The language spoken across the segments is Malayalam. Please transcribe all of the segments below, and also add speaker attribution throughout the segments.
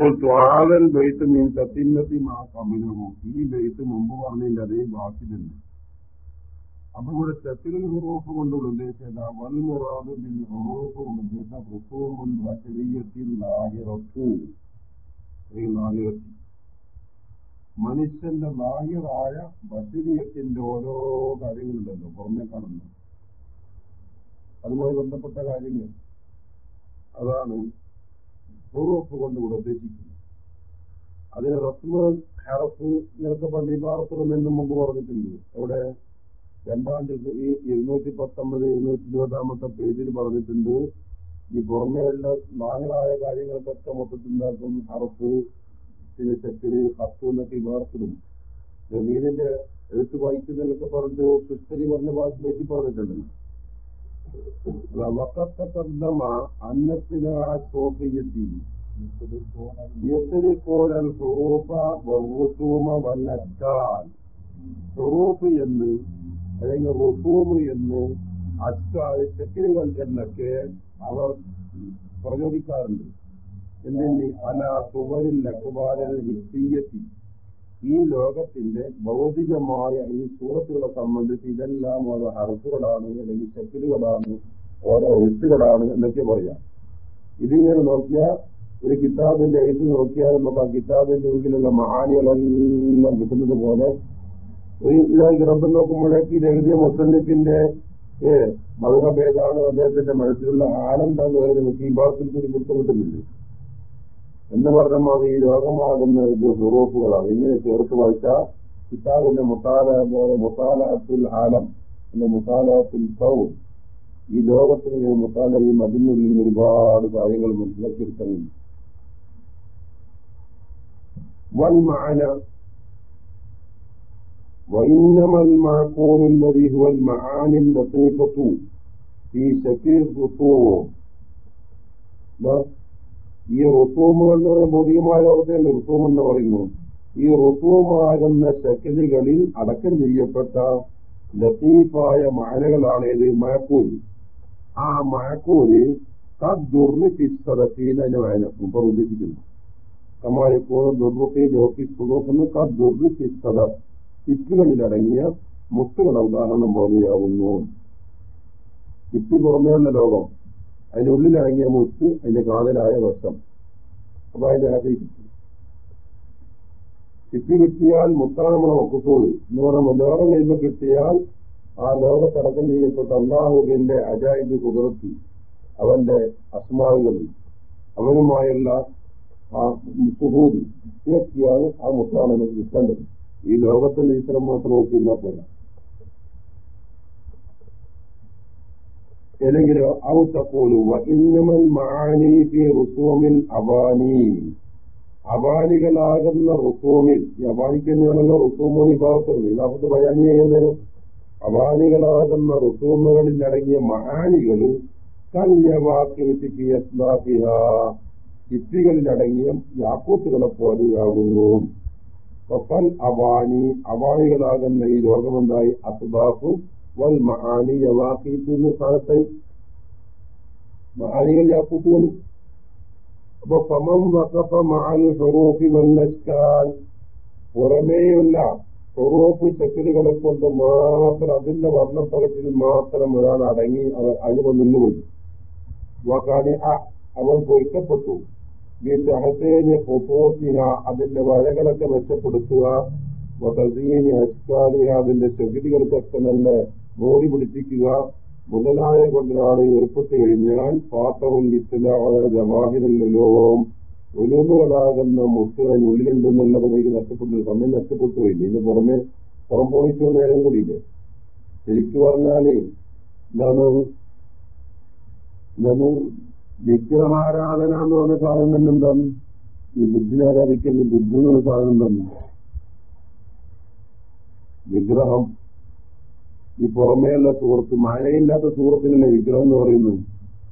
Speaker 1: ത്വാലൻ ബെയ്ത്ത് മീൻ തത്തിന്നത്തി മാ കമനവും ഈ ബെയ്ത്ത് മുമ്പ് പറഞ്ഞതിന്റെ അതേ ബാക്കി തന്നെ. അപ്പൊ ഇവിടെ തെറ്റിൽ ഹുറൂഫ് കൊണ്ടുള്ള ഉദ്ദേശിച്ചത് വൽ മുറാദ് ബിൻ ഹുറൂഫ് കൊണ്ട് ഉദ്ദേശിച്ച ലാഹിറത്തു. ഈ ലാഹിറത്തി. മനുഷ്യന്റെ ലാഹിറായ ബഷരീയത്തിന്റെ ഓരോ കാര്യങ്ങളുണ്ടല്ലോ പുറമെ കാണുന്നു അതുമായി ബന്ധപ്പെട്ട കാര്യങ്ങൾ. അതാണ് ഹുറൂഫ് കൊണ്ട് ഉദ്ദേശിക്കുന്നു. അതിന് റസ്മ ഹറഫ് നിരക്ക് പള്ളിപാർത്തണം എന്നും മുമ്പ് പറഞ്ഞിട്ടുണ്ട്. അവിടെ രണ്ടാം തീയതി ഇരുന്നൂറ്റി പത്തൊമ്പത് ഇരുന്നൂറ്റി ഇരുപതാമത്തെ പേജിൽ പറഞ്ഞിട്ടുണ്ട്. ഈ പുറമേയുള്ള നാളായ കാര്യങ്ങൾക്കൊക്കെ മൊത്തത്തിലുണ്ടാക്കും അറപ്പ് പിന്നെ ചെക്കിന് ഹത്തു എന്നൊക്കെ ഇവാർത്തിടും ജമീലിന്റെ എഴുത്ത് വായിക്കുന്നതിനൊക്കെ പറഞ്ഞിട്ട് ക്രിസ്തരി പറഞ്ഞ ഭാഗത്ത് പറ്റി പറഞ്ഞിട്ടുണ്ടല്ലോ വക്കത്തക്കദ്ദമ അന്നത്തിന് ആ സോഫിയെത്തി يطلقون الحروف والرسوم والأشكال ഹുറൂഫ് എന്ന് അല്ലെങ്കിൽ റുസൂമ് എന്ന് അച്ചാൽ തെക്കിനുകൾ എന്നൊക്കെ അവർ പ്രചോദിക്കാറുണ്ട് എന്തിന് പല സുവരിൽ അക്കുബാലിൽ നിശ്ചയത്തി ഈ ലോകത്തിന്റെ ഭൗതികമായ ഈ സൂറത്തുകളെ സംബന്ധിച്ച് ഇതെല്ലാം ഓരോ ഹർസുകളാണ് അല്ലെങ്കിൽ ശക്തികളാണ് ഓരോ എഴുത്തുകളാണ് എന്നൊക്കെ പറയാം. ഇതിങ്ങനെ നോക്കിയാൽ ഒരു കിതാബിന്റെ എഴുത്ത് നോക്കിയാൽ നമുക്ക് ആ കിതാബിന്റെ ഉള്ളിലുള്ള മഹാനികളെല്ലാം കിട്ടുന്നത് പോലെ. ഇതായി ഗ്രന്ഥം നോക്കുമ്പോഴേക്ക് ഇത് എഴുതിയ മുസന്നിഫിന്റെ മധുരഭേദാണ് അദ്ദേഹത്തിന്റെ മനസ്സിലുള്ള ആനന്ദം വരെ നമുക്ക് ഈ ഭാഗത്തിൽ കൂടി കൊടുത്തുകിട്ടുന്നില്ല എന്ന് പറഞ്ഞാൽ ഈ രോഗമാകുന്ന ഇത് ഹുറൂഫുകളാണ് ഇങ്ങനെ ചേർത്ത് വായിച്ചാൽ കിതാബിന്റെ മുത്താല പോലെ മുത്താലത്തുൽ ആലം അല്ലെ മുത്താലത്തുൽ സൗ ഈ ലോകത്തിന് ഇങ്ങനെ മുത്താലയും അതിനുള്ളിൽ ഒരുപാട് കാര്യങ്ങൾ മനസ്സിലാക്കിയെടുക്കാൻ കഴിയും والمعنى وإنما المعقول الذي هو المعاني اللطيفة في شكل الرسوم ഈ റുസൂമ് എന്ന് പറയുന്ന ഭൗതികമായ ലോകത്തെയല്ല റുസൂം എന്ന് പറയുന്നു. ഈ റുസൂമാകുന്ന ശക്കലുകളിൽ അടക്കം ചെയ്യപ്പെട്ട ലത്തീഫായ മാനകളാണ് ഇത് മഴക്കൂൽ. ആ മഴക്കൂൽ വായന മുമ്പ് ഉദ്ദേശിക്കുന്നു. കമാലിപ്പോഴും ദുർബുക്കി ലോക്കി സുഖമെന്ന് കദ്ദുർന്ന് ഫിസ്സദ ചിറ്റുകളിലടങ്ങിയ മുത്തുകളുടെ ഉദാഹരണം പോലെയാവുന്നു. ചിറ്റി പുറമേയുള്ള ലോകം. അതിനുള്ളിലടങ്ങിയ മുത്ത് അതിന്റെ കാതലായ വശം അപ്പൊ അതിന്റെ അകത്തേക്ക് ചിപ്പി. കിട്ടിയാൽ മുത്താണ് നമ്മളെ ഒക്കത്തോളൂ എന്ന് പറയുമ്പോൾ ലോകം കഴിയുമ്പോൾ കിട്ടിയാൽ ആ ലോകത്തടക്കം ചെയ്യപ്പെട്ട അള്ളാഹുബിന്റെ അജായിബ് കുതിർത്തി അവന്റെ അസ്മാവുകൾ അവനുമായുള്ള ആ സുഹൂദ് ഇതൊക്കെയാണ് ആ മുത്താണ് നമുക്ക് കിട്ടേണ്ടത്. ഈ ലോകത്തിന്റെ ഇത്തരം മാത്രം നോക്കിയിരുന്നാൽ പോരാ. ഏതെങ്കിലോ ഔത്തപ്പോലു ഇന്നമൽ മാനി റുസൂമിൽ അവാനി. അവാനികളാകുന്ന റുസൂമിൽ ഈ അവാനിക്ക് തന്നെയാണല്ലോ റുസൂമോ ബയാനി ചെയ്യുന്നതിനും അവാനികളാകുന്ന റുസൂമുകളിൽ അടങ്ങിയ മഹാനികൾ ചിപ്പികളിലടങ്ങിയ യാക്കൂത്തുകളെ പോലെയാകുന്നു. അവാനി അവാനികളാകുന്ന ഈ രോഗമെന്തായി അസുദാഫു വൽ മഹാനി യവാക്കീത്തുന്ന സ്ഥാനത്തെ മഹാനികൾ യാക്കൂത്തുകൾ وقف മഹാൻ ഹെറോഫി വല്ലസ്കാൽ പുറമേയുള്ള ഹെറോഫ് ശക്തികളെ കൊണ്ട് മാത്രം അതിന്റെ വർണപ്പകത്തിൽ മാത്രം ഒരാൾ അടങ്ങി അവർ അതിന് നിന്നുപോയി. വക്കാണി അവൻ പൊരുത്തപ്പെട്ടു. വീട്ടഹത്തേനെ പൊപ്പോത്തിന അതിന്റെ വരകളൊക്കെ മെച്ചപ്പെടുത്തുക. അതിന്റെ ചെകിടികൾക്കൊക്കെ നല്ല മോടി പിടിപ്പിക്കുക. മുതലായ കൊണ്ടാണ് ഏർപ്പെട്ട് കഴിഞ്ഞാൽ പാത്രവും ഇത്തലായ ജവാഹിരല്ലോവും ഒലിവുകളാകുന്ന മുത്തുകൾ ഉള്ളിലുണ്ടെന്നുള്ളത് എനിക്ക് നഷ്ടപ്പെട്ടു. സമയം നഷ്ടപ്പെട്ടു. പോയില്ല ഇതിന് പുറമെ പുറം പോയിട്ട് നേരം കൂടിയില്ലേ? ശരിക്കു പറഞ്ഞാലേ എന്താണ്? എന്താണ്? വിഗ്രഹാരാധന എന്ന് പറഞ്ഞ സാധനം തന്നെ എന്താണ്? ഈ ബുദ്ധിനാരാധിക്കുന്ന ബുദ്ധി എന്നുള്ള സാധനം തന്നെ. വിഗ്രഹം. ഈ പുറമേയുള്ള സുഹൃത്ത് മഴയില്ലാത്ത സുഹൃത്തിനല്ലേ വിഗ്രഹം എന്ന് പറയുന്നത്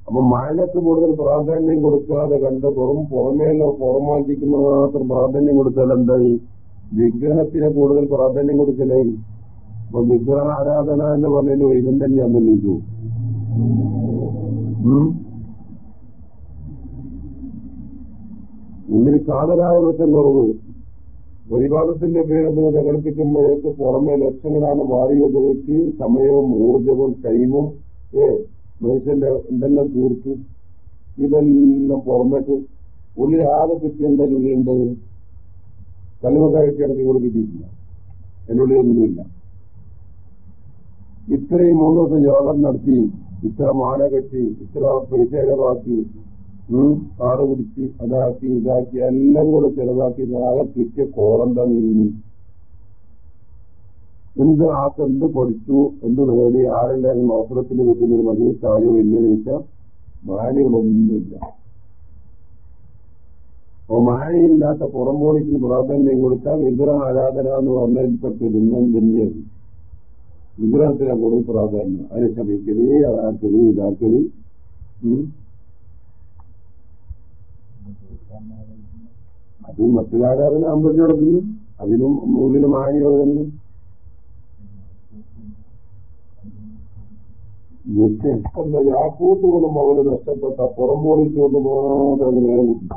Speaker 1: അപ്പൊ മഴയ്ക്ക് കൂടുതൽ പ്രാധാന്യം കൊടുക്കാതെ കണ്ട പുറം പുറമേയുള്ള പുറമാറ്റിക്കുന്ന മാത്രം പ്രാധാന്യം കൊടുത്താൽ എന്തായി? വിഗ്രഹത്തിന് കൂടുതൽ പ്രാധാന്യം കൊടുക്കലായി അപ്പൊ വിഗ്രഹ ആരാധന എന്ന് പറഞ്ഞതിന് വൈകും ഞാൻ എനിക്ക് മുന്നിൽ കാതലാവൃത്തം കുറവ്. പരിപാലത്തിന്റെ പേരിൽ പ്രകടിപ്പിക്കുമ്പോഴേക്ക് പുറമെ ലക്ഷങ്ങളാണ് മാറിയത് വെച്ച് സമയവും ഊർജവും ടൈമും ഏ മനുഷ്യന്റെ എന്തെല്ലാം തീർത്തു. ഇതെല്ലാം പുറമേക്ക് ഉള്ളിൽ ആകെ കിട്ടിയ എന്തായാലും ഉള്ളിലുണ്ടത് കല്ലുമക്കാഴ്ച ഇറക്കി കൊടുക്കിട്ടില്ല എന്നുള്ളിൽ ഒന്നുമില്ല. ഇത്രയും മൂന്ന് ദിവസം യോഗം നടത്തി ഇത്ര മാല കെട്ടി ഇത്ര പൈസ കാറ് പിടിച്ച് അതാക്കി ഇതാക്കി എല്ലാം കൂടെ ചെലവാക്കി നാളെ കിട്ടിയ കോറന്താ നീങ്ങി എന്ത് ആക്ക് എന്ത് പഠിച്ചു എന്ത് നേടി ആരെല്ലാം അവസരത്തിന് കിട്ടുന്ന ഒരു മതി കാര്യം ഇല്ലെന്ന് വെച്ചാൽ മാനികളൊന്നുമില്ല അപ്പൊ മാനിയില്ലാത്ത പുറംപോളിക്ക് പ്രാധാന്യം കൊടുത്താൽ വിഗ്രഹ ആരാധന എന്ന് പറഞ്ഞതിൽപ്പെട്ട് ഭിന്നം തന്നെയാണ്. വിഗ്രഹത്തിനെ കൂടുതൽ പ്രാധാന്യം. അതിനെ ശ്രമിക്കൽ അതാക്കലി ഇതാക്കൽ. അത് മറ്റൊരാരാധന അമ്പതി നടക്കുന്നു അതിനും മൂന്നിനും ആയിരം തന്നെ എന്ന യാക്കൂത്തുകളും അവന് നഷ്ടപ്പെട്ട പുറംപോളിച്ചുകൊണ്ട് മാത്രം നേരെ കൂട്ടി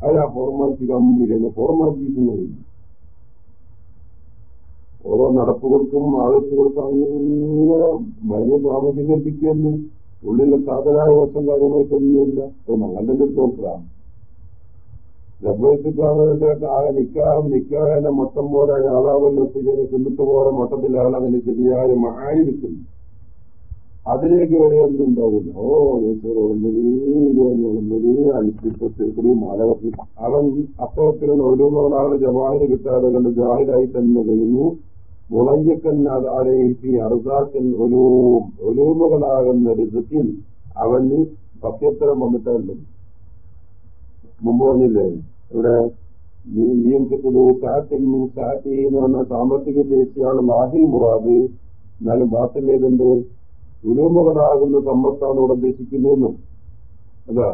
Speaker 1: അയാ പുറമാക്കി കമ്പനിയിലെന്ന് പുറമാക്കിയിട്ടുണ്ടെങ്കിൽ ഓരോ നടപ്പുകൾക്കും ആവശ്യങ്ങൾക്കും അങ്ങനെ വലിയ പ്രാമുഖ്യം കൽപ്പിക്കുന്നു ഉള്ളിലെ സാധനായ വശം കാര്യങ്ങൾക്കൊന്നുമില്ല നല്ലതിന്റെ നോക്കാം ജബ്ബേറ്റ് ആകെ നിക്കാഹ് നിക്കാതെ മൊത്തം പോലെ ആളാവല്ലോ സുന്നത്ത് പോലെ മൊത്തത്തിലാണ് അതിന് ശരിയായ മായിരിക്കുന്നു അതിലേക്ക് വരെ എന്തുണ്ടാവില്ല? ഓ ഓടുന്നത് അനുസരിച്ചു മാലകത്തിൽ അവൻ അത്തരത്തിലുള്ള ഓരോന്നോടാണ് ജവാഹിന് കിട്ടാതെ കണ്ട് ജാഹിരായി തന്നെ കഴിഞ്ഞു മുളയ്യക്കൻ ആരെയും അറുതാക്കൻ ഒലൂം ഒലൂമുകളാകുന്ന രസത്തിൽ അവന് സത്യത്തരം വന്നിട്ടുണ്ട് മുമ്പ് പറഞ്ഞില്ലേ ഇവിടെ നിയന്ത്രിച്ചത് സാറ്റിങ് സാറ്റി എന്ന് പറഞ്ഞ സാമ്പത്തിക ശേഷിയാണ് മാഹിൽ മുറാദ്. എന്നാലും ബാത്തിലേതെന്തോ ഉലൂമുകളാകുന്ന സമ്പത്താണ് ഇവിടെ ഉദ്ദേശിക്കുന്നതെന്നും. അതാ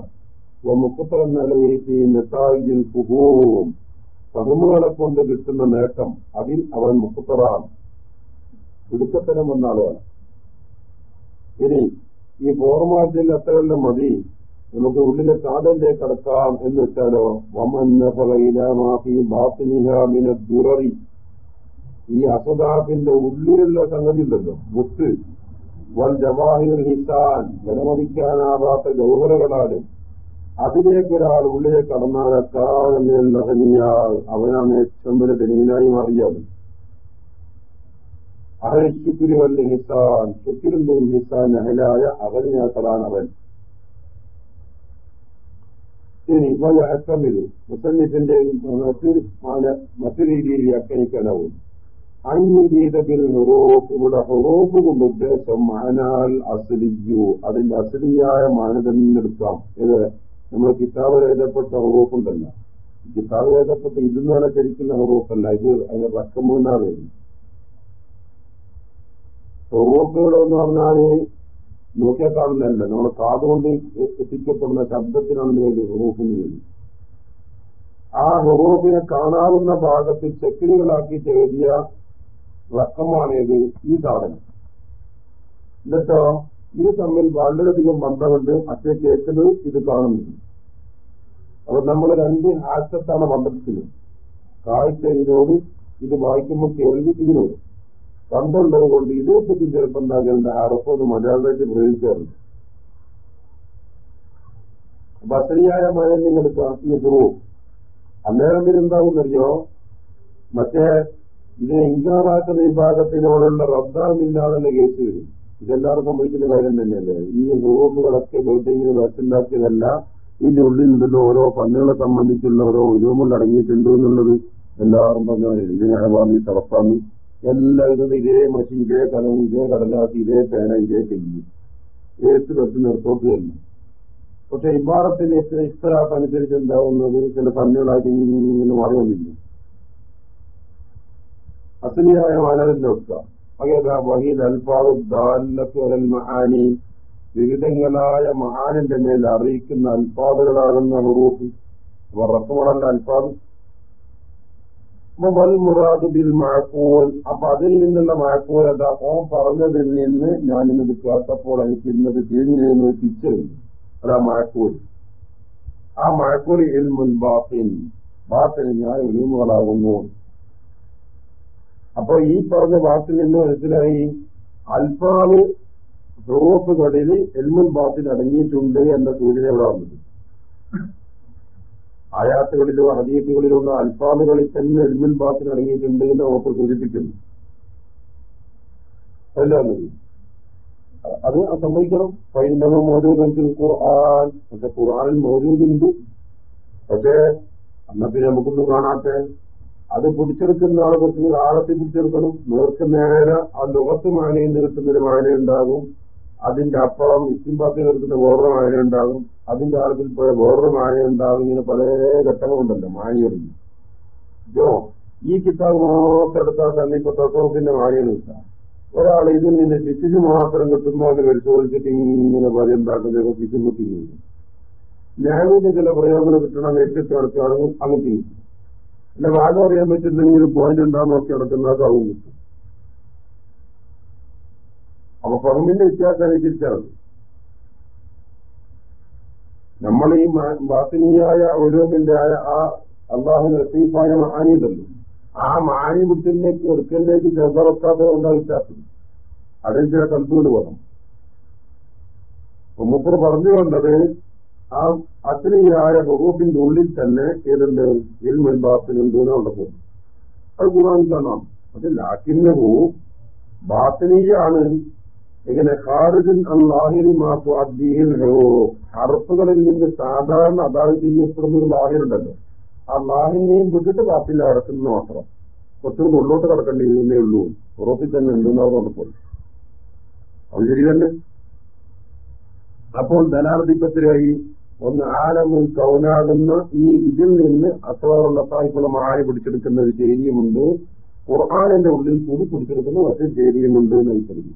Speaker 1: നെത്താജിൽ പുഹൂവും പതുമുകളെ കൊണ്ട് കിട്ടുന്ന നേട്ടം അതിൽ അവൻ മുപ്പത്തറാണ് ഇടുക്കത്തരം വന്ന ആളുകളാണ്. ഇനി ഈ ഫോർമാറ്റിൽ അത്രയുള്ള മതി. നമുക്ക് ഉള്ളിലെ കാതലിലേക്ക് കടക്കാം എന്ന് വെച്ചാലോ വമന്നഫലയിലാമാഫി ഈ അസദാഫിന്റെ ഉള്ളിലുള്ള സംഗതി ഉണ്ടല്ലോ മുത്ത്. വൽ ജവാഹിർ ഹിസാൻ വിലമതിക്കാനാവാത്ത ഗൗഹറുകളാലും അതിലേക്ക് ഒരാൾ ഉള്ളിലേക്ക് കടന്നാൽ അവനാണ് ഏറ്റവും വലിയ ധനീനായി മാറിയത്. അവൻ ശുക്രി വല്ല ഹിസാൻ ശുക്രിന്റെയും ഹിസാൻ അഹലായ അകലിനാക്കളാണ് അവൻ. ഇനി വയക്കമിരു മുസന്നിഫിന്റെ മറ്റൊരു മറ്റു രീതിയിൽ വ്യാഖ്യാനിക്കാനാവും. അംഗീകീതത്തിൽ ഹുറൂഫ് ഇവിടെ ഹുറൂഫ് കൊണ്ട് ഉദ്ദേശം മാനാൽ അസലിയോ അതിന്റെ അസലിയായ മാനദണ്ഡം എടുക്കാം ഇത് നമ്മൾ കിതാബ് എഴുതപ്പെട്ട ഹുറൂഫുണ്ടല്ല കിതാബ് എഴുതപ്പെട്ട ഇതെന്നാണ് ചരിക്കുന്ന ഹുറൂഫല്ല. ഇത് അതിന് റക്കമെന്നാണ് ഹുറൂഫുകളെന്ന് പറഞ്ഞാൽ നോക്കിയാൽ കാണുന്നതല്ല നമ്മളെ കാതുകൊണ്ട് എത്തിക്കപ്പെടുന്ന ശബ്ദത്തിനാണ് വേണ്ടി ഹുറൂഫിന് വേണ്ടി. ആ ഹുറൂഫിനെ കാണാവുന്ന ഭാഗത്ത് ചെക്കിലുകളാക്കി എഴുതിയ റക്കമാണേത് ഈ സാധനം. എന്നിട്ടോ ഇത് തമ്മിൽ വളരെയധികം ബന്ധമുണ്ട്. അച്ഛൻ കേൾക്കുന്നത് ഇത് കാണുന്നു. അപ്പൊ നമ്മൾ രണ്ട് ആശത്താണ് ബന്ധത്തിൽ കാഴ്ച ഇതിനോട് ഇത് വായിക്കുമ്പോൾ കേൾവി ഇതിനോട്. ബന്ധമുള്ളത് കൊണ്ട് ഇതിനെപ്പറ്റി ചിലപ്പോൾ എന്താകേണ്ട അറപ്പൊന്ന് മലയാളത്തിൽ പ്രയോഗിക്കാറുണ്ട്. അപ്പൊ അസരിയായ മഴ നിങ്ങൾ ഗുരുവും അന്നേരം ഇതെന്താവുന്നറിയോ? മറ്റേ ഇതിനെ ഇൻകാറാക്കുന്ന വിഭാഗത്തിനോടുള്ള റദ്ദാമില്ലാതെ കേസ് വരും. ഇതെല്ലാവരും സംഭവിക്കുന്ന കാര്യം തന്നെയല്ലേ? ഈ റൂമുകളൊക്കെ ബോട്ടിങ്ങിന് മനസ്സിലാക്കിയതല്ല ഇതിന്റെ ഉള്ളിൽ നിന്നുള്ള ഓരോ പന്നുകളെ സംബന്ധിച്ചുള്ള ഓരോ ഉരുവങ്ങൾ അടങ്ങിയിട്ടുണ്ട് എന്നുള്ളത് എല്ലാവരും പറഞ്ഞാൽ ഇതിനെ വാങ്ങി തറപ്പാന്ന് എല്ലാം ഇതൊന്നും ഇതേ മഷി ഇതേ കലം ഇതേ കടലാസ് ഇതേ പേന ഇതേ ചെയ്യും ഏത് പത്ത് നിർത്തോട്ട് തന്നെ പക്ഷെ ഇബാറത്തിന്റെ ഇസ്തലാഫ് അനുസരിച്ച് എന്താവുന്നത് ചില സമയങ്ങളായിട്ട് ഇങ്ങനെ മാറിയൊന്നില്ല അസലിയായ അൽഫാദു ദാലത്തുൽ മഹാനി. വിവിധങ്ങളായ മഹാനിന്റെ മേൽ അറിയിക്കുന്ന അൽഫാദുകളാകുന്ന ഹുറൂഫ് അപ്പൊ വൽ മുറാദ് ബിൽ മഴക്കൂൽ അപ്പൊ അതിൽ നിന്നുള്ള മഴക്കൂൽ അതാ ഓൻ പറഞ്ഞതിൽ നിന്ന് ഞാനിന്നത് കേട്ടപ്പോൾ എനിക്ക് ഇന്നത് തിരിഞ്ഞു തിരിച്ചറിഞ്ഞു അതാ മഴക്കൂൽ ആ മഴക്കൂലി ബാസിൻ ബാത്തിൻ. ഞാൻ ഇൽമുകളാകുന്നു. അപ്പൊ ഈ പറഞ്ഞ വാക്കിൽ നിന്ന് മനസ്സിലായി? അൽഫാമ് റൂഫുകളിൽ എൽമുൽ ബാത്തിൽ അടങ്ങിയിട്ടുണ്ട് എന്ന സൂചന ഇവിടെ വന്നത് ആയാത്തുകളിലും അറബീയത്തുകളിലുള്ള അൽഫാമുകളിൽ തന്നെ എൽമുൽ ബാത്തിൽ അടങ്ങിയിട്ടുണ്ട് എന്ന് ഉറപ്പ് സൂചിപ്പിക്കുന്നു. അത് സംഭവിക്കണം. പൈനവും മോജൂദ് ഖുർആൻ പക്ഷെ ഖുർആനിൽ മോജൂദുണ്ട് പക്ഷേ അന്നത്തെ നമുക്കൊന്നും കാണാത്ത. അത് പിടിച്ചെടുക്കുന്ന ആളെ കുറച്ച് ആഴത്തിൽ പിടിച്ചെടുക്കണം. നേർക്ക് നേരെ ആ ലോകത്ത് മാനയിൽ നിർത്തുന്നൊരു മാന ഉണ്ടാകും അതിന്റെ അപ്പുറം ഇസ്തിംബാത്തിൽ വേറൊരു മാന ഉണ്ടാകും. അതിന്റെ ആഴത്തിൽ പോയ മാന ഉണ്ടാകും. ഇങ്ങനെ പല ഘട്ടങ്ങളുണ്ടല്ലോ മാനകളിൽ ജോ ഈ കിതാബ് മാത്രം എടുത്താൽ തന്നെ ഇപ്പൊ തത്വത്തിന്റെ മാനയാണ് കിട്ടാം. ഒരാൾ ഇതിൽ നിന്ന് ഫിസിന് മാത്രം കിട്ടുമ്പോൾ അത് പരിശോധിച്ചിട്ട് ഇങ്ങനെ പറയുണ്ടാക്കുന്നത് ഫിസിന് ഞാനിന്റെ ചില പ്രയോജനം കിട്ടണം ഏറ്റെടുത്ത് നടത്തുകയാണെങ്കിൽ അങ്ങനെ ചെയ്യും. അല്ല ഭാഗം അറിയാൻ പറ്റുന്നെങ്കിൽ പോയിന്റ് ഉണ്ടാകുന്ന നോക്കി നടക്കുന്ന അതും കിട്ടും. അപ്പൊ ഫഹമിന്റെ വ്യത്യാസം അനുസരിച്ചാണ്. നമ്മൾ ഈ ബാത്തിനിയായ ഓരോന്നിന്റെ ആയ ആ അള്ളാഹു റസീഫായ മാനിയുണ്ടല്ലോ. ആ മാനി മുട്ടിലേക്ക് ഒടുക്കലിലേക്ക് ചെറുതറക്കാത്തത് കൊണ്ടാണ് വ്യത്യാസം. അതിൽ ചില കൽപ്പുകൾ വേണം മുപ്പർ പറഞ്ഞു വന്നത് ആ അഗ്നിയായ ബഹൂഫിന്റെ ഉള്ളിൽ തന്നെ ഏതുണ്ട്? എൽമൻ ബാത്തിനുണ്ട് എന്നുള്ളപ്പോൾ അത് കൂടാൻ കാണാം. അത് ലാക്കിന്നഹു ബാത്തിനീയാണ് ഇങ്ങനെ ഖാറിജൻ അള്ളാഹിരി മാസു അദ്ദീഹിൽ ഹർഫുകളിൽ നിന്ന് സാധാരണ അതാണ് ചെയ്യപ്പെടുന്ന ഒരു ലാഹിറുണ്ടല്ലോ ആ ലാഹിനെയും വിട്ടിട്ട് ബാത്തിൽ അടക്കുന്നത് മാത്രം. കുറച്ചുകൂടി ഉള്ളോട്ട് കിടക്കേണ്ടിയിരുന്നേ ഉള്ളൂ. ഉറപ്പിൽ തന്നെ ഉണ്ടെന്ന് അവർ പറഞ്ഞപ്പോൾ അത് ശരി അപ്പോൾ ധനാർത്ഥിപ്പത്തിലായി ഒന്ന് ആലമുൽ കൗനാടുന്ന ഈ ഇതിൽ നിന്ന് അസവാറുള്ള സാഹിബുള്ള മാറി പിടിച്ചെടുക്കുന്ന ഒരു ചേരിയുമുണ്ട് ഖുർആാനിന്റെ ഉള്ളിൽ കൂടി പിടിച്ചെടുക്കുന്ന മറ്റൊരു ചേരിയുമുണ്ട് എന്ന് പറഞ്ഞു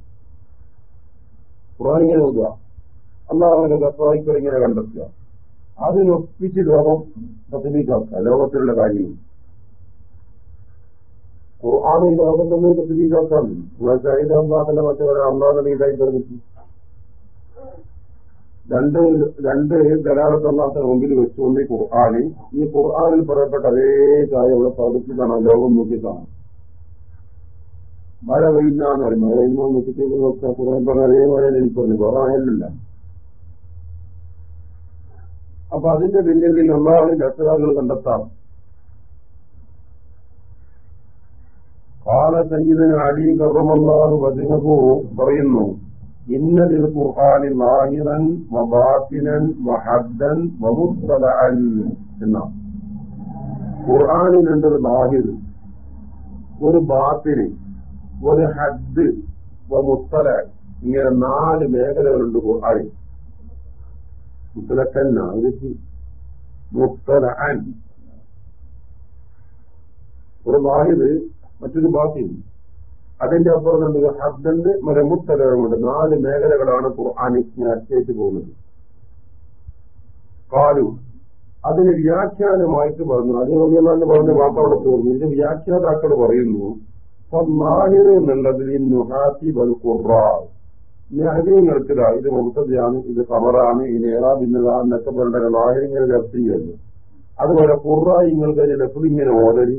Speaker 1: ഖുർആൻ ഇങ്ങനെ നോക്കുക അള്ളാഹുവിന്റെ തത്വായിക്കൾ ഇങ്ങനെ കണ്ടെത്തുക. അതിനൊപ്പിച്ച് ലോകം പ്രതിനിധിക്കാക്കുക ലോകത്തിലുള്ള കാര്യങ്ങൾ. ഖുർആാനിൽ ലോകം തന്നെ പ്രതിനിധിക്കാക്കാണ് സൈദാന്താതല്ല മറ്റേ അള്ളാഹുടെ ഇതായി പറഞ്ഞിട്ട്. രണ്ട് രണ്ട് ഗലാലത്തല്ലാത്ത മുമ്പിൽ വെച്ചുകൊണ്ട് ഈ ഖുർആാനിൽ ഈ ഖുർആാനിൽ പറയപ്പെട്ട അതേ കാര്യം ഇവിടെ പതുക്കി കാണാം. ലോകം നോക്കി കാണാം. മഴ പെയ്യുന്നാന്ന് പറയും. മഴ പെയ്യുമ്പോൾ വെച്ചിട്ട് കുറേ ഖുർആൻ പറഞ്ഞ അതേ മഴ എനിക്ക് പറഞ്ഞു. കുറവായല്ല അപ്പൊ അതിന്റെ പിന്നിൽ ഒന്നാമത് രക്ഷിതാക്കൾ കണ്ടെത്താം. കാല സഞ്ജിതൻ അലി കറമല്ലാഹു വജഹു പറയുന്നു. ഇന്നലിൽ ഖുർആാനി നാഹിറൻ വബാത്തിനൻ വഹദ്ദൻ വമുത്തലഅൻ എന്ന. ഖുർആാനിലുണ്ട് ഒരു ലാഹിർ. ഒരു ബാത്തിന് ഒരു ഹദ് മുത്തല. ഇങ്ങനെ നാല് മേഖലകളുണ്ട് ഖുർആാനിൽ. മുത്തലക്കന്ന മുത്തല ഒരു വാഹിദ് മറ്റൊരു ബാക്കി അതിന്റെ അപ്പുറം നമുക്ക് മറ്റേ മുത്തലകളുണ്ട് നാല് മേഖലകളാണ് ഖുർആാനി അറ്റേറ്റ് പോകുന്നത്. കാലു അതിന് വ്യാഖ്യാനമായിട്ട് പറഞ്ഞു. അതിന് പറഞ്ഞ വാർത്ത അവിടെ തോന്നുന്നു. ഇതിന്റെ വ്യാഖ്യാതാക്കൾ പറയുന്നു മാഹിർ എന്നുള്ളതിൽ നുഹാത്തി ബൽ ഖുറാ ഞാഹിങ്ങൾക്ക് ഇത് മുഖത്തതിയാണ് ഇത് കമറാണ് ഈ നേറാബ് ഇന്നതാന്നൊക്കെ പറഞ്ഞ ലാഹിരിങ്ങനെ ചർച്ച ചെയ്യുന്നു. അതുപോലെ ഖുറായിങ്ങൾക്ക് അതിന്റെ ഇങ്ങനെ ഓതരി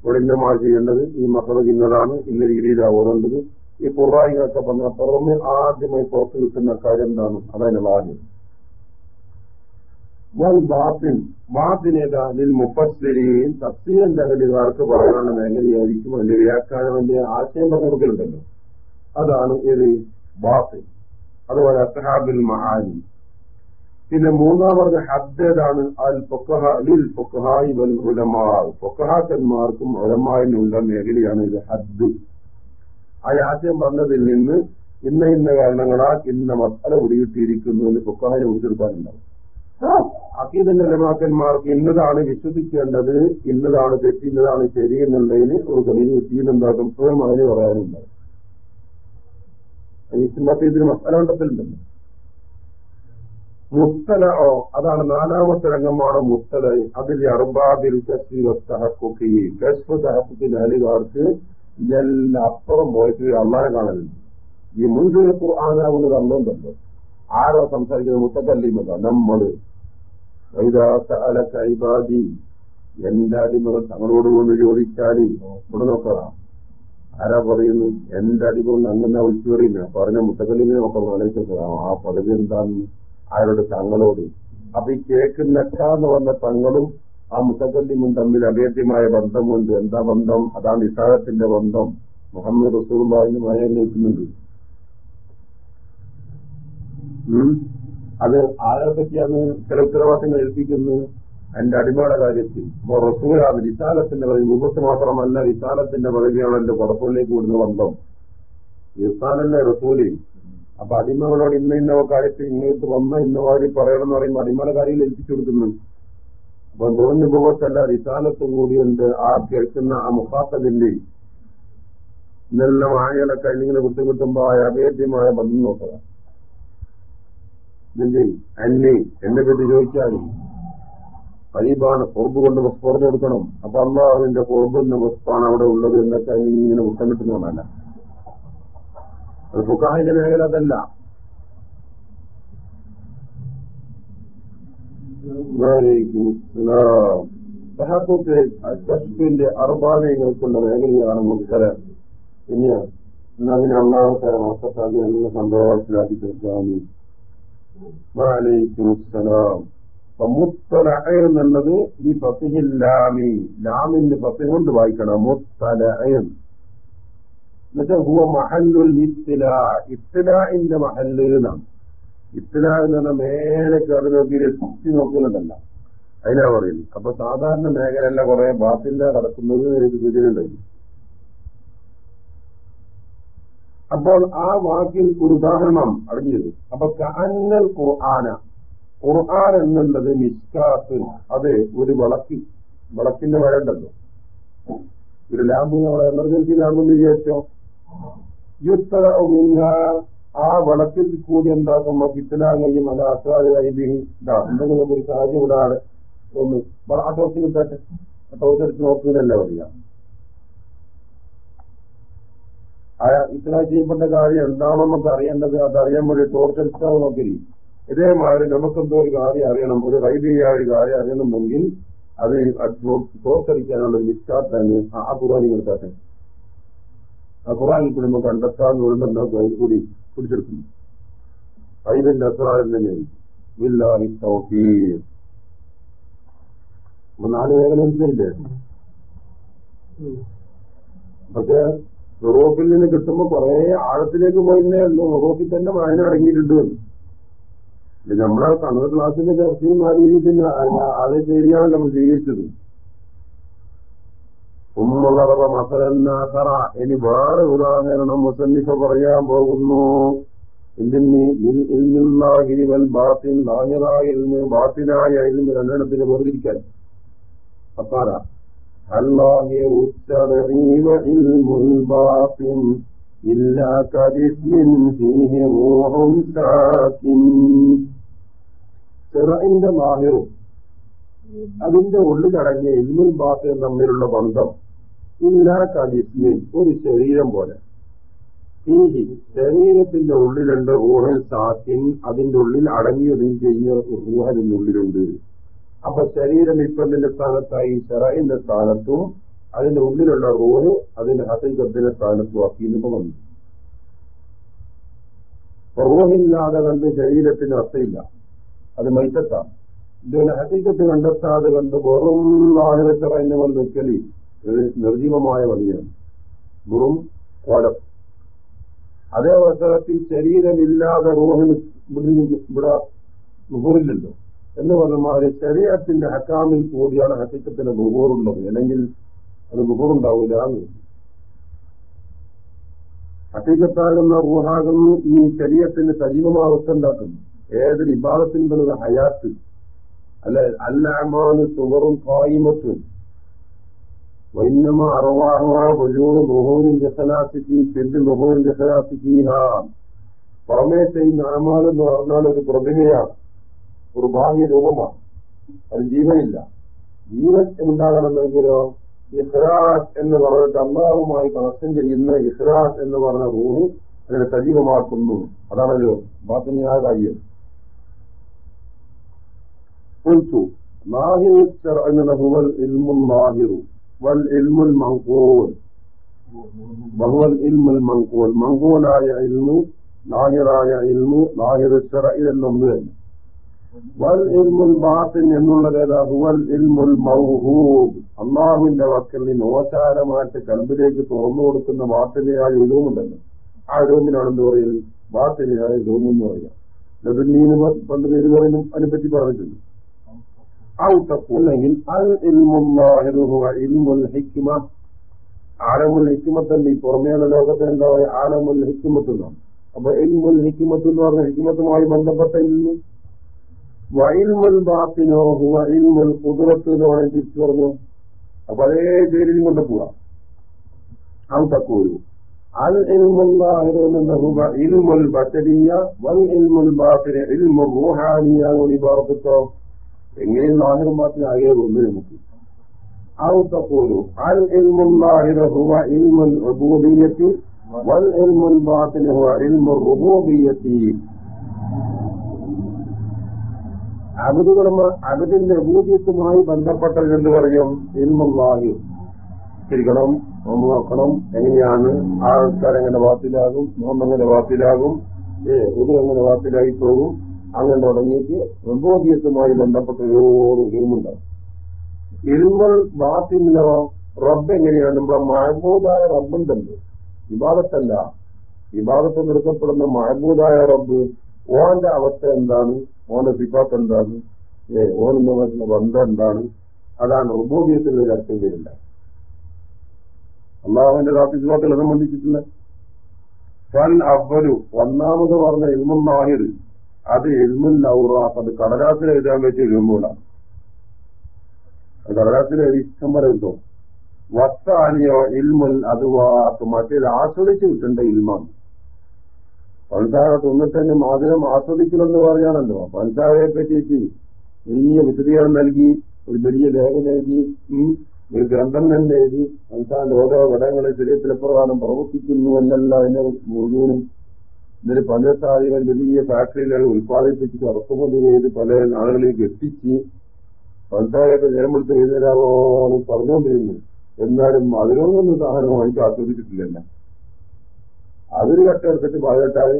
Speaker 1: ഇവിടെ ഇന്നമാ ചെയ്യേണ്ടത് ഈ മക്കളെ ഇന്നതാണ് ഇന്ന രീതിയിലാണ് ഓടേണ്ടത് ഈ ഖുറായികളൊക്കെ പറഞ്ഞ പുറമെ ആദ്യമായി പുറത്തു കിട്ടുന്ന കാര്യം എന്താണ്? അതായത് ആദ്യം വൽ ബാത്തിൻ ബാത്തിനേതാ അതിൽ മുപ്പത്തിരിയും തഫ്സീലിന്റെ തകലുകാർക്ക് പറയാനുള്ള മേഖലയായിരിക്കും അതിന്റെ വ്യാഖ്യാനം അതിന്റെ ആശയം പറഞ്ഞു അതാണ് ഇത് ബാത്തിൻ. അതുപോലെ അസ്ഹാബിൽ മഹാനി പിന്നെ മൂന്നാമത്തെ ഹദ്ദേതാണ് അൽ ലിൽ ഫൊക്കഹായി വൽ ഉലമാ. പൊക്കഹാക്കന്മാർക്കും ഉലമാവിനുള്ള മേഖലയാണ് ഇത് ഹദ്. ആ ആശയം പറഞ്ഞതിൽ നിന്ന് ഇന്ന ഇന്ന കാരണങ്ങളാൽ ഇന്ന മസല പിടികിട്ടിയിരിക്കുന്നു എന്ന് പൊക്കഹാനെ പിടിച്ചെടുക്കാനുണ്ടാവും അക്കീതന്റെ ലമാക്കന്മാർക്ക് ഇന്നതാണ് വിശ്വസിക്കേണ്ടത് ഇന്നതാണ് തെറ്റി ഇന്നതാണ് ശരി എന്നുള്ളതിന് ഒരു തെളിവ് കിട്ടിയെന്നുണ്ടാകും സ്വയം അതിന് പറയാനുണ്ട്. ഇതിന് മുത്തല ഓ അതാണ് നാലാമത്തെ രംഗമാണ് മുത്തല. അതിൽ അറുബാബിൽ കശ്മീരത്തി കശ്മ അലികാർക്ക് ഇതെല്ലാം അപ്പുറം പോയിട്ട് അള്ളാനെ കാണലുണ്ട്. ഈ മുൻകൂർ ഖുർആാനാവുന്നത് അന്നുണ്ടല്ലോ ആരോ സംസാരിക്കുന്നത് മുത്തക്കല്ലിമത നമ്മൾ. കൈബാദി എന്റെ അടിമകൾ തങ്ങളോട് കൊണ്ട് ചോദിച്ചാൽ ഇവിടെ നോക്കാം ആരാ പറയുന്നു എന്റെ അടിമകൾ അങ്ങനെ വിളിച്ചു പറയുന്ന പറഞ്ഞ മുത്തക്കല്ലിമിനെ ഒക്കെ ആലോചിച്ചത് ആ പദവി എന്താന്ന്? ആരോട് തങ്ങളോട്? അപ്പൊ ഈ കേൾക്കുന്നക്ക പറഞ്ഞ തങ്ങളും ആ മുത്തക്കല്ലിമും തമ്മിൽ അഭേദ്യമായ ബന്ധമുണ്ട്. എന്താ ബന്ധം? അതാണ് ഇസാഹത്തിന്റെ ബന്ധം. മുഹമ്മദ് റസൂലുമായി നിൽക്കുന്നുണ്ട്. അത് ആരെ പറ്റിയാണ് ചില ഉത്തരവാദിത്തങ്ങൾ ഏൽപ്പിക്കുന്നു? എന്റെ അടിമയുടെ കാര്യത്തിൽ. അപ്പൊ റസൂലാണ് വിശാലത്തിന്റെ പദവി മുഖത്ത് മാത്രമല്ല വിശാലത്തിന്റെ പദവിയാണ് എന്റെ പുറത്തുള്ളിലേക്ക് വിടുന്ന ബന്ധം. വിസാലല്ലേ റസൂലി? അപ്പൊ അടിമകളോട് ഇന്ന ഇന്ന കാര്യത്തിൽ ഇങ്ങോട്ട് വന്ന ഇന്ന കാര്യം പറയണം എന്ന് പറയുമ്പോൾ അടിമയുടെ കാര്യം ഏൽപ്പിച്ചു കൊടുക്കുന്നു. അപ്പൊ നൂറിന് മുഖത്തല്ല കൂടി കൂടിയുണ്ട് ആ കേൾക്കുന്ന ആ മുഖാത്തതിന്റെ ഇന്നെല്ലാം ആയകളൊക്കെ ഇങ്ങനെ കുട്ടികുട്ടുമ്പോ കിട്ടുമ്പോ ആ അഭേദ്യമായ ബന്ധം നോക്കുക. ഇതിന്റെ അന്നെ എന്നെ പറ്റി ചോദിച്ചാൽ കരീബാണ് പുറമ്പ് കൊണ്ട് പുറത്തു കൊടുക്കണം. അപ്പൊ അള്ളാഹുവിന്റെ കുറുമ്പിന്റെ വസ്തുവാണ് അവിടെ ഉള്ളത് എന്നൊക്കെ ഇങ്ങനെ മുട്ടം കിട്ടുന്നതല്ല അത് ഫുക്കാഹിന്റെ മേഖല അതല്ല. സഹത്വത്തിന്റെ അർബാനയങ്ങൾക്കുള്ള മേഖലയാണ് മുഖ്യര പിന്നെ എന്നാ അള്ളാഹുക്കാരെ അള്ളാഹത്തെ മാസത്താക്കി നല്ല വലൈക്കും അസ്സലാം മുത്തല എന്നുള്ളത് ഈ ഫസിഹിൽ ലാമി ലാമിന്റെ പത്തി കൊണ്ട് വായിക്കണം മുത്തല എന്നുവെച്ചാൽ ഹുവ മഹല്ലുൽ ഇത്തില ഇത്തിലാന്റെ മഹല്ല് എന്നാണ് ഇത്തില എന്ന് പറഞ്ഞാൽ മേലെ കയറി നോക്കി എത്തി നോക്കുന്നതല്ല. അതിനാ പറയുന്നത്. അപ്പൊ സാധാരണ മേഖലയല്ല കുറെ ബാത്തിന്റെ കടക്കുന്നത് എനിക്ക് സൂചനയുണ്ടായി. അപ്പോൾ ആ വാക്കിൽ ഒരു ഉദാഹരണം അടങ്ങിയത് അപ്പൊ കഅന്നൽ ഖുർആന ഖുർആൻ എന്നുള്ളത് മിസ്കാത്ത് അത് ഒരു വിളക്ക് വിളക്കിന്റെ വരണ്ടല്ലോ ഒരു ലാമ്പ് നമ്മളെ എമർജൻസി ലാമ്പെന്ന് വിചാരിച്ചോ? യുദ്ധ ആ വിളക്കിൽ കൂടി എന്താക്കുമ്പോ കിത്തലാങ്ങയും അല്ല അസ്വാദി എന്തെങ്കിലും ഒരു സാഹചര്യം ഇവിടെ ഒന്ന് ആ ടോസ് കിട്ടട്ടെ ആ ടോസ് എടുത്ത് നോക്കുന്നതല്ല പറയാ ഇത്ര ചെയ്യപ്പെട്ട കാര്യം എന്താണോ നമുക്ക് അറിയേണ്ടത് അതറിയാൻ വേണ്ടി ടോർച്ച് എടുത്താൽ നോക്കില്ല ഇതേമാതിരി നമുക്കെന്തോ ഒരു കാര്യം അറിയണം ഒരു റൈബിയായ ഒരു കാര്യം അറിയണമെങ്കിൽ അത് ടോർച്ചടിക്കാനുള്ള ഒരു മിസ്റ്റാത്താണ് ആ ഖുറാനി എടുത്താട്ടെ ആ ഖുറാനിൽ കൂടി നമുക്ക് കണ്ടെത്താൻ ഉണ്ടെന്ന് കൂടി പിടിച്ചെടുക്കുന്നു. റൈബിന്റെ അസ്രാരം തന്നെയായി നാല് വേഗം എന്തില്ലേ പക്ഷെ യൂറോപ്പിൽ നിന്ന് കിട്ടുമ്പോ കുറെ ആഴത്തിലേക്ക് പോയിരുന്നേ ഉള്ളൂ. യൂറോപ്പിൽ തന്നെ വായന അടങ്ങിയിട്ടുണ്ട് നമ്മളെ കണ്ണൂർ ക്ലാസ്സിന്റെ ചർച്ചയും ആ രീതിയിൽ തന്നെ അതേ ശരിയാണ് നമ്മൾ സ്വീകരിച്ചത് ഉമ്മുള്ളറബ മസലന്നാസറ. ഇനി വേറെ ഉദാഹരണം മുസന്നിഫ പറയാൻ പോകുന്നു. ബാത്തിനായ രണ്ടെണ്ണത്തിന് വേർതിരിക്കാൻ. അപ്പാറ അല്ലാഹെ ഉച്ചടീവ ഇൽമുൽ ബാത്തിൻ. ഇല്ലാ കദിസ്മിൻ ഫീഹി റൂഹും സാക്കിൻ. ചെറയിന്റെ ലാഹിറും അതിന്റെ ഉള്ളിലടങ്ങിയ ഇൽമുൽ ബാത്തിനും തമ്മിലുള്ള ബന്ധം. ഇല്ലാ കരിസ്മിൻ ഒരു ശരീരം പോലെ. ഈ ശരീരത്തിന്റെ ഉള്ളിലുണ്ട് ഊഹൽ സാക്കിൻ അതിന്റെ ഉള്ളിൽ അടങ്ങിയതും ചെയ്യുന്ന ഉള്ളിലുണ്ട്. അപ്പൊ ശരീരം ഇപ്പത്തിന്റെ സ്ഥാനത്തായി ഷെറൈന്റെ സ്ഥാനത്തും അതിന്റെ ഉള്ളിലുള്ള റോഡ് അതിന്റെ ഹസൈകത്തിന്റെ സ്ഥാനത്തും ആക്കിയിപ്പോ വന്നു. റോഹില്ലാതെ കണ്ട് ശരീരത്തിന് അർത്ഥയില്ല അത് മൈത്തത്താണ്. ഇതിന് ഹസീക്കത്ത് കണ്ടെത്താതെ കണ്ട് വെറും ആഹിറച്ചറൈന്റെ വന്ന് നിൽക്കലി നിർജീവമായ വഴിയാണ്. വെറും കോലം. അതേ അവസരത്തിൽ ശരീരമില്ലാതെ റോഹിന് ഇവിടെ നുഹൂറില്ലല്ലോ. എന്ന് പറഞ്ഞ മാതിരി ശരീരത്തിന്റെ ഹക്കാമിൽ കൂടിയാണ് ഹക്കിക്കത്തിന് നുകൂറുള്ളത് അല്ലെങ്കിൽ അത് നുകൂറുണ്ടാവില്ല എന്ന്. ഹക്കിക്കത്താകുന്ന റൂഹാകുന്നു ഈ ശരീരത്തിന്റെ സജീവമാവസ്ഥ ഉണ്ടാക്കുന്നു. ഏത് വിഭാഗത്തിൽ ഹയാത്ത്. അല്ലെ അല്ലാമാന് സുവറും കായിമത്തും വൈന്നമ അറവാഹ ബുജൂർ നുഹൂരിൻ ജസനാസിക്കി ചെല്ലു നുഹൂരിൻ ജസനാസിക്കിഹ പുറമേ ചെയ്യുന്ന ആമാൽ എന്ന് പറഞ്ഞാൽ ഒരു പ്രതിമയാണ്. ഒരു ബാഹ്യ രൂപമാണ്. അത് ജീവനില്ല. ജീവൻ ഉണ്ടാകണമെങ്കിലോ ഇഹ്റാസ് എന്ന് പറഞ്ഞിട്ട് അള്ളാഹുമായി കണക്ഷൻ ചെയ്യുന്ന ഇഹ്റാസ് എന്ന് പറഞ്ഞ റൂഹ് അതിനെ സജീവമാക്കുന്നു. അതാണല്ലോ ബാത്തിന്യായ കാര്യം. മങ്കൂലായ ഇൽമു നാഹിറായ ഇൽമു നാഹിർ ഇതെല്ലാം ഒന്ന് തന്നെ. വൽ ഇൽമുൽ ബാത്തിൻ എന്നുള്ളത് ഏതാ വൽ ഇൽമുൽ മൗഹൂബ് അള്ളാഹുവിന്റെ വക്കൽ നിന്ന് കൽബിലേക്ക് തുറന്നു കൊടുക്കുന്ന ബാത്തിനെയായ ഇലവുമുണ്ടല്ലോ ആ ഇലവുമിനാണ് എന്ത് പറയുന്നത്? ബാത്തിനെയായ ഇലവും എന്ന് പറയാം ലബുന്നീന് പണ്ട് പേര് പറയുന്നു അതിനെപ്പറ്റി പറഞ്ഞിട്ടുണ്ട്. അല്ലെങ്കിൽ അൽ ഇൽമുൽ ഹിക്മ. ആലമുൽ ഹിക്മത്തന്റെ ഈ പുറമേയുള്ള ലോകത്തെ എന്താ പറയുക? ആലമുൽ ഹിക്മത്ത് എന്നാണ്. അപ്പൊ ഇൽമുൽ ഹിക്മത്ത് എന്ന് പറഞ്ഞ ഹിക്മത്തുമായി ബന്ധപ്പെട്ട ഇൽമു. വൈൽമുൽ ബാത്തിനോ ഹുവ ഇൽമുൽ കുതിരത്ത് എന്ന് പറഞ്ഞ് തിരിച്ചു പറഞ്ഞു അപ്പൊ അതേ പേരിലും കൊണ്ട് പോവാം അത് തക്കൂരു അൽ ഇൽമുല്ലാഹിറെന്ന ഹുവ ഇൽമുൽ ബഷരിയ വൽ ഇൽമുൽ ബാത്തിന ഇൽമുൽ റൂഹാനിയ എന്ന് പറഞ്ഞിട്ടോ എങ്ങനെയും ലാഹിറും ബാത്തിനും ആകെ ഒന്ന് നമുക്ക് أو تقول العلم الظاهر هو علم العبودية والعلم الباطن هو علم الربوبية അബുദുകളും അബുദിന്റെ അബൂദ്യത്തുമായി ബന്ധപ്പെട്ടത് എന്ന് പറയും. ഇൽമുല്ലാഹിർ ചിരിക്കണം നോമ്പ് നോക്കണം എങ്ങനെയാണ്? ആൾക്കാർ എങ്ങനെ വാത്തിലാകും നോമ്പെങ്ങനെ വാത്തിലാകും ഏ ഇത് എങ്ങനെ വാത്തിലായി പോകും? അങ്ങനെ തുടങ്ങിയിട്ട് പ്രബോധ്യത്തുമായി ബന്ധപ്പെട്ട ഒരു ഇൽമുണ്ടാകും. ഇരുമ്പൾ ബാത്തിലോ റബ്ബ് എങ്ങനെയാണ്? നമ്മളെ മഴബൂതായ റബ്ബുണ്ടല്ലോ. വിവാദത്തല്ല വിവാദത്തിൽ നിർത്തപ്പെടുന്ന മഴബൂതായ റബ്ബ് ഓന്റെ അവസ്ഥ എന്താണ്? ഓന്റെ സിഫാത്ത് എന്താണ്? ഏ ഓനുമായിട്ടുള്ള ബന്ധം എന്താണ്? അതാണ് റുബോബിയത്തിൽ ഒരു അർത്ഥം വരില്ല അള്ളാഹുവിന്റെ റാത്തി സിഫാത്തുകളെ സംബന്ധിച്ചിട്ടുള്ള ഫൻ അവലു ഒന്നാമത് പറഞ്ഞ ഇൽമുൽ നാഹിർ. അത് ഇൽമുൽ നൗറാഫ് അത് കടലാസിൽ എഴുതാൻ പറ്റിയ ഇൽമുകളാണ് കടലാസിൽ ഇഷ്ടം വരെ കിട്ടും. വത്താനിയോ ഇൽമുൽ അത് മറ്റേത് ആസ്വദിച്ചു കിട്ടേണ്ട ഇൽമാണ്. പഞ്ചായ തിന്നിട്ടന്നെ മാധുരം ആസ്വദിക്കണമെന്ന് പറയാണല്ലോ പഞ്ചായയെ പറ്റിയിട്ട് വലിയ വിശദീകരണം നൽകി ഒരു വലിയ ലേഖനം എഴുതി ഒരു ഗ്രന്ഥം തന്നെ എഴുതി പഞ്ചാന്റെ ഓരോ ഘടകങ്ങളെ ശരീരത്തിലെപ്രകാരം പ്രവർത്തിക്കുന്നു എന്നല്ല അതിനെ മുഴുവനും ഇതിന് പഞ്ചസാരികൾ വലിയ ഫാക്ടറികൾ ഉത്പാദിപ്പിച്ച് ഇറക്കുമതി ചെയ്ത് പല നാളുകളിലേക്ക് എത്തിച്ച് പഞ്ചായത്ത് ജനമെടുത്ത് എഴുന്നേരാവോന്ന് പറഞ്ഞുകൊണ്ടിരുന്നു എന്നാലും മധുരമൊന്നും സാധനം എനിക്ക് ആസ്വദിച്ചിട്ടില്ലല്ല. അതൊരു ഘട്ടമെടുത്തിട്ട് പതിനെട്ടായി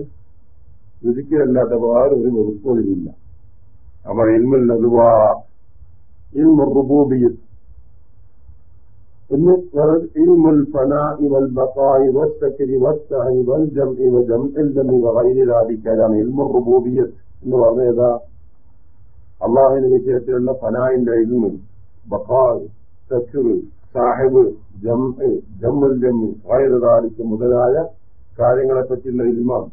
Speaker 1: രുചിക്കല്ലാത്ത വേറെ ഒരു വെറുപ്പൊലിയില്ല അപ്പൊ ഇൽമുൽ അതുവാ ഇൽമുറുബൂബിയത്ത് എന്ന് ഇൽമുൽ ഫനാഇ വൽ ബഖാഇ വസ്സക്രി വസ്സഹി വൽ ജംഇ വജംഇൽ ജംഇ വഗൈരി ദാലിക്കലാണ് ഇൽമുർ റുബൂബിയത്ത് എന്ന് പറഞ്ഞേതാ അള്ളാഹുവിന്റെ വിഷയത്തിലുള്ള ഫനായിന്റെ ഇൽമ് ബഖാൽ സക്കുർ സാഹിബ് ജംഇ ജമ്മുൽ ജമ്മി വൈറദാലിക്ക് മുതലായ കാര്യങ്ങളെ പറ്റിയുള്ള ഇൽമാണ്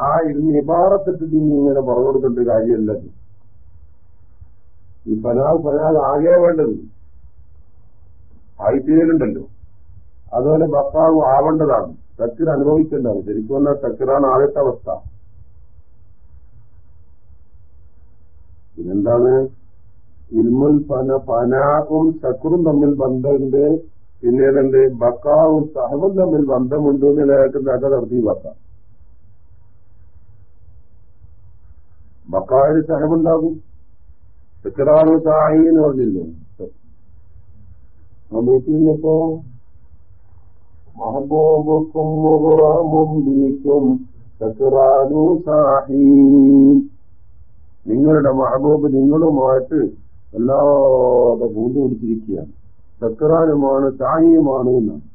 Speaker 1: ആ ഇരുമ ഇബാറത്തിട്ട് ഇങ്ങനെ പറഞ്ഞു കൊടുക്കേണ്ട കാര്യമല്ല ഈ പനാവ് പനാവ് ആകെ വേണ്ടത് ആയിത്തീരലുണ്ടല്ലോ അതുപോലെ ഭർത്താവ് ആവേണ്ടതാണ്. സക്കിർ അനുഭവിക്കേണ്ടതാണ്. ശരിക്കും പറഞ്ഞാൽ സക്കിറാണ് ആദ്യത്തെ അവസ്ഥ. പിന്നെന്താണ്? ഇൽമുൽ പന പനാവും സക്കറും തമ്മിൽ ബന്ധമുണ്ട്. പിന്നീടുണ്ട് ബക്കാവും സഹവും തമ്മിൽ ബന്ധമുണ്ട് എന്നുള്ളതായിട്ട് അത് നടത്തി ബക്ക ബക്കാവിന് സഹമുണ്ടാകും സക്കറാണ് സാഹി എന്ന് പറഞ്ഞില്ലേ? ആ മഹബോബക്കും ബീക്കും സക്കറാനു സാഹീ നിങ്ങളുടെ മഹബോബ് നിങ്ങളുമായിട്ട് വല്ലാതെ പൂണ്ടു പിടിച്ചിരിക്കുകയാണ് തായിയുമാണ് എന്നാണ്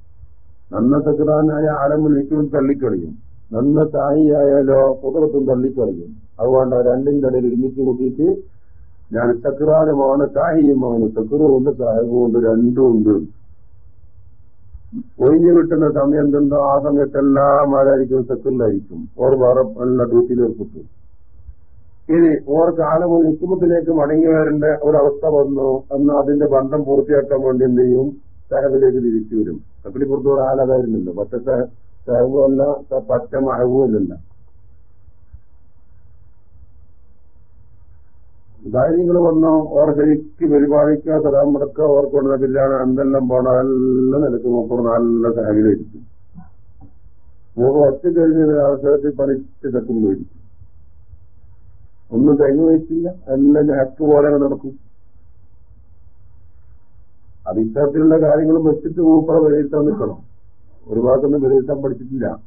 Speaker 1: നന്ന തക്രാനായ ആലമുൽ ഹിക്കുവിൽ തള്ളിക്കളിയും. നന്ന തായിയായാലോ കുതിരത്തും തള്ളിക്കളിയും. അതുകൊണ്ട് രണ്ടും ഇടയിൽ ഒരുമിച്ച് കൂട്ടിയിട്ട് ഞാൻ തക്രാനുമാണ് തായിയുമാണ് സക്രുമുണ്ട് തായവുമുണ്ട് രണ്ടും ഉണ്ട്. ഒഴിഞ്ഞു കിട്ടുന്ന സമയം എന്തുണ്ടോ ആ സമയത്തെല്ലാം ആരായിരിക്കും സക്രിലായിരിക്കും ഓർ വേറെ നല്ല ഡ്യൂട്ടിയിൽ ഏർപ്പെട്ടു ഇനി ഓർക്ക് ആലമുൽ ഇസ്മത്തിലേക്ക് മടങ്ങി വരേണ്ട ഒരവസ്ഥ വന്നു എന്ന് അതിന്റെ ബന്ധം പൂർത്തിയാക്കാൻ വേണ്ടി എന്ത് ചെയ്യും? സഹബിലേക്ക് തിരിച്ചു വരും. സക്കലി പുറത്തു ആലതായിരുന്നല്ലോ പച്ച സഹബുമല്ല പച്ച മഴവുമല്ല ധൈര്യങ്ങൾ വന്നോ ഓർ ശരിക്ക് പരിപാലിക്കുക സദാം മുടക്കുക ഓർക്ക് കൊണ്ടുവന്നില്ലാണ് എന്തെല്ലാം പോണ നല്ല നിലയ്ക്ക് നോക്കണം നല്ല സഹകരിക്കും മൂന്ന് ഒറ്റ കഴിഞ്ഞ അവസരത്തിൽ പണിച്ച് തക്കും ഒന്നും കഴിഞ്ഞു വെച്ചില്ല എല്ലാം ഹക്ക് പോലെ നടക്കും. അത് ഇത്തരത്തിലുള്ള കാര്യങ്ങളും വെച്ചിട്ട് മൂപ്പറ വിലയിരുത്താൻ നിൽക്കണം. ഒരു ഭാഗത്തൊന്നും വിലയിരുത്താൻ പഠിച്ചിട്ടില്ല.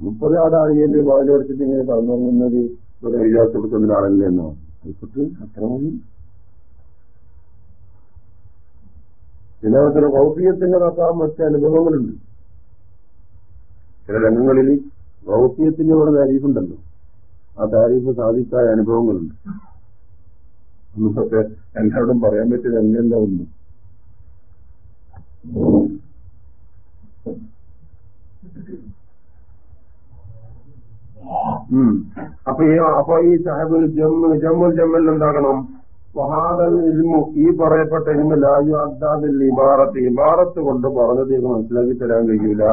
Speaker 1: മുപ്പത് ആടാണ് എന്റെ ഭാഗം പഠിച്ചിട്ട് ഇങ്ങനെ പറഞ്ഞിരുന്നത് ഒരു എഴുതാത്ത കൊടുക്കുന്ന ആളല്ലേ എന്നോ? അതിട്ട് അത്ര മതി. ചില ഭൗതികത്തിന്റെ നോക്കാൻ മറ്റ് അനുഭവങ്ങളുണ്ട്. ചില രംഗങ്ങളിൽ ഭൗതികത്തിന്റെ കൂടെ താരീഫുണ്ടല്ലോ ആ താരീഫ് സാധിക്കായ അനുഭവങ്ങളുണ്ട്. ഒന്നൊക്കെ എല്ലാവരോടും പറയാൻ പറ്റിയത് എങ്ങനെയല്ല ഒന്നും? അപ്പൊ ഈ അപ്പൊ ഈ സാഹിബ് ജമ്മു ജമ്മുൽ ജമ്മൽ എന്താകണം? വഹാദൽ ഇൽമു ഈ പറയപ്പെട്ട ഇൽമു ലായു അദ്ദാദിൽ ഇബാറത്ത്. ഇബാറത്ത് കൊണ്ട് പറഞ്ഞത് മനസ്സിലാക്കി തരാൻ കഴിയൂല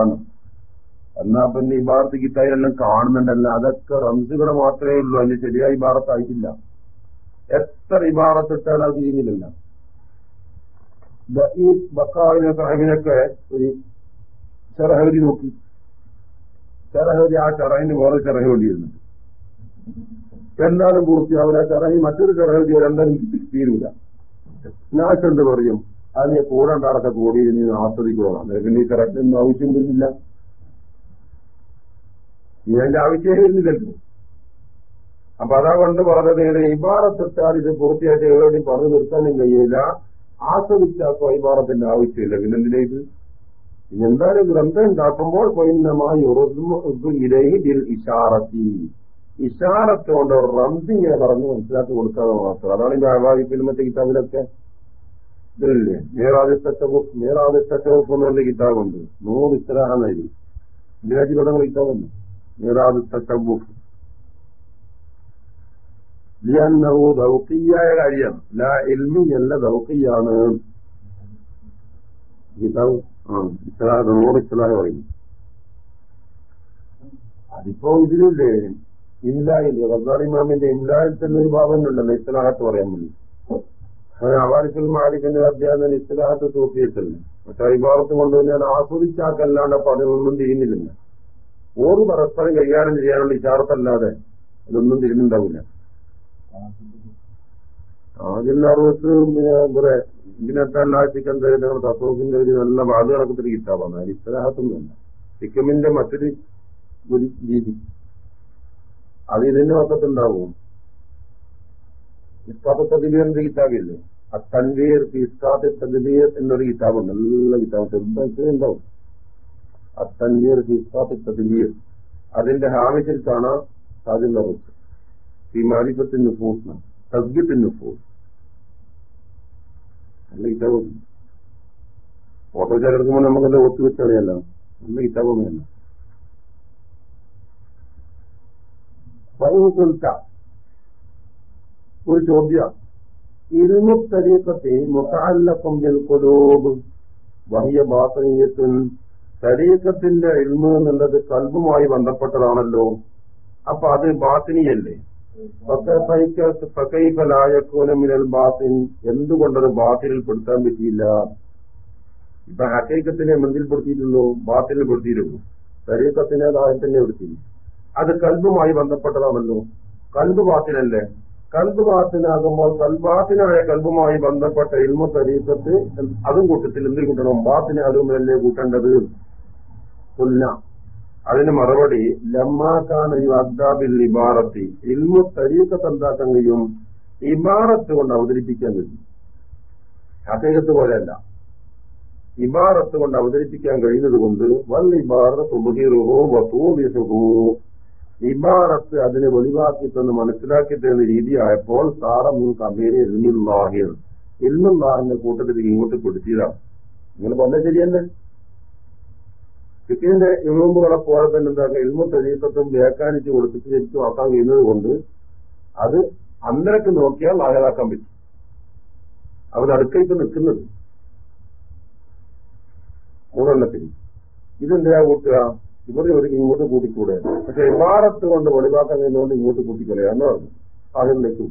Speaker 1: എന്നാ പിന്നെ ഇബാറത്ത് കിട്ടായെല്ലാം കാണുന്നുണ്ടല്ല. അതൊക്കെ റംസുകളെ മാത്രമേ ഉള്ളൂ. അതിന് ശരിയായ ഇബാറത്ത് ആയിട്ടില്ല എത്ര ഇബാറത്ത് ഇട്ടാൽ അത് ചെയ്യുന്നില്ല ഈ ബക്കാവിനെ സാഹിബിനൊക്കെ ഒരു ചെറഹരി നോക്കി. ചെറഹരി ആ ചെറഹിന് വേറെ ചെറഹ വേണ്ടിയിരുന്നുണ്ട് എന്തായാലും പൂർത്തിയാവില്ല. ചെറഹി മറ്റൊരു ചെറഹരി രണ്ടും തീരൂല. നാശുണ്ട് പറയും? അതിനെ കൂടെ കൂടി നീ ആസ്വദിക്കണം അതിന് ഈ ചെറഹിനൊന്നും ആവശ്യം വരുന്നില്ല. ഇതിന്റെ ആവശ്യം വരുന്നില്ലല്ലോ അപ്പൊ അതാ കൊണ്ട് പറഞ്ഞത് ഇബാറത്തിട്ടാൽ ഇത് പൂർത്തിയായിട്ട് എവിടെയും പറഞ്ഞു നിർത്താനും കഴിയില്ല. ആസ്വദിച്ചാക്കോ ഇബാറത്തിന്റെ ആവശ്യമില്ല. പിന്നെന്തിനാ ഇത്? എന്തായാലും ഗ്രന്ഥം ഉണ്ടാക്കുമ്പോൾ ഇഷാറത്തി. ഇഷാറത്ത് കൊണ്ട് റംസിങ്ങനെ പറഞ്ഞ് മനസ്സിലാക്കി കൊടുക്കാതെ മാത്രം. അതാണ് ഈ വ്യാപാരി ഫിലിമത്തെ കിതാബിലൊക്കെ. ഇതില്ലേ? മേറാദ് തച്ചബുക്ക് മേറാദ് തച്ചബുക്ക് എന്നുള്ള കിതാബുണ്ട്. നൂറ് ഇസ്ലാഹി ഇതിനാറ്റി തുടങ്ങുന്ന കിതാബുണ്ട് മേറാദ് തച്ചബുക്ക് ലിയന്നഹു ദൗക്കിയായ കാര്യം ലാ ഇൽമിയല്ല ദൗക്കിയാണ് കിതാബ് ആ ഇസ്ലാഹ് നൂറ് ഇസ്ലാഹ് പറയും അതിപ്പോ ഇതിലില്ലേ ഇംലായില്ലേ റസാൽ ഇമാമിന്റെ ഇംലായിൽ തന്നെ ഒരു ഭാവനുണ്ടല്ലോ ഇസ്ലാഹത്ത് പറയാൻ വേണ്ടി അവാരിഫുൽ മാലിക്കിന്റെ അധ്യാപനം ഇസ്ലാഹത്ത് തൂക്കിയിട്ടില്ല പക്ഷെ വിഭാഗത്ത് കൊണ്ടുവന്ന് ഞാൻ ആസ്വദിച്ചാക്കല്ലാണ്ട് പതിനൊന്നും ചെയ്യുന്നില്ല ഓറ് പരസ്പരം കൈകാര്യം ചെയ്യാനുള്ള വിചാരത്തല്ലാതെ അതൊന്നും തിരിഞ്ഞുണ്ടാവില്ല. ആദ്യം അറുപത്ത് പിന്നെ കുറെ ഇതിനെത്താൻ ആഴ്ചക്ക് എന്തായാലും തത്വത്തിന്റെ ഒരു നല്ല വാത് കണക്കത്തിൽ കിട്ടാവാണ്. അത് ഇസ്ലാഹത്തൊന്നുമല്ല സിക്കിമിന്റെ മറ്റൊരു ഒരു രീതി. അത് ഇതിന്റെ വക്കത്തുണ്ടാവും. ഇസ്താത്ത് തദ്ബീറിന്റെ കിതാബില്ലേ? ആ തൻവീർ ഇസ്താത്ത് തദ്ബീർ എന്നൊരു കിതാബുണ്ട്. നല്ല കിതാബ്. ചെറുതായിട്ടുണ്ടാവും ആ അതിന്റെ ഹാമിച്ചിൽ കാണാം സാജിന്റെ റൂസ് ഈ മാലിഫത്തിന് നുഫൂസ് തസ്ഗിത്തിന് നുഫൂസ്. നല്ല കിതാബ് ഫോട്ടോ ചേർക്കുമ്പോൾ നമുക്കത് ഒത്തുവെച്ചറിയല്ല നല്ല കിതാബൊന്നുമല്ല വൈകുൽക്ക ഒരു ചോദ്യം. ഇരുമു തരീക്കത്തെ മുക്കാലക്കം കൊലോബ് വഹിയ ബാസനീയത്തുൻ തരീക്കത്തിന്റെ ഇൽമ എന്നുള്ളത് കൽബുമായി ബന്ധപ്പെട്ടതാണല്ലോ. അപ്പൊ അത് ബാത്തിനിയല്ലേ? മിനൽ ബാത്തിൻ. എന്തുകൊണ്ടത് ബാത്തിനിൽ പെടുത്താൻ പറ്റിയില്ല? ഇപ്പൊ ഹക്കൈക്കത്തിനെ മന്തിൽപ്പെടുത്തിയിട്ടുള്ളൂ ബാത്തിനിൽ പെടുത്തിയിട്ടുള്ളൂ ശരീരത്തിനെ അതായത് തന്നെ പെടുത്തിയില്ല. അത് കൽബുമായി ബന്ധപ്പെട്ടതാണല്ലോ. കൽബ് ബാത്തിനല്ലേ? കൽബ് ബാത്തിനാകുമ്പോൾ കൽബാത്തിനായ കൽബുമായി ബന്ധപ്പെട്ട ഇൽമ തരീക്കത്ത് അതും കൂട്ടത്തിൽ എന്തിൽ കൂട്ടണം? ബാത്തിനെ അതുമല്ലേ കൂട്ടേണ്ടത്? കൊല്ല അതിന് മറുപടി ലമ്മാക്കാണ് ഈ വാഗ്ദാബിൽ ഇബാറത്തി. ഇൽമു തരീക്കത്ത് എന്താക്കാൻ കഴിയും ഇബാറത്ത് കൊണ്ട് അവതരിപ്പിക്കാൻ കഴിയും. അദ്ദേഹത്ത് പോലെയല്ല. ഇബാറത്ത് കൊണ്ട് അവതരിപ്പിക്കാൻ കഴിയുന്നത് കൊണ്ട് വൽ ഇബാറത്ത് ഉപകീറുഹോ വസൂലിസുഹോ ഇബാറത്ത് അതിനെ വെളിവാക്കി തന്ന് മനസ്സിലാക്കി തരുന്ന രീതിയായപ്പോൾ സാറമിൻ കബീരെ ഇൽമുല്ലാഹിർ. ഇൽമുല്ലാഹിന്റെ കൂട്ടത്തിൽ ഇങ്ങോട്ട് പിടിച്ചതാണ് നിങ്ങൾ പറഞ്ഞ ശരിയല്ലേ? ഫിക്കിന്റെ ഇളുമ്പുകളെ പോലെ തന്നെ എന്താക്കുക ഇൽമു തെരീസത്തും വ്യാഖ്യാനിച്ച് കൊടുത്തിട്ട് ശരിക്കും ആക്കാൻ കഴിയുന്നത് കൊണ്ട് അത് അന്തരക്ക് നോക്കിയാൽ ലാഹരാക്കാൻ പറ്റും. അവർ അടുക്കയിപ്പ് നിൽക്കുന്നത്. മൂന്നെണ്ണത്തിന്. ഇതെന്തിനാ കൂട്ടുക? ഇവർ ഇവർക്ക് ഇങ്ങോട്ട് കൂട്ടിക്കൂടെ? പക്ഷെ ഇമാറത്ത് കൊണ്ട് വെളിവാക്കാൻ കഴിയുന്നതുകൊണ്ട് ഇങ്ങോട്ട് കൂട്ടിക്കളയാന്ന് പറഞ്ഞു. അതിലേക്കും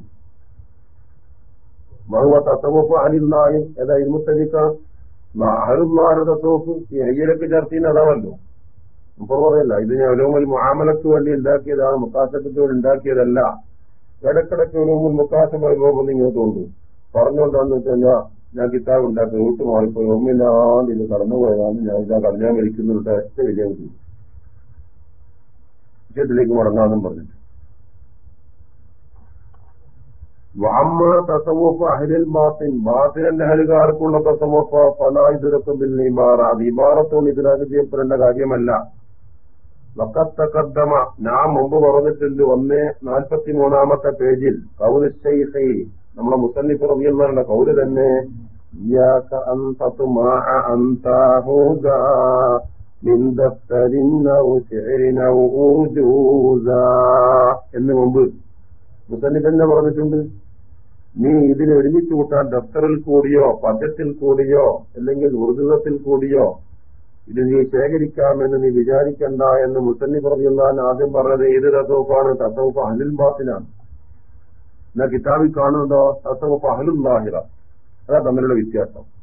Speaker 1: മഹുവ തത്വപ്പ് അനില്ലായും ഏതാ ഇരുമുത്തലിക്ക അഹലുമാരുടെ തോപ്പ് ഈ അയ്യലൊക്കെ ചർച്ച ചെയ്യുന്ന അതാവല്ലോ അപ്പൊ പറയല്ല ഇത് ഞാൻ ഒലോമൽ മാമലക്ക് വേണ്ടി ഉണ്ടാക്കിയതാണ് മുക്കാശത്തിന് വേണ്ടി ഉണ്ടാക്കിയതല്ല. ഇടക്കിടക്ക് ഒരു മുക്കാശം പോകുമ്പോൾ ഇങ്ങനെ തോന്നുന്നു. പറഞ്ഞുകൊണ്ടാന്ന് വെച്ചാൽ ഞാൻ കിതാബ് ഉണ്ടാക്കി റൂട്ട് മാറിപ്പോയി. ഒന്നില്ലാണ്ട് ഇത് കടന്നുപോയതാണ്. ഞാൻ ഇതാ കടഞ്ഞാൻ മരിക്കുന്നുണ്ട് വലിയ വിഷയത്തിലേക്ക് മടങ്ങാന്നും പറഞ്ഞിട്ട്. വാമ്മ തസവൂഫ് അഹലിൽ ബാത്തിൻ ബാത്തിനന്റെ അഹലുകാർക്കുള്ള തസവൂഫ് ഫലായുധരക്കബിൽ ഇമാറ അത് ഇമാറത്തോട് ഇതിനകം ചെയ്യപ്പെടേണ്ട കാര്യമല്ല. വക്കത്തക്കദ്ദമ ഞാൻ മുമ്പ് പറഞ്ഞിട്ടുണ്ട് ഒന്ന് നാൽപ്പത്തി മൂന്നാമത്തെ പേജിൽ കൗലശൈഹി നമ്മളെ മുസന്നിഫ് റബിയന്മാരുടെ കൗൽ തന്നെ എന്ന് മുമ്പ് മുസന്നിഫ് തന്നെ പറഞ്ഞിട്ടുണ്ട്. നീ ഇതിനെ ഒരുമിച്ച് കൂട്ടാൻ ദഫ്തറിൽ കൂടിയോ പദ്യത്തിൽ കൂടിയോ അല്ലെങ്കിൽ ഉർദുവത്തിൽ കൂടിയോ ഇത് നീ ശേഖരിക്കാമെന്ന് നീ വിചാരിക്കണ്ട എന്ന് മുസന്നി പറഞ്ഞാൽ ആദ്യം പറഞ്ഞത് ഏത് തസവുഫാണ് തസവുഫ് അഹലിൻ ബാത്തിനാണ്. എന്നാ കിതാബിൽ കാണുന്നതോ? തസവുഫ് അഹലുൽ ലാഹിറ. അതാ തമ്മിലുള്ള വ്യത്യാസം.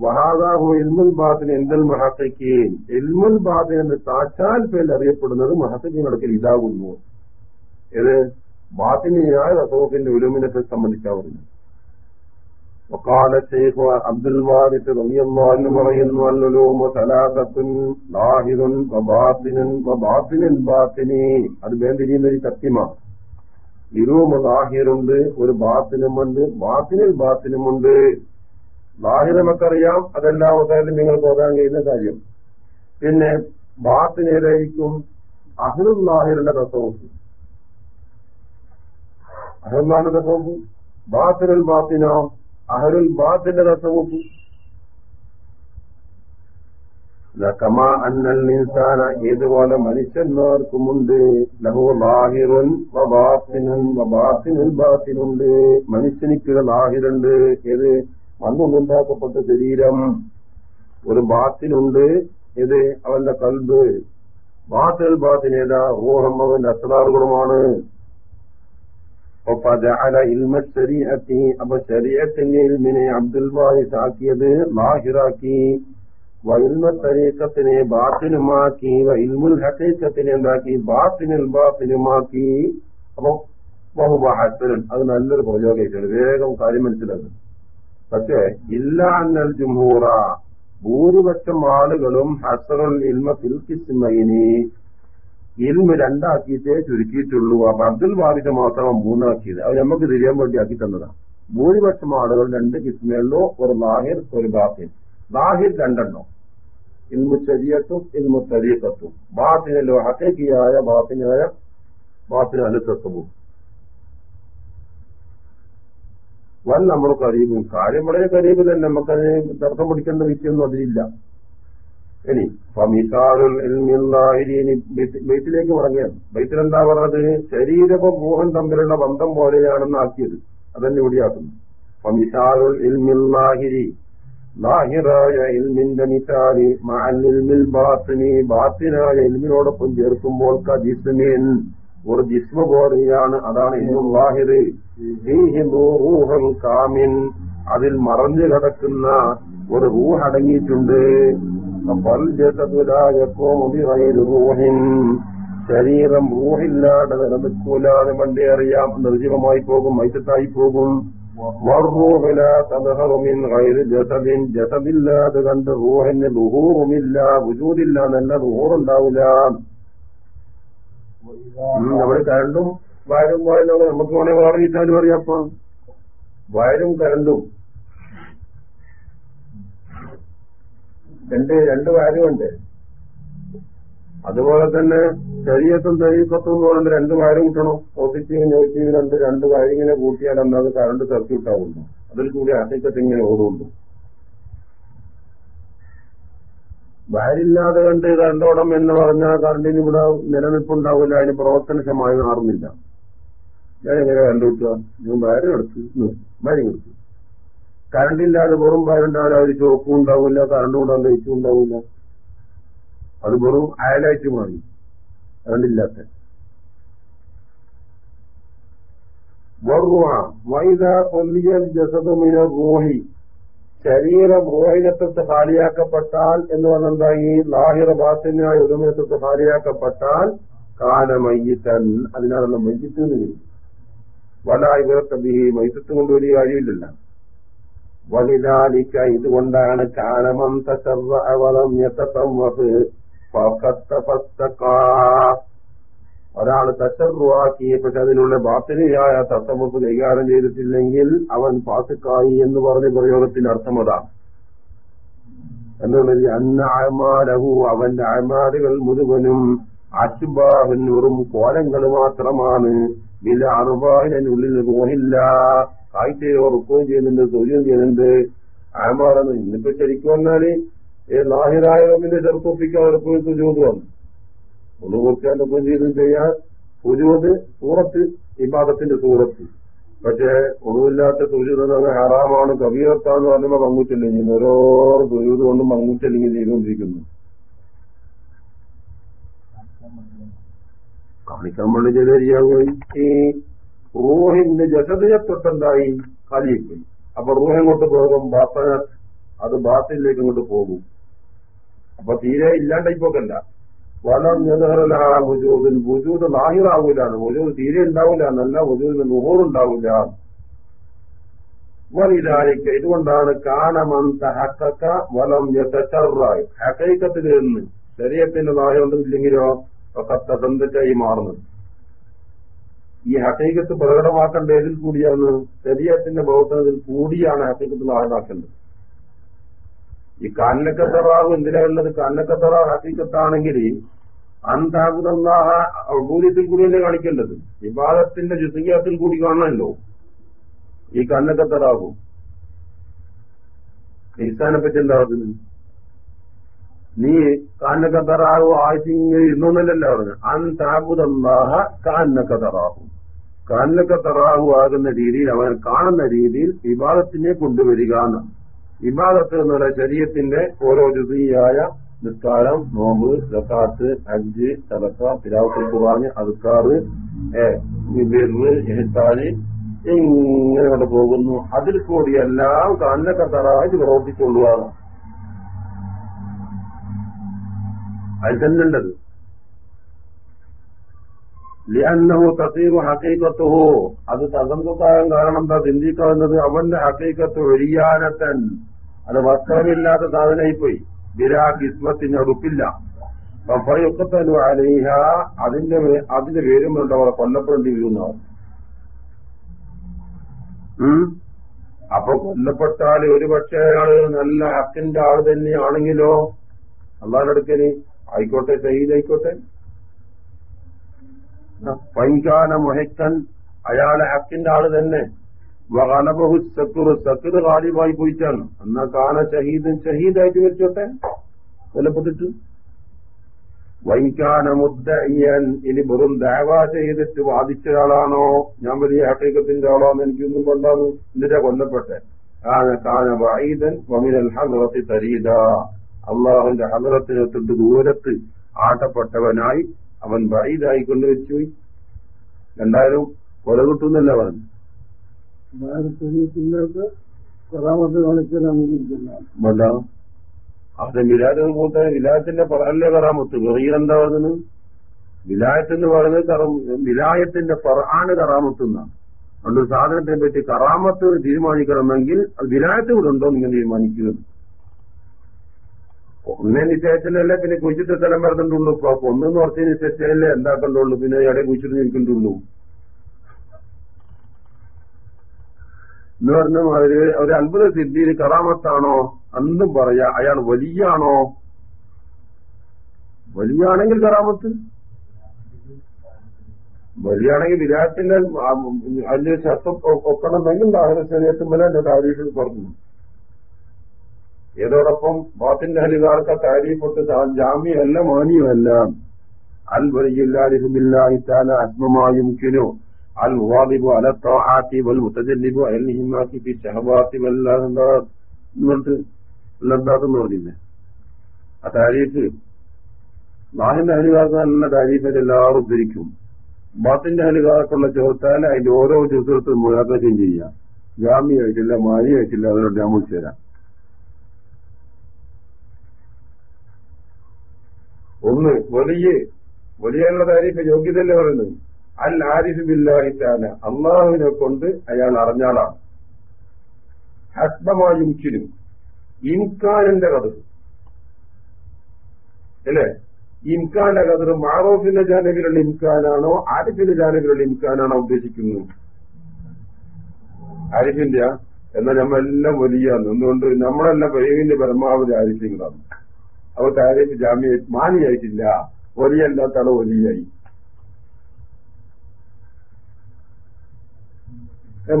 Speaker 1: വഹാദാഹു ഇൽമുൽ ബാത്തിന് എന്തൽ മഹത്തക്കീൻ ഇൽമുൽ ബാത്തിൻ എന്ന് താച്ചാൽ പേരിൽ അറിയപ്പെടുന്നത് മഹത്തക്കീനടക്കൽ ഇതാകുന്നു. ഇത് ബാത്തിനായ തസവുഫിന്റെ ഉലുമിനെ സംബന്ധിച്ചാ പറഞ്ഞു وقال الشيخ عبد الوارث رضي الله عنه പറയുന്നു العلوم ثلاثة ظاهر وباطن وباطن الباطن അത് വേണ്ടിയിരിക്കുന്ന ഒരു സത്യമാണ് ഇരൂമ് ലാഹിറുണ്ട് ഒരു ബാത്തിനുമുണ്ട് ബാത്തിനിൽ ബാത്തിനുമുണ്ട് ലാഹിർ നമുക്കറിയാം അതെല്ലാം അവസാനം നിങ്ങൾക്ക് പോകാൻ കഴിയുന്ന കാര്യം പിന്നെ ബാത്തിനേതായിരിക്കും അഹ്ലുൽ ലാഹിറിന്റെ തത്വം അഹ്ലുല്ലാഹിന്റെ തത്വം ബാത്തിനുൽ ബാത്തിനോ അഹരുൽ ബാത്തിന്റെ തസവുഫ് ലക്കമാ അന്നൽ നിൻസാന ഏതുപോലെ മനുഷ്യന്മാർക്കുമുണ്ട്. ലഹു ലാഹിറുൻ വബാത്തിനുൻ വബാത്തിനുൽ ബാത്തിനുണ്ട്. മനുഷ്യനിക്ക് ലാഹിറുണ്ട്. ഏത്? മണ്ണുണ്ടാക്കപ്പെട്ട ശരീരം. ഒരു ബാത്തിനുണ്ട്. ഏത്? അവന്റെ കൽബ്. ബാത്തിൽ ബാത്തിനേതാ ഊഹം അവന്റെ അസ്രാറുകളുമാണ്. وفجعل علم الشريعة അപ്പൊ ശരീരത്തിന്റെ ഇൽമിനെ അബ്ദുൽ വാരിസ് ആക്കിയത് ലാഹിറാക്കി വൈൽമ തരീക്കത്തിനെ ബാത്തിനുമാക്കി വൈൽമുൽ ഹക്കീക്കത്തിനെ എന്താക്കി ബാത്തിനുൽ ബാത്തിനുമാക്കി അപ്പൊ ബഹുബഹസരൻ അത് നല്ലൊരു പ്രയോഗമാണ് വേഗം കാര്യം മനസ്സിലാക്കും പക്ഷേ ഇല്ല അന്നൽ ജുംഹൂറ ഭൂരിപക്ഷം ആളുകളും ഹസറുൽ ഇൽമ ഫിൽക്കിസ്മൈനി ഇൽമ രണ്ടാക്കിയിട്ടേ ചുരുക്കിയിട്ടുള്ളൂ. അപ്പൊ അബ്ദുൽ വാദിന്റെ മാത്രം മൂന്നാക്കിയത്. അവർ നമുക്ക് തിരിയാൻ വേണ്ടി ആക്കി തന്നതാണ് ഭൂരിപക്ഷം ആളുകൾ രണ്ട് കിസ്മയുള്ളൂ ഒരു ലാഹിർ ഒരു ബാഹിൻ ലാഹിർ രണ്ടെണ്ണം. ഇൽമു ചെറിയത്തും ഇൽമു തരീക്കത്തും ബാത്തിനല്ലോ ഹക്കേക്കിയായ ബാത്തിനായ ബാത്തിന് അനുസത്വവും വൻ നമ്മൾ കരീബും കാര്യം വളരെ കരീബ് തന്നെ. നമുക്കതിന് തർക്കം പിടിക്കേണ്ട വിഷയമൊന്നും അതിലില്ല. ഇനി ബൈത്തിലേക്ക് ബൈത്തിൽ എന്താ പറഞ്ഞത്? ശരീരവും മോഹൻ തമ്മിലുള്ള ബന്ധം പോലെയാണെന്ന് ആക്കിയത്. അതന്നെ ഇവിടെയാക്കുന്നു ഫമിസാറുൽ ഇൽമിൽ ബാത്തിനി ചേർക്കുമ്പോൾ ഒരു ജിസ്മ പോലെയാണ്. അതാണ് കാമിൻ. അതിൽ മറഞ്ഞു കിടക്കുന്ന ഒരു റൂഹ് അടങ്ങിയിട്ടുണ്ട്. ശരീരം റൂഹില്ലാതെ നിലനിൽക്കൂലാതെ വണ്ടി അറിയാം നിർജീവമായി പോകും മൈസത്തായി പോകും ജസദില്ലാതെ കണ്ട് റൂഹിന് ലുഹൂറുമില്ല വുജൂദില്ല നല്ല ലുഹൂറുണ്ടാവില്ല. നമ്മൾ കരണ്ടും വയലും പോയാലും നമുക്ക് വേണമെങ്കിൽ പറഞ്ഞിട്ടാലും അറിയാപ്പോ വയലും കരണ്ടും രണ്ട് രണ്ട് കാര്യമുണ്ട് അതുപോലെ തന്നെ ശരീരത്തും തെരീക്കത്തും എന്ന് രണ്ട് കാര്യം കിട്ടണം? പോസിറ്റീവ് നെഗറ്റീവ് രണ്ട് രണ്ട് വയറിങ്ങനെ കൂട്ടിയാൽ അന്നത് കറണ്ട് സർക്യൂട്ട് ആവുന്നു. അതിൽ കൂടി അട്ടിക്കത്ത് ഇങ്ങനെ ഓടുള്ളൂ വയറില്ലാതെ കണ്ട് കണ്ടോടം എന്ന് പറഞ്ഞാൽ കറണ്ടിന് ഇവിടെ നിലനിൽപ്പുണ്ടാവില്ല അതിന് പ്രവർത്തനക്ഷമായി മാറുന്നില്ല. ഞാൻ എങ്ങനെ കണ്ടുകിട്ടുക ഞാൻ വയറ് എടുത്ത് കറണ്ടില്ലാതെ വെറും വയറുണ്ടാവില്ല ഒരു ചോക്കും ഉണ്ടാവില്ല കറണ്ടും ഉണ്ടാവില്ല ലൈറ്റും ഉണ്ടാവില്ല അത് വെറും അയലായിട്ട് മാറി കരണ്ടില്ലാത്ത. ോഹി ശരീര ശരീരം ഹാലിയാക്കപ്പെട്ടാൽ എന്ന് പറഞ്ഞെന്താ ഈ ലാഹിറ ബാത്തിനായ ഉദമനത്വത്തെ ഹാലിയാക്കപ്പെട്ടാൽ കാലമയ്യത്തൻ അതിനാണല്ലോ മയ്യത്ത് എന്ന് ഇവരത്തെ വലായി വേർത്തബിഹി മയ്യത്ത് കൊണ്ട് വലിയ കാര്യമില്ലല്ല. വലിതാലിക്ക ഇതുകൊണ്ടാണ് കാലമം തസവലം ഒരാൾ തച്ചറുവാക്കി പക്ഷെ അതിനുള്ള ബാത്തിനിയായ തത്തമുപ്പ് കൈകാര്യം ചെയ്തിട്ടില്ലെങ്കിൽ അവൻ പാസുക്കായി എന്ന് പറഞ്ഞ പ്രയോഗത്തിന്റെ അർത്ഥം അതാണ് എന്നുള്ളത് അന്ന അയമാലഹു അവന്റെ അയമാരുകൾ മുഴുവനും അശുബാഹൻ വെറും കോലങ്ങൾ മാത്രമാണ്. വില അറുപാഹിനുള്ളിൽ റോഹില്ല കാഴ്ചയോ റുക്കുകയും ചെയ്യുന്നുണ്ട് സൂര്യം ചെയ്യുന്നുണ്ട്. അയമാലെന്ന് ഇന്നിപ്പോ ശരിക്കും പറഞ്ഞാൽ നാഹിരായ റബ്ബിന്റെ ചെറുപ്പൊപ്പിക്കാൻ എളുപ്പം സുജൂത് വന്നു. ഒന്ന് കുറിച്ചാൽ ഒപ്പം ചെയ്തും ചെയ്യാൻ സുജൂത് സൂറത്ത് ഇബാദത്തിന്റെ സൂറത്ത്. പക്ഷേ ഒന്നുമില്ലാത്ത സുജൂത് ഹറാമാണ് കബീറത്താന്ന് പറഞ്ഞാൽ മങ്ങൂറ്റല്ലെങ്കിൽ ഓരോ സുജൂത് കൊണ്ടും മങ്ങൂറ്റല്ലെങ്കിൽ ചെയ്തുകൊണ്ടിരിക്കുന്നു. കാണിക്കാൻ വേണ്ടി ചെയ്തരിയാകും ഈ റൂഹിന്റെ ജസദിനെ തൊട്ടുണ്ടായി കാലിയിപ്പോയി അപ്പൊ റൂഹ് എങ്ങോട്ട് പോകും? ബാപ്പന അത് ബാത്തിലേക്ക് അങ്ങോട്ട് പോകും. അപ്പൊ തീരെ ഇല്ലാണ്ടായി പോകണ്ട വലം വുജൂദിൻ. വുജൂദ് നാഹിറാവൂലാണ് വുജൂദ് തീരെ ഉണ്ടാവില്ല എന്നല്ല വുജൂദിന് നുഹൂറുണ്ടാവില്ല വലിതാരിക്ക. ഇതുകൊണ്ടാണ് കാനമന്ത ഹക്കക്ക വലം ഹക്കൈക്കത്തിൽ നിന്ന് ശരീരത്തിന്റെ നാഹൊന്നും ഇല്ലെങ്കിലോ ഒക്കെ മാറുന്നത് ഈ ഹക്കൈക്കത്ത് പ്രകടമാക്കേണ്ട ഏതിൽ കൂടിയാണ്? ശരീരത്തിന്റെ പ്രവർത്തനത്തിൽ കൂടിയാണ് ഹക്കൈക്കത്ത് നാഹനാക്കേണ്ടത് ഈ കാനക്കത്തറാവ് എന്തിനാ ഉള്ളത്? ഹസീക്കത്താണെങ്കിൽ ഹക്കീക്കത്താണെങ്കിൽ അന്താകുതന്നാഹ അഭൂര്യത്തിൽ കൂടിയല്ലേ കാണിക്കേണ്ടത്? വിവാദത്തിന്റെ ജുസീയത്തിൽ കൂടി കാണണമല്ലോ ഈ കന്നക്കത്തറാവും. ഈസാനെ പറ്റി എന്താ പറഞ്ഞത്? നീ കാന്നക്കത്തറാവു ആഴ്ച ഇരുന്നൊന്നല്ലല്ലോ പറഞ്ഞു അന്താകുതന്നാഹ കാന്നക്കത്തറാവും തറാഹു ആകുന്ന രീതിയിൽ അവൻ കാണുന്ന രീതിയിൽ വിവാദത്തിനെ കൊണ്ടുവരിക ഇബാദത്ത് എന്നുള്ള ശരീരത്തിന്റെ ഓരോ ജുതിയായ നിസ്കാരം നോമ്പ് ജക്കാത്ത് ഹജ്ജ് സലക്ക പിലാവത്തിൽ പറഞ്ഞ് അതുക്കാറ് എഹ്താന് ഇങ്ങനെ കൊണ്ട് പോകുന്നു. അതിൽ കൂടി എല്ലാം കാലിലൊക്കെ തറാഹ് പ്രവർത്തിച്ചുകൊണ്ടുപോകണം അതിൽ തന്നെ ഉണ്ടത്. ലിയന്നഹു തസീറു ഹക്കൈക്കത്തുഹു അത് തകർന്നുകാരൻ കാരണം എന്താ? ചിന്തിക്കാവുന്നത് അവന്റെ ഹക്കൈക്കത്ത് ഒഴിയാനത്തൻ അത് വസ്ത്രമില്ലാത്ത സാധനമായിപ്പോയി. ബിരാ കിസ്മത്തിന് ഉറപ്പില്ല ഫയൊക്കത്തലു അലൈഹ. അതിന്റെ അതിന്റെ പേരും വേണ്ടവർ കൊല്ലപ്പെടേണ്ടി വരുന്നവർ അപ്പൊ കൊല്ലപ്പെട്ടാൽ ഒരു പക്ഷേ അയാൾ നല്ല ഹക്കിന്റെ ആൾ തന്നെയാണെങ്കിലോ? അള്ളാഹടുക്കന് ആയിക്കോട്ടെ സഹീദായിക്കോട്ടെ പൈകാന മുഹക്കൻ അയാളെ ഹക്കിന്റെ ആൾ തന്നെ. വകലബഹു സക്കുർ സക്കുർ കാലിബായി പോയിട്ടാണ് എന്നാ കാന ഷഹീദൻ ഷഹീദായിട്ട് മരിച്ചോട്ടെ? കൊല്ലപ്പെട്ടിട്ട്. വൈകാന മുദ്ദയ്യൻ ഇനി വെറും ദേവാ ചെയ്തിട്ട് വാദിച്ച ആളാണോ ഞാൻ വലിയ ഹക്കീക്കത്തിന്റെ ആളാന്ന് എനിക്കൊന്നും കൊണ്ടാന്ന് എന്നിട്ടാ കൊല്ലപ്പെട്ടെ? കാന കാന വൈദൻ വമിനൽ ഹദ്റത്തി തരീദ. അള്ളാഹുന്റെ ഹലറത്തിനൊത്തിട്ട് ദൂരത്ത് ആട്ടപ്പെട്ടവനായി അവൻ വൈദായി കൊണ്ടുവച്ചുപോയി രണ്ടായിരം കൊല കിട്ടുന്നല്ല പറഞ്ഞു. അത് വിലായത്ത് പോലത്തെ വിലായത്തിന്റെ പറയല്ലേ കറാമത്ത്? വെറിയെന്താ പറഞ്ഞത്? വിലായത്ത് എന്ന് പറയുന്നത് വിലായത്തിന്റെ പറയാണ് കറാമത്ത് എന്നാണ്. അതുകൊണ്ട് സാധനത്തെ പറ്റി കറാമത്ത് തീരുമാനിക്കണമെങ്കിൽ അത് വിലായത്ത് ഇവിടെ ഉണ്ടോ നിങ്ങൾ തീരുമാനിക്കുന്നത് ഒന്നേ നിശ്ചയത്തിലല്ലേ പിന്നെ കുഴിച്ചിട്ട് സ്ഥലം വരുന്നുണ്ടുള്ളൂ ഇപ്പൊ അപ്പൊ ഒന്നെന്ന് കുറച്ച് നിശ്ചയിച്ചല്ലേ എന്താക്കണ്ടുള്ളൂ പിന്നെ എവിടെ കുഴിച്ചിട്ട് നിൽക്കണ്ടുള്ളൂ എന്ന് പറഞ്ഞ മാതിരി ഒരു അത്ഭുത സിദ്ധിയിൽ കറാമത്താണോ? അന്നും പറയാ അയാൾ വലിയാണോ? വലിയാണെങ്കിൽ കറാമത്ത്. വലിയാണെങ്കിൽ വിരാട്ടിന്റെ അതിന്റെ ശസ്ത്രം ഒക്കണമെങ്കിൽ ദാഹന ശരീരത്തിൽ എന്റെ താരീഫ് പറഞ്ഞു ഏതോടൊപ്പം ബാത്തിന്റെ ഹലികാർക്ക് താൻ ജാമ്യമല്ല മാനിയുമല്ല. അൽ വലിയില്ലാലിഹുബില്ലാഹി താല അസ്മമായും കിനോ അൽ വാദിബു അല ത്വാആത്തി വൽ മുതജല്ലിബു അൽ ഫി ശഹവാത്തി വല്ലാഹ് എന്നിട്ട് ലദ്ദാത്തെന്ന് പറഞ്ഞില്ലേ. ആ താരീഫ് നാഹിന്റെ ഹലികാർക്ക് നല്ല താരീഫിൽ എല്ലാവരും ഉദ്ധരിക്കും. ബാത്തിന്റെ ഹലികാർക്കുള്ള ചോർത്താൽ അതിന്റെ ഓരോ ദിവസത്തും മുഴാക്കം ചെയ്യാം. ജാമ്യമായിട്ടില്ല മാനിയായിട്ടില്ല അതിനോട് ഞാൻ വിളിച്ചു തരാം ഒന്ന് വലിയ വലിയുള്ള താരീഫ് യോഗ്യതല്ലേ പറയുന്നത്? അൽ ആരിഫ് ബില്ലാഹിത്താന അള്ളാഹുവിനെ കൊണ്ട് അയാൾ അറിഞ്ഞാളാണ്. ഹസ്ബമായുക്കിനും ഇൻകാനിന്റെ കഥ അല്ലേ? ഇൻകാന്റെ കഥ മാറോഫിന്റെ ജാനകിലുള്ള ഇൻകാനാണോ ആരിഫിന്റെ ജാനകിലുള്ള ഇൻകാനാണോ ഉദ്ദേശിക്കുന്നത്? ആരിഫിന്റെ എന്നാൽ നമ്മളെല്ലാം വലിയ നിന്നുകൊണ്ട് നമ്മളെല്ലാം പരിവിന്റെ പരമാവധി ആരിഫ്യങ്ങളാണ് അപ്പൊ താരേക്ക് ജാമ്യ മാനിയായിട്ടില്ല. വലിയല്ലാത്താണ് വലിയായി.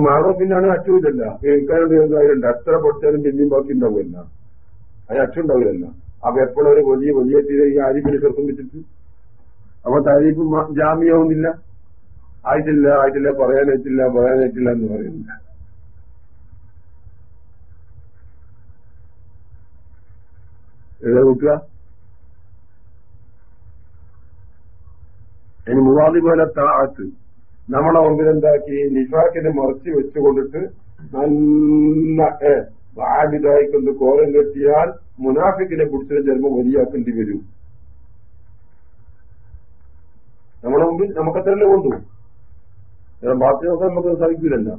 Speaker 1: മാറോ അച്ചുമില്ലല്ല കേൾക്കാനോട് കേൾക്കാനുണ്ട് അത്ര പൊട്ടാലും പിന്നെയും ബാക്കി ഉണ്ടാവില്ല. അതിന് അച്ചുണ്ടാവില്ല അപ്പൊ എപ്പോഴും ഒരു വലിയ വലിയ ഈ ആരിഫിനെ ചെറുപ്പം വെച്ചിട്ട്. അപ്പൊ താരീഫ് ജാമ്യാവുന്നില്ല ആയിട്ടില്ല ആയിട്ടില്ല പറയാനായിട്ടില്ല പറയാനായിട്ടില്ല എന്ന് പറയുന്നില്ല. എഴുതാ നോക്കുക. ഇനി മുവാദി പോലെ താഴത്ത് നമ്മളെ മുമ്പിൽ എന്താക്കി? നിഫാക്കിനെ മറച്ചു വെച്ചുകൊണ്ടിട്ട് നല്ല ആബിതായിക്കൊണ്ട് കോലം കെട്ടിയാൽ മുനാഫിക്കിനെ കുടിച്ചൊരു ജന്മം വലിയാക്കേണ്ടി വരും. നമ്മളെ മുമ്പിൽ നമുക്കത്രല്ലേ കൊണ്ടു. ബാക്കി നോക്കാൻ നമുക്ക് സാധിക്കില്ലല്ലോ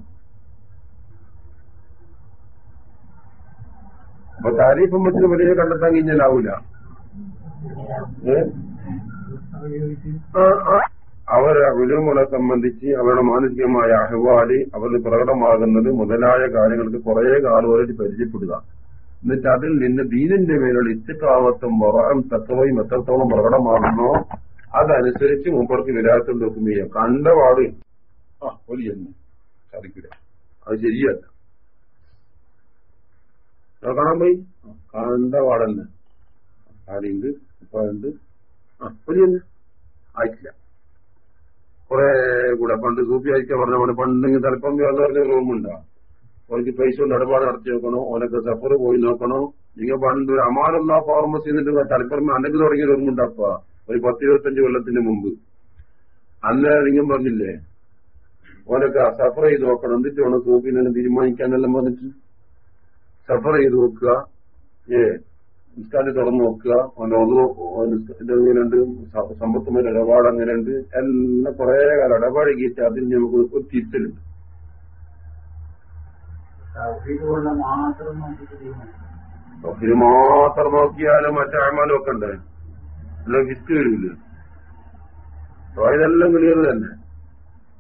Speaker 1: അപ്പൊ താരീഫ് മറ്റിന് വലിയ കണ്ടെത്താൻ കഴിഞ്ഞാലാവൂല. അവരെ ഉലുമുളെ സംബന്ധിച്ച് അവരുടെ മാനസികമായ അഹ്വാൽ അവരിൽ പ്രകടമാകുന്നത് മുതലായ കാര്യങ്ങൾക്ക് കുറെ കാലം പരിചയപ്പെടുക. എന്നിട്ട് അതിൽ നിന്ന് ദീനിന്റെ മേലുള്ള ഇത്തിക്കാവത്തും വറം തത്വയും എത്രത്തോളം പ്രകടമാകുന്നോ അതനുസരിച്ച് മുമ്പർക്ക് വിരാത്തും നോക്കും ചെയ്യാം കണ്ടപാട് ആ ഒലിയെന്ന് സാധിക്കില്ല അത് ശരിയല്ല. കാണാൻ പോയി? കണ്ട പാടന്നെ ആരുണ്ട്? ഇപ്പുണ്ട് ആ വലിയ ആയിട്ടില്ല. കുറെ കൂടെ പണ്ട് സൂപ്പി അയക്കാൻ പറഞ്ഞ പോലെ പണ്ട് തലപ്പം എന്ന് പറഞ്ഞ റൂമുണ്ടാ ഓർക്ക് പൈസ കൊണ്ട് ഇടപാട് നടത്തി നോക്കണോ? ഓനൊക്കെ സഫർ പോയി നോക്കണോ? നിങ്ങൾ പണ്ട് ഒരു അമാനുള്ള ഫാർമസി എന്നിട്ട് തലപ്പുറം അനക്ക് തുടങ്ങിയ റൂമുണ്ടപ്പ ഒരു പത്ത് ഇരുപത്തഞ്ച് കൊല്ലത്തിന് മുമ്പ്. അന്ന് നിങ്ങൾ പറഞ്ഞില്ലേ? ഓനൊക്കെ സഫർ ചെയ്ത് നോക്കണം. എന്നിട്ട് വേണം സൂപ്പിനെ തീരുമാനിക്കാനെല്ലാം പറഞ്ഞിട്ട്. സഫർ ചെയ്ത് നോക്കുക ഏ നിസ്കാരം തുറന്നു നോക്കുക. സമ്പത്തും സമ്പത്തുമായ ഇടപാട് അങ്ങനെയുണ്ട് എല്ലാം കുറെ കാലം ഇടപാട് കയറ്റി അതിന് നമുക്ക് ഒരു തിരിച്ചലുണ്ട് ഇത് മാത്രം നോക്കിയാലും മറ്റേ അമാലും ഒക്കെ ഉണ്ട് അല്ല ഫിസ്ക് വരില്ല ഇതെല്ലാം ക്ലിയർ തന്നെ.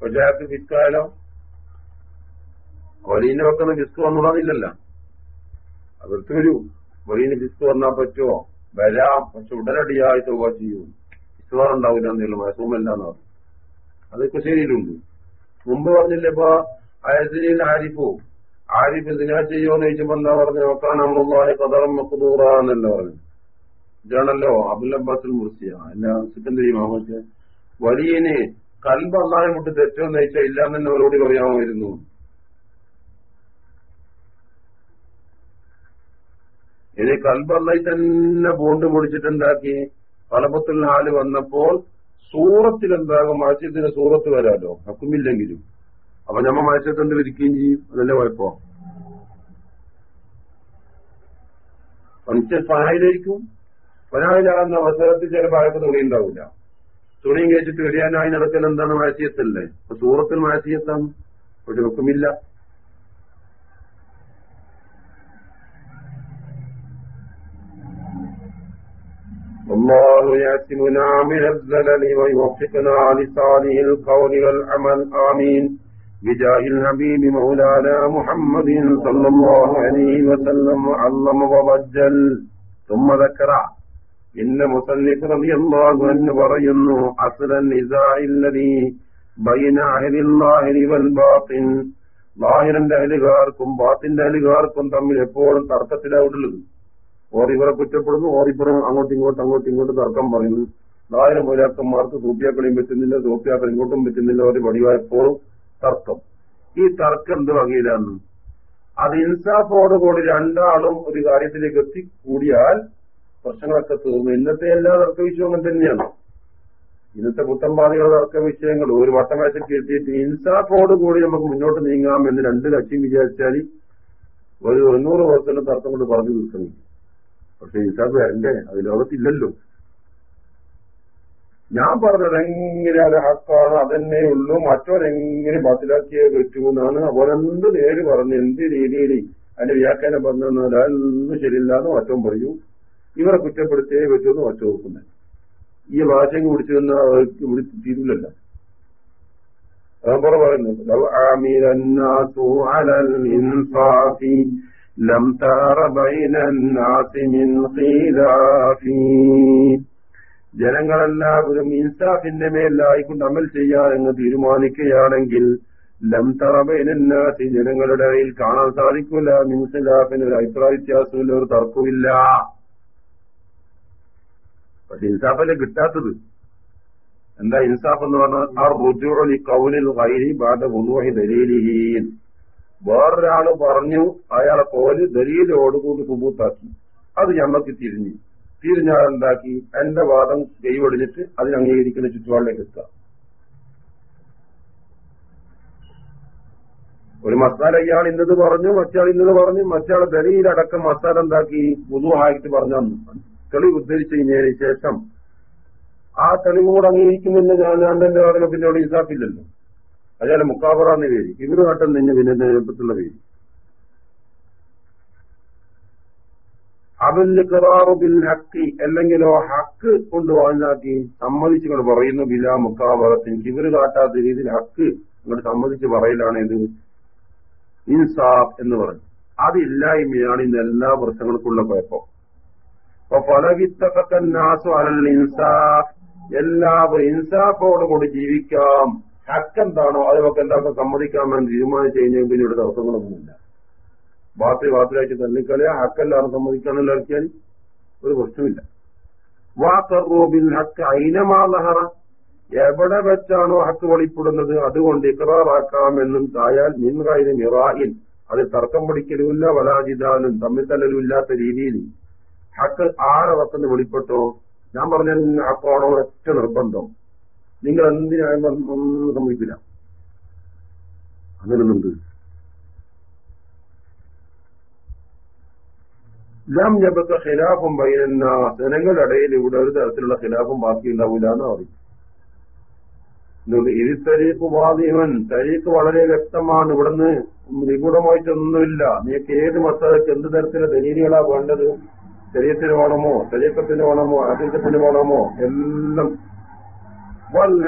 Speaker 1: പക്ഷെ അയാൾക്ക് ഫിസ്കായാലോ കൊലീനെ വെക്കുന്ന ഫിസ്ക് വന്നുകൂടാന്നില്ലല്ലോ അവർക്ക് വരൂ വെളിയിൽ ഫിസ്ക് വന്നാൽ പറ്റുമോ? വരാം. പക്ഷെ ഉടനടിയായി തുക ചെയ്യും. ഇസ്വാർ ഉണ്ടാവില്ല എന്തെങ്കിലും മസൂമല്ല എന്ന് പറഞ്ഞു. അതൊക്കെ ശരിയിലുണ്ട് മുമ്പ് പറഞ്ഞില്ലേ ഇപ്പൊ അയസിനിൽ ആരിഫോ ആരിഫ് എന്തിനാ ചെയ്യുമെന്ന് ചോദിച്ചപ്പോ എന്താ പറഞ്ഞു നോക്കാൻ നമ്മളെ കതറം മക്കുദൂറ എന്നല്ല പറഞ്ഞു. ഇതാണല്ലോ അബുൽ അബ്ബാസുൽ മുർസിയ. അല്ല സിക്കന്ദരി പക്ഷെ വലിയനെ കൽബ് അള്ളാഹെ മുട്ട് തെറ്റോന്ന് ചോദിച്ചാൽ ഇല്ലാന്ന് അവരോട് പറയാമായിരുന്നു. ഇനി കൽബല്ലായി തന്നെ ബോണ്ട് പൊടിച്ചിട്ടുണ്ടാക്കി ഫലപത്തിൽ ഹാൽ വന്നപ്പോൾ സൂറത്തിൽ എന്താകും മത്സ്യത്തിന് സൂറത്ത് വരാലോ? ഹക്കുമില്ലെങ്കിലും. അപ്പൊ നമ്മ മത്സ്യത്തിന്റെ വിരിക്കുകയും ചെയ്യും? അതല്ലേ കുഴപ്പോ. മനുഷ്യൻ ഫനായിലായിരിക്കും പനായിലാകുന്ന അവസരത്തിൽ ചിലപ്പോൾ അയാൾക്ക് തുണി ഉണ്ടാവില്ല. തുണിയും കഴിച്ചിട്ട് വെടിയാനായി നടക്കൽ എന്താണ് മാസിയത്തല്ലേ അപ്പൊ സൂറത്തിൽ മാസിയത്താണ് ഒരു ഹുക്കുമില്ല. الله يأتمنا من الزلل ويوفقنا لصالح القول والعمل آمين بجاه الحبيب مولانا محمد صلى الله عليه وسلم وعظم وبجل ثم ذكر إن مصنف رضي الله عنه പറയുന്നു أصل النزاع الذي بين أهل الظاهر والباطن ലാഹിറിന്റെ അഹലുകാർക്കും ബാത്തിന്റെ അഹലുകാർക്കും തമ്മിൽ എപ്പോഴും തർക്കത്തിലാവുള്ളത് ഓർ ഇവരെ കുറ്റപ്പെടുന്നു ഓർ ഇപ്പുറം അങ്ങോട്ടും ഇങ്ങോട്ടും അങ്ങോട്ടും ഇങ്ങോട്ടും തർക്കം പറയുന്നു. നായര മൂലാക്കന്മാർക്ക് സൂപ്പിയാക്കളെയും പറ്റുന്നില്ല സൂപ്പിയാക്കൾ ഇങ്ങോട്ടും പറ്റുന്നില്ല ഒരു വടിവായപ്പോഴും തർക്കം. ഈ തർക്കം എന്ത് വകയിലാണ്? അത് ഇൻസാഫോടുകൂടി രണ്ടാളും ഒരു കാര്യത്തിലേക്ക് എത്തി കൂടിയാൽ പ്രശ്നങ്ങളൊക്കെ തീർന്നു. ഇന്നത്തെ എല്ലാ തർക്ക വിഷയവും അങ്ങനെ തന്നെയാണ്. ഇന്നത്തെ കുത്തമ്പാതികളുടെ തർക്ക വിഷയങ്ങൾ ഒരു വട്ടമേശയ്ക്ക് എത്തിയിട്ട് ഇൻസാഫോടുകൂടി നമുക്ക് മുന്നോട്ട് നീങ്ങാം എന്ന് രണ്ട് കക്ഷിയും വിചാരിച്ചാൽ ഒരു തൊണ്ണൂറ് വർഷത്തിന്റെ തർക്കം കൊണ്ട് പറഞ്ഞു തീർക്കുന്നു പക്ഷെ ഇൻസാഫ് വരണ്ടേ അത് ലോകത്തില്ലല്ലോ. ഞാൻ പറഞ്ഞത് എങ്ങനെ അത് ഹക്കാണ്? അതന്നെ ഉള്ളൂ. മറ്റവരെങ്ങനെ ബാത്തിലാക്കിയേ പറ്റുമെന്നാണ് അവരെന്ത് നേര് പറഞ്ഞു എന്ത് രീതിയിൽ അതിന്റെ വ്യാഖ്യാനം പറഞ്ഞാൽ അതൊന്നും ശരിയില്ലാന്ന് മറ്റവും പറയൂ. ഇവരെ കുറ്റപ്പെടുത്തിയേ പറ്റുമെന്ന് മറ്റു നോക്കുന്നത് ഈ ഭാഷയും പിടിച്ചു നിന്ന് ഇവിടെ തീരില്ലല്ലോ അതാ പുറ പറയുന്നത് ലൗ ആമില الناس على الإنصاف لم تر بين الناس من خلاف ജനങ്ങളെല്ലാവരും ഇൻസാഫിന്റെ മേലായിക്കൊണ്ട് അമൽ ചെയ്യാൻ എന്ന് തീരുമാനിക്കുകയാണെങ്കിൽ ലം തറബൈനാസി ജനങ്ങളുടെ ഇടയിൽ കാണാൻ സാധിക്കില്ല മിൻസിലാഫിന് ഒരു അഭിപ്രായ വ്യത്യാസമില്ല ഒരു തർക്കമില്ല പക്ഷെ ഇൻസാഫല്ലേ കിട്ടാത്തത് എന്താ ഇൻസാഫ് എന്ന് പറഞ്ഞാൽ ആ റുജുലി കൗലിൽ വൈരി ബാധ ഉദുവഹി ദലീലിഹീൻ വേറൊരാൾ പറഞ്ഞു അയാളെ കോൽ ദലീലോടുകൂടി സുബൂത്താക്കി അത് ഞമ്മക്ക് തിരിഞ്ഞു. തിരിഞ്ഞാൽ എന്താക്കി? എന്റെ വാദം കൈവടിഞ്ഞിട്ട് അതിന് അംഗീകരിക്കുന്ന ചുറ്റുപാടിലേക്ക് എത്തുക. ഒരു മസാല ഇയാൾ ഇന്നത് പറഞ്ഞു മറ്റയാൾ ഇന്നത് പറഞ്ഞു മറ്റയാൾ ദലീലടക്കം മസാല എന്താക്കി? പുതുവായിട്ട് പറഞ്ഞു തെളിവ് കഴിഞ്ഞതിന് ശേഷം ആ തെളിവ് അംഗീകരിക്കുമെന്ന് ഞാൻ ഞാൻ തന്നെ പറഞ്ഞ പിന്നോട് ഇസാഫില്ലല്ലോ അയാളെ മുക്കാബറാന്ന് പേര് ഇവർ കാട്ടം തന്നെ നേരത്തുള്ള പേര് അവന്റെ ബിൽ ഹക്കി അല്ലെങ്കിലോ ഹക്ക് കൊണ്ട് വാങ്ങാക്കി സമ്മതിച്ചുകൊണ്ട് പറയുന്നു ബില മുക്കാബറത്തിന് ഇവർ കാട്ടാത്ത രീതിയിൽ ഹക്ക് ഇങ്ങോട്ട് സമ്മതിച്ച് പറയലാണ് ഇത്. ഇൻസാഫ് എന്ന് പറഞ്ഞു. അതില്ലായ്മയാണ് ഇന്ന് എല്ലാ പ്രശ്നങ്ങൾക്കുള്ള കുഴപ്പം. അപ്പൊ ഫലവിത്തക്കന്നാസു അലൽ ഇൻസാഫ്. എല്ലാവരും ഇൻസാഫോടുകൂടി ജീവിക്കാം. ഹക്കെന്താണോ അത് നമുക്ക് എന്താക്കും സമ്മതിക്കാമെന്ന് തീരുമാനിച്ചു കഴിഞ്ഞാൽ പിന്നെ ഇവിടെ തടസ്സങ്ങളൊന്നുമില്ല ബാത്തി ബാത്തിലായിട്ട് തള്ളിക്കളിയാ ഹക്കെല്ലാവരും സമ്മതിക്കാനല്ലോ ഇറക്കിയാൽ ഒരു പ്രശ്നമില്ല വാക്കറോബിൽ ഹക്ക് അയിനമാലഹറ എവിടെ വെച്ചാണോ ഹക്ക് വെളിപ്പെടുന്നത്? അതുകൊണ്ട് ഇക്രാറാക്കാമെന്നും തായാൽ മിൻകായിന് മിറായിൽ അത് തർക്കം പിടിക്കലുമില്ല വലാജിതാലും തമ്മിൽ തല്ലലും ഇല്ലാത്ത രീതിയിൽ ഹക്ക് ആരെ വെളിപ്പെട്ടോ? ഞാൻ പറഞ്ഞ ഹക്കാണോ ഒറ്റ നിർബന്ധം. നിങ്ങൾ എന്തിനായ ഒന്നും സംഭവിക്കില്ല അങ്ങനെയൊന്നുണ്ട്. ലം ജബക്ക ഖിലാഫും ബൈനന്ന ജനങ്ങളുടെ ഇടയിൽ ഇവിടെ ഒരു തരത്തിലുള്ള ഖിലാഫും ബാക്കി ഉണ്ടാവില്ല എന്ന് പറയും ഇത് തരീഖ് വാദിവൻ തരീഖ് വളരെ വ്യക്തമാണ്. ഇവിടുന്ന് നിഗൂഢമായിട്ടൊന്നുമില്ല. നീക്ക് ഏത് മസാലയ്ക്ക് എന്ത് തരത്തിലെ ദലീലുകളാ വേണ്ടത്? ശരീരത്തിന് വേണമോ? ശരീരത്തിന് വേണമോ? അതീതത്തിന് വേണമോ? എല്ലാം വൽ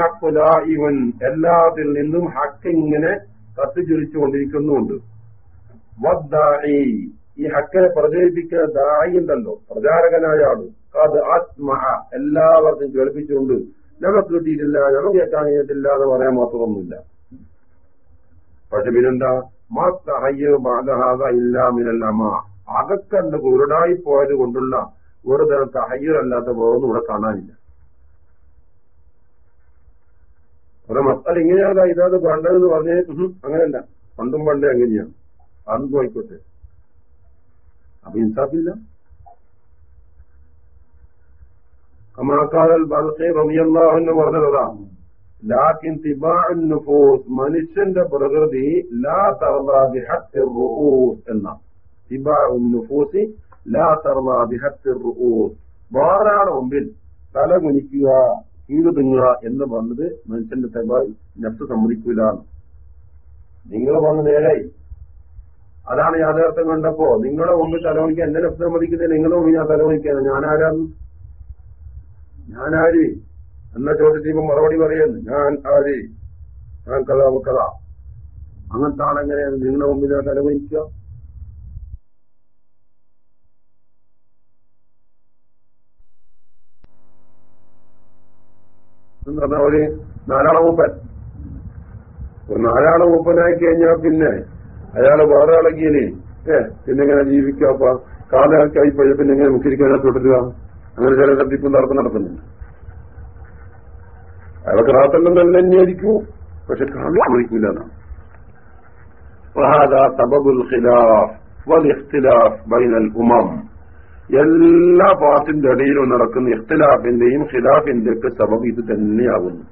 Speaker 1: ഇവൻ എല്ലാത്തിൽ നിന്നും ഹക്ക് ഇങ്ങനെ കത്തിച്ചുരിച്ചുകൊണ്ടിരിക്കുന്നുണ്ട്. വദ്ദായി ഈ ഹക്കിനെ പ്രചരിപ്പിക്കുന്ന ദായി ഉണ്ടല്ലോ. പ്രചാരകനായ ആൾ. അത് ആത്മഹ എല്ലാവർക്കും കേൾപ്പിച്ചുകൊണ്ട് ഞങ്ങൾ കിട്ടിയിട്ടില്ല ഞങ്ങൾ കേൾക്കാൻ കഴിഞ്ഞിട്ടില്ല എന്ന് പറയാൻ മാത്രമൊന്നുമില്ല. പക്ഷെ പിന്നെന്താ? മാത്തഹയ്യ ബാധഹാദ ഇല്ലാമിനല്ലമ്മ അകക്കണ്ട് കുരുടായി പോയത് കൊണ്ടുള്ള ഒരു തരം തഹയ്യറല്ലാത്ത വേറൊന്നും ഇവിടെ കാണാനില്ല. ഒരു മക്കൾ ഇങ്ങനെയാണ് ഇതാത് വേണ്ടതെന്ന് പറഞ്ഞേ അങ്ങനെയല്ല പണ്ടും പണ്ടേ അങ്ങനെയാണ്. അതും ആയിക്കോട്ടെ. അപ്പൊ ഇൻസാഫില്ല. കമാക്കാതൽ ബൽഖി റളിയല്ലാഹു അൻഹു പറഞ്ഞതാ ലാക്കിൻ തിബാഉൻ നുഫൂസ് മനുഷ്യന്റെ പ്രകൃതി ലാ റൂസ് എന്ന. തിബാഉൻ നുഫൂസി ലാ റൂസ് വേറൊരാളുടെ മുമ്പിൽ തല കുനിക്കുക. കീഴ് തിങ്ങുക എന്ന് പറഞ്ഞത് മനുഷ്യന്റെ തെബ നഫ്സ് സമ്മതിക്കൂല. നിങ്ങൾ വന്ന് നേരായി അതാണ് യാഥാർത്ഥ്യം കണ്ടപ്പോ നിങ്ങളെ ഒന്ന് തലവണിക്കാൻ എന്റെ നഫ്സ് സമ്മതിക്കുന്നത് നിങ്ങളെ മുമ്പിൽ ഞാൻ തലവണിക്കാണ് ഞാനാരാന്ന് ഞാനാര്? എന്ന ചോദ്യത്തിൽ ഇപ്പൊ മറുപടി പറയുന്നു ഞാൻ ആര്? ഞാൻ കഥ കഥ അങ്ങനത്തെ ആളെങ്ങനെയാണ് നിങ്ങളുടെ മുമ്പിൽ തലവഹിക്കുക എന്ന് പറഞ്ഞ ഒരു നാലാളെ മൂപ്പൻ ഒരു നാലാളെ മൂപ്പനായി കഴിഞ്ഞാൽ പിന്നെ അയാള് വേറെ ആളെങ്കിലേ ഏ പിന്നെ എങ്ങനെ ജീവിക്കുക അപ്പൊ കാലക്കായി പോയ പിന്നെ എങ്ങനെ മുഖ്യരിക്കാനെ തുടരുക അങ്ങനെ ചില തട്ടിപ്പും തർക്കം നടക്കുന്നുണ്ട് അയാൾക്ക് റാത്തെല്ലാം നല്ല തന്നെയായിരിക്കും പക്ഷെ കാലം കുറിക്കില്ല എന്നാണ് وهذا سبب الخلاف والاختلاف بين الامم എല്ലാ പാർട്ടിന്റെ ഇടയിലും നടക്കുന്ന ഇഖ്തിലാഫിന്റെയും ഖിലാഫിന്റെ ഒക്കെ സബബ് ഇത് തന്നെയാകുന്നു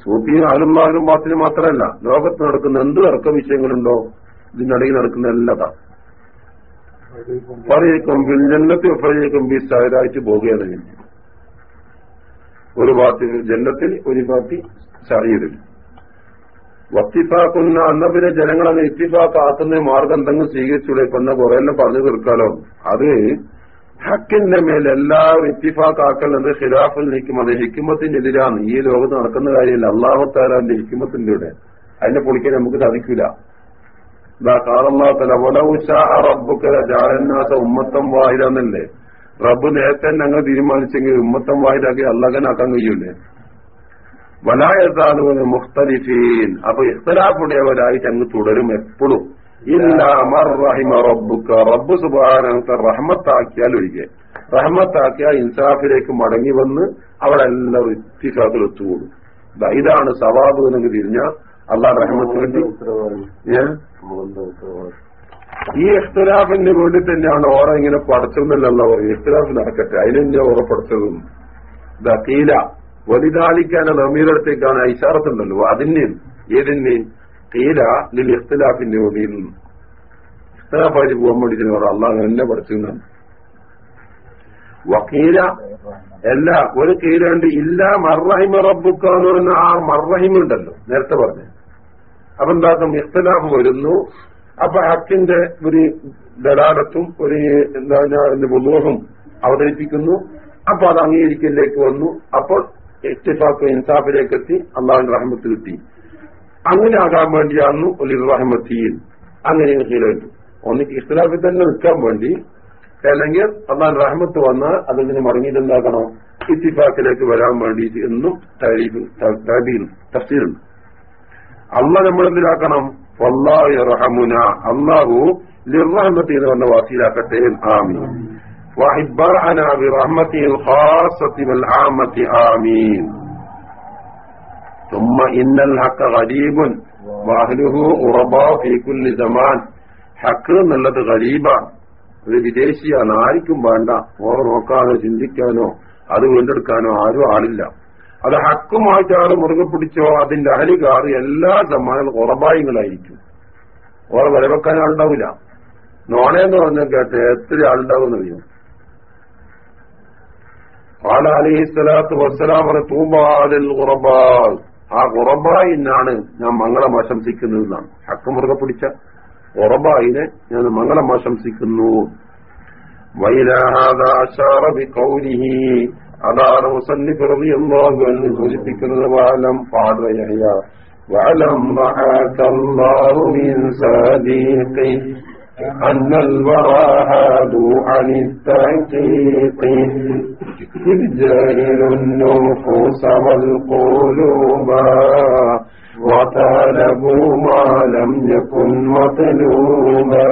Speaker 1: സൂഫിയും ആലുമാരും പാർട്ടിന് മാത്രമല്ല ലോകത്ത് നടക്കുന്ന എന്ത് തർക്ക വിഷയങ്ങളുണ്ടോ ഇതിനിടയിൽ നടക്കുന്ന എല്ലാതാ പറയേക്കും ജന്നത്ത് പറയേക്കും ബി സഹരായിട്ട് പോകുകയാണ് ഒരു പാർട്ടി ജന്നത്തിൽ ഒരു പാർട്ടി സഹീദിൽ വത്തിഫാക്കുന്ന അന്ന പിന്നെ ജനങ്ങളെ ഇത്തിഫാക്കാക്കുന്ന മാർഗം എന്തെങ്കിലും സ്വീകരിച്ചൂടെ. കുറെ എല്ലാം പറഞ്ഞു തീർക്കാലോ. അത് ഹക്കിന്റെ മേൽ എല്ലാവരും ഇത്തിഫാക്കാക്കൽ ആക്കുന്നത് ഖിലാഫിൽ നിൽക്കും. അത് ഹിക്കുമത്തിന്റെ എതിരാണ്. ഈ ലോകത്ത് നടക്കുന്ന കാര്യമില്ല. അള്ളാഹുത്താലാന്റെ ഹിക്കുമത്തിന്റെ ഇവിടെ. അതിനെ പൊളിക്കാൻ നമുക്ക് സാധിക്കില്ല ഉമ്മത്തം വാഹിദാന്നല്ലേ റബ്ബ് നേരത്തെ ഞങ്ങൾ തീരുമാനിച്ചെങ്കിൽ ഉമ്മത്തം വാഹിദാക്കി അള്ളാഹനാക്കാൻ കഴിയൂലേ? വലായതാലുവിന് മുഖ്തലിഫീൻ. അപ്പൊ ഇഖ്തലാഫുടേവരായിട്ട് അങ്ങ് തുടരും എപ്പോഴും. റബ്ബ് സുബാനത്തെ റഹ്മത്താക്കിയാൽ ഒഴികെ. റഹ്മത്താക്കിയാൽ ഇൻസാഫിലേക്ക് മടങ്ങി വന്ന് അവിടെ എല്ലാവരും ഇത്തിഫാക്കിൽ ഒത്തുകൂടും ഇതാണ് സവാബ് എന്ന് തിരിഞ്ഞ അള്ളാഹ് റഹ്മത്ത് വേണ്ടി? ഈ ഇഖ്തലാഫിന് വേണ്ടി തന്നെയാണ് ഓറ ഇങ്ങനെ പടച്ചെന്നല്ല പറയും ഇഖ്തലാഫ് നടക്കട്ടെ. അതിനെന്നെ ഓറ പഠിച്ചതും ദീല വലുതാലിക്കാன നമീറടത്തേക്കാണ് ഇഷാറത്തുണ്ടല്ലോ അതിന് ഏതിന് തീര ലിൽ ഇഖ്തലാഫിന്റെ വേണ്ടിയിൽ നിന്ന് ഇഖ്തലാഫായിട്ട് പോകാൻ വേണ്ടിയിട്ട് പറ അള്ളാഹ് എന്നെ പഠിച്ചെന്നാണ് വക്കീല അല്ല ഒരു കീലുണ്ട് ഇല്ല മർറഹിമ റബ്ബുക്ക എന്ന് പറയുന്ന ആ മർറഹിമുണ്ടല്ലോ നേരത്തെ പറഞ്ഞു. അപ്പൊ എന്താക്കും ഇഖ്തലാഫ് വരുന്നു. അപ്പൊ ഹക്കിന്റെ ഒരു ദലാലത്തും ഒരു എന്താ ബുദ്ധിമുട്ടും അവതരിപ്പിക്കുന്നു. അപ്പൊ അത് അംഗീകരിക്കലിലേക്ക് വന്നു. അപ്പോൾ ഇത്തിഫാക്ക് ഇൻസാഫിലേക്ക് എത്തി അള്ളാഹുന്റെ റഹ്മത്ത് കിട്ടി അങ്ങനെ ആകാൻ വേണ്ടിയാണ് ഒരു റഹ്മത്തിയിൽ അങ്ങനെ ശീലമുണ്ട് ഒന്നിക്ക് ഇഖ്തലാഫിൽ തന്നെ നിൽക്കാൻ വേണ്ടി അല്ലെങ്കിൽ അള്ളാൻ റഹ്മത്ത് വന്നാൽ അതെങ്ങനെ മടങ്ങിയിട്ടുണ്ടാക്കണം ഇത്തിഫാക്കിലേക്ക് വരാൻ വേണ്ടിയിട്ട് എന്നും തഫ്സീലുണ്ട് അള്ള നമ്മളെന്തിലാക്കണം വല്ലാഹു റഹമുന. അള്ളാഹു ലിർറഹ്മത്തി എന്ന് വാസിയിലാക്കട്ടെ ആമീൻ. وعبرنا برحمته الخاصة والعامة آمين ثم إن الحق غريب وأهله غرباء في كل زمان ഹക്ക് എന്നുള്ളത് ഗരീബാണ് ഒരു വിദേശിയാണ് ആർക്കും വേണ്ട ഓർ നോക്കാനോ ചിന്തിക്കാനോ അത് വീണ്ടെടുക്കാനോ ആരും ആളില്ല അത് ഹക്കുമായിട്ട് ആൾ മുറുകെ പിടിച്ചോ അതിന്റെ അഹലികാർ എല്ലാ സമ്മാനം ഉറബായികളായിരിക്കും ഓർ വരവെക്കാൻ ആളുണ്ടാവില്ല നോണയെന്ന് പറഞ്ഞാൽ കേട്ട് എത്ര ആളുണ്ടാവും അറിയും قال عليه الصلاة والسلام തൂബാലിൽ ഖുറബാ ആ ഖുറബായിനാണ് ഞാൻ മംഗളം ആശംസിക്കുന്നതെന്നാണ് ഹക്ക് മുറുകെ പിടിച്ച ഖുറബായിനെ ഞാൻ മംഗളം ആശംസിക്കുന്നു വൈലാഹാദ അശാറ ബിഖൗലിഹി അതാണ് മുസന്നിഫ് റളിയല്ലാഹു അൻഹു സൂചിപ്പിക്കുന്നത് വാലം പാടയഹ്യ وعلم أن الورى هادوا عن التحقيق. إذ جاهلوا النفوس والقلوب وطالبوا ما لم يكن مطلوبا.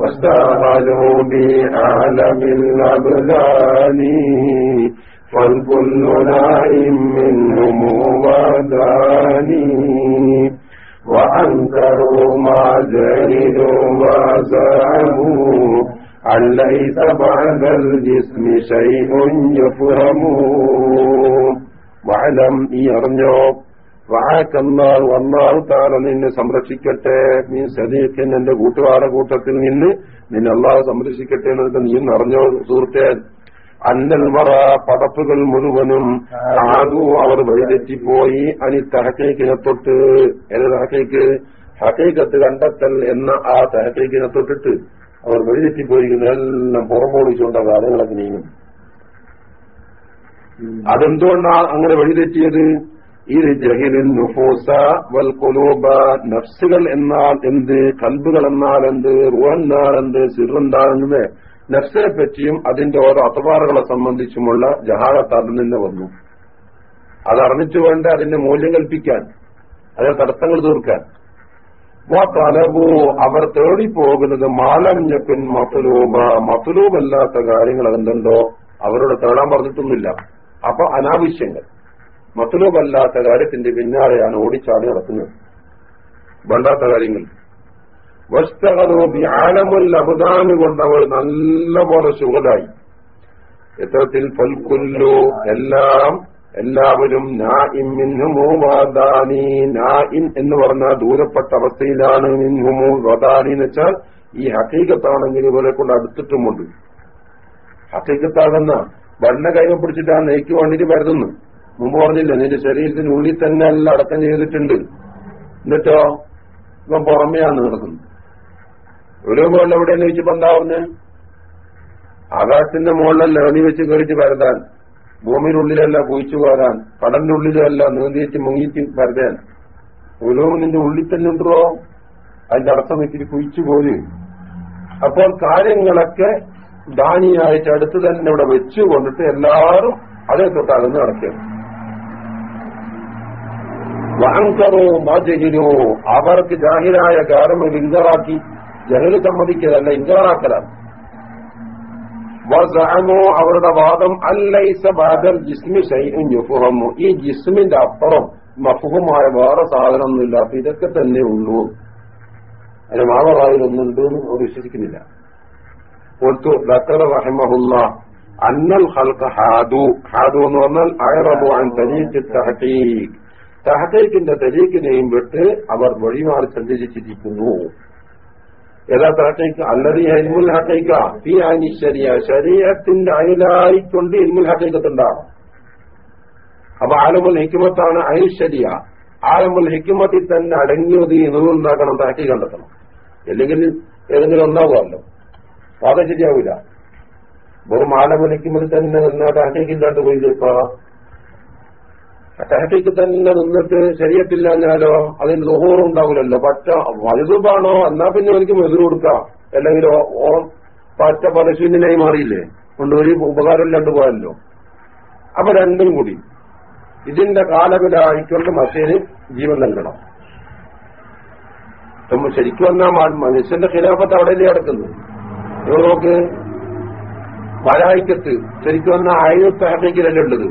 Speaker 1: واشتغلوا بعالم الأبدان فالكل نائم منهم وداني وأنكروا ما جهلوا وزعموا أن ليس بعد الجسم شيء يفهم واعلم يرجو വഹാക്കല്ലാഹു അള്ളാഹു താല നിന്നെ സംരക്ഷിക്കട്ടെ നീ സദീഖൻ എന്റെ കൂട്ടുകാരുടെ കൂട്ടത്തിൽ നിന്ന് നിന്നെ അള്ളാഹു സംരക്ഷിക്കട്ടെ എന്നിട്ട് നീ അറിഞ്ഞോ സുഹൃത്തെ അന്നൽ മറ പടപ്പുകൾ മുഴുവനും ആകു അവർ വഴിതെറ്റിപ്പോയി. അനി തഹക്കേക്കിനെ തൊട്ട് ഏത് തഹക്കേക്ക് ഹക്കൈക്കത്ത് കണ്ടെത്തൽ എന്ന ആ തഹക്കേക്കിനെ തൊട്ടിട്ട് അവർ വഴിതെറ്റിപ്പോയിരിക്കുന്ന. എല്ലാം പുറമോളിച്ചുകൊണ്ട കാര്യങ്ങളൊക്കെ നീങ്ങും. അതെന്തുകൊണ്ടാണ് അങ്ങനെ വഴിതെറ്റിയത്? ഈ ജഹിലിൻ നുഫോസ വൽ കൊലോബ നഫ്സുകൾ എന്നാൽ എന്ത്? കൽബുകൾ എന്നാൽ എന്ത്? റുഹന്നാൽ എന്ത്? സിറെന്താണെന്ന് നഫ്സിനെ പറ്റിയും അതിന്റെ ഓരോ അത്തവാറുകളെ സംബന്ധിച്ചുമുള്ള ജഹാദത്ത് അതിൽ നിന്ന് വന്നു. അത് അറിഞ്ഞിച്ചുകൊണ്ട് അതിന്റെ മൂല്യം കൽപ്പിക്കാൻ അതിന്റെ തടസ്സങ്ങൾ തീർക്കാൻ. തലബു അവർ തേടിപ്പോകുന്നത് മാലഞ്ഞപ്പിൻ മത്തുലൂബ മത്തുലൂബല്ലാത്ത കാര്യങ്ങൾ എന്തുണ്ടോ അവരോട് തേടാൻ പറഞ്ഞിട്ടൊന്നുമില്ല. അപ്പൊ അനാവശ്യങ്ങൾ. മത്തുലൂബല്ലാത്ത കാര്യത്തിന്റെ പിന്നാലെയാണ് ഓടിച്ചാടി നടക്കുന്നത് വേണ്ടാത്ത കാര്യങ്ങൾ. വസ്തകറൂബി ആലമുൽ അബുദാന് കൊണ്ട് അവൾ നല്ലപോലെ സുഖതായി എത്തരത്തിൽ ഫൽക്കുല്ലു എല്ലാം എല്ലാവരും എന്ന് പറഞ്ഞാൽ ദൂരപ്പെട്ട അവസ്ഥയിലാണ് മിൻഹുമോ വദാനി എന്ന് വെച്ചാൽ ഈ ഹക്കീകത്താണെങ്കിൽ ഇവരെ കൊണ്ട് അടുത്തിട്ടുമുണ്ട്. ഹക്കീകത്താകുന്ന വണ്ണ കൈവ പിടിച്ചിട്ട് നെയ്ക്ക് വേണ്ടിട്ട് വരുതുന്നു മുമ്പ് പറഞ്ഞില്ല നിന്റെ ശരീരത്തിനുള്ളിൽ തന്നെ എല്ലാം അടക്കം ചെയ്തിട്ടുണ്ട്. എന്നിട്ടോ? ഇവൻ പുറമെയാണ് നടക്കുന്നത്. ഒരു മുകളിൽ എവിടെയെന്ന് വെച്ച് പറഞ്ഞ്? ആകാശത്തിന്റെ മുകളിലല്ല എണി വെച്ച് കയറിച്ച് പരതാൻ ഭൂമിയിലുള്ളിലല്ല കുഴിച്ചു പോരാൻ കടലിന്റെ ഉള്ളിലല്ല നീന്തിച്ച് മുങ്ങിച്ച് പരതാൻ. ഉലോമ നിന്റെ ഉള്ളിൽ തന്നെ ഉണ്ടോ? അതിന്റെ അർത്ഥം വെച്ചിട്ട് കുഴിച്ചു പോര്. അപ്പോൾ കാര്യങ്ങളൊക്കെ ദാനിയായിട്ട് അടുത്ത് തന്നെ ഇവിടെ വെച്ചു കൊണ്ടിട്ട് എല്ലാവരും അതേ തൊട്ടകന്ന് നടക്കുക വാങ്കറോ മാജഹിനോ അവർക്ക് ജാഹിരായ കാരണം ഇങ്കറാക്കി ജഹൽ സമ്മതിക്കതല്ല ഇൻകാറാക്കലാണ്. അവരുടെ വാദം അല്ലൈസ ബാദൽ ജിസ്മി ഷൈഉൻ യുഫഹമു. ഈ ജിസ്മിന്റെ അപ്പുറം മഫഹുമായ വേറെ സാധനമൊന്നുമില്ല. അപ്പൊ ഇതൊക്കെ തന്നെ ഉള്ളൂ. അതിന് മാവറായിലൊന്നുണ്ട് എന്ന് അവർ വിശ്വസിക്കുന്നില്ല. കൊടുത്തു ദക്കറ റഹിമഹുല്ല അന്നൽ ഹൽക്ക ഹാദു. ഹാദു എന്ന് പറഞ്ഞാൽ അയറബു അൻ തരീഖ് തഹഖീഖ് തഹഖീഖിന്റെ തരീഖിനെയും വിട്ട് അവർ വഴിമാറി സഞ്ചരിച്ചിരിക്കുന്നു. ഏതാ ഹക്കൈക്ക അല്ലതി ഇൽമുൽ ഹക്കൈക്ക ഫി ആനി ശരിയ ശരീരത്തിന്റെ അയലായിക്കൊണ്ട് ഇൽമുൽ ഹഖീഖത്തുണ്ടാകും അപ്പൊ ആലമുൽ ഹിക്കുമത്താണ് ഐശ്വര്യ ആലമുൽ ഹിക്കുമത്തിൽ തന്നെ അടങ്ങിയത് നൂറുണ്ടാക്കണം താക്കി കണ്ടെത്തണം. അല്ലെങ്കിൽ ഏതെങ്കിലും ഒന്നാകുമല്ലോ അപ്പൊ അത് ശരിയാവില്ല. വെറും ആലമുൽ ഹിക്കുമത്തിൽ തന്നെ നിന്നാ താക്കിക്കില്ലാണ്ട് പോയി ഇപ്പൊ താക്കിക്ക് തന്നെ നിന്നിട്ട് ശരിയത്തില്ല എന്നാലോ അതിന് ദുഹൂറും ഉണ്ടാവില്ലല്ലോ പറ്റ വലുതുപാണോ എന്നാ പിന്നെ എനിക്ക് മെതിർ കൊടുക്കാം. അല്ലെങ്കിൽ ഓ പറ്റ പരശൂന്യനായി മാറിയില്ലേ? കൊണ്ട് ഒരു രണ്ടു പോയല്ലോ. അപ്പൊ രണ്ടും കൂടി. ഇതിന്റെ കാലവിലായിക്കൊണ്ട് മഷീന് ജീവൻ നൽകണം. ശരിക്കും വന്നാൽ മനുഷ്യന്റെ ഖിലാഫത്ത് അവിടെയല്ലേ നടക്കുന്നത്? നിങ്ങൾ നോക്ക്. മലായിക്കത്ത് ശരിക്കും വന്നാൽ അയനുത്തഹത്തേക്കിലല്ലേ ഉള്ളത്.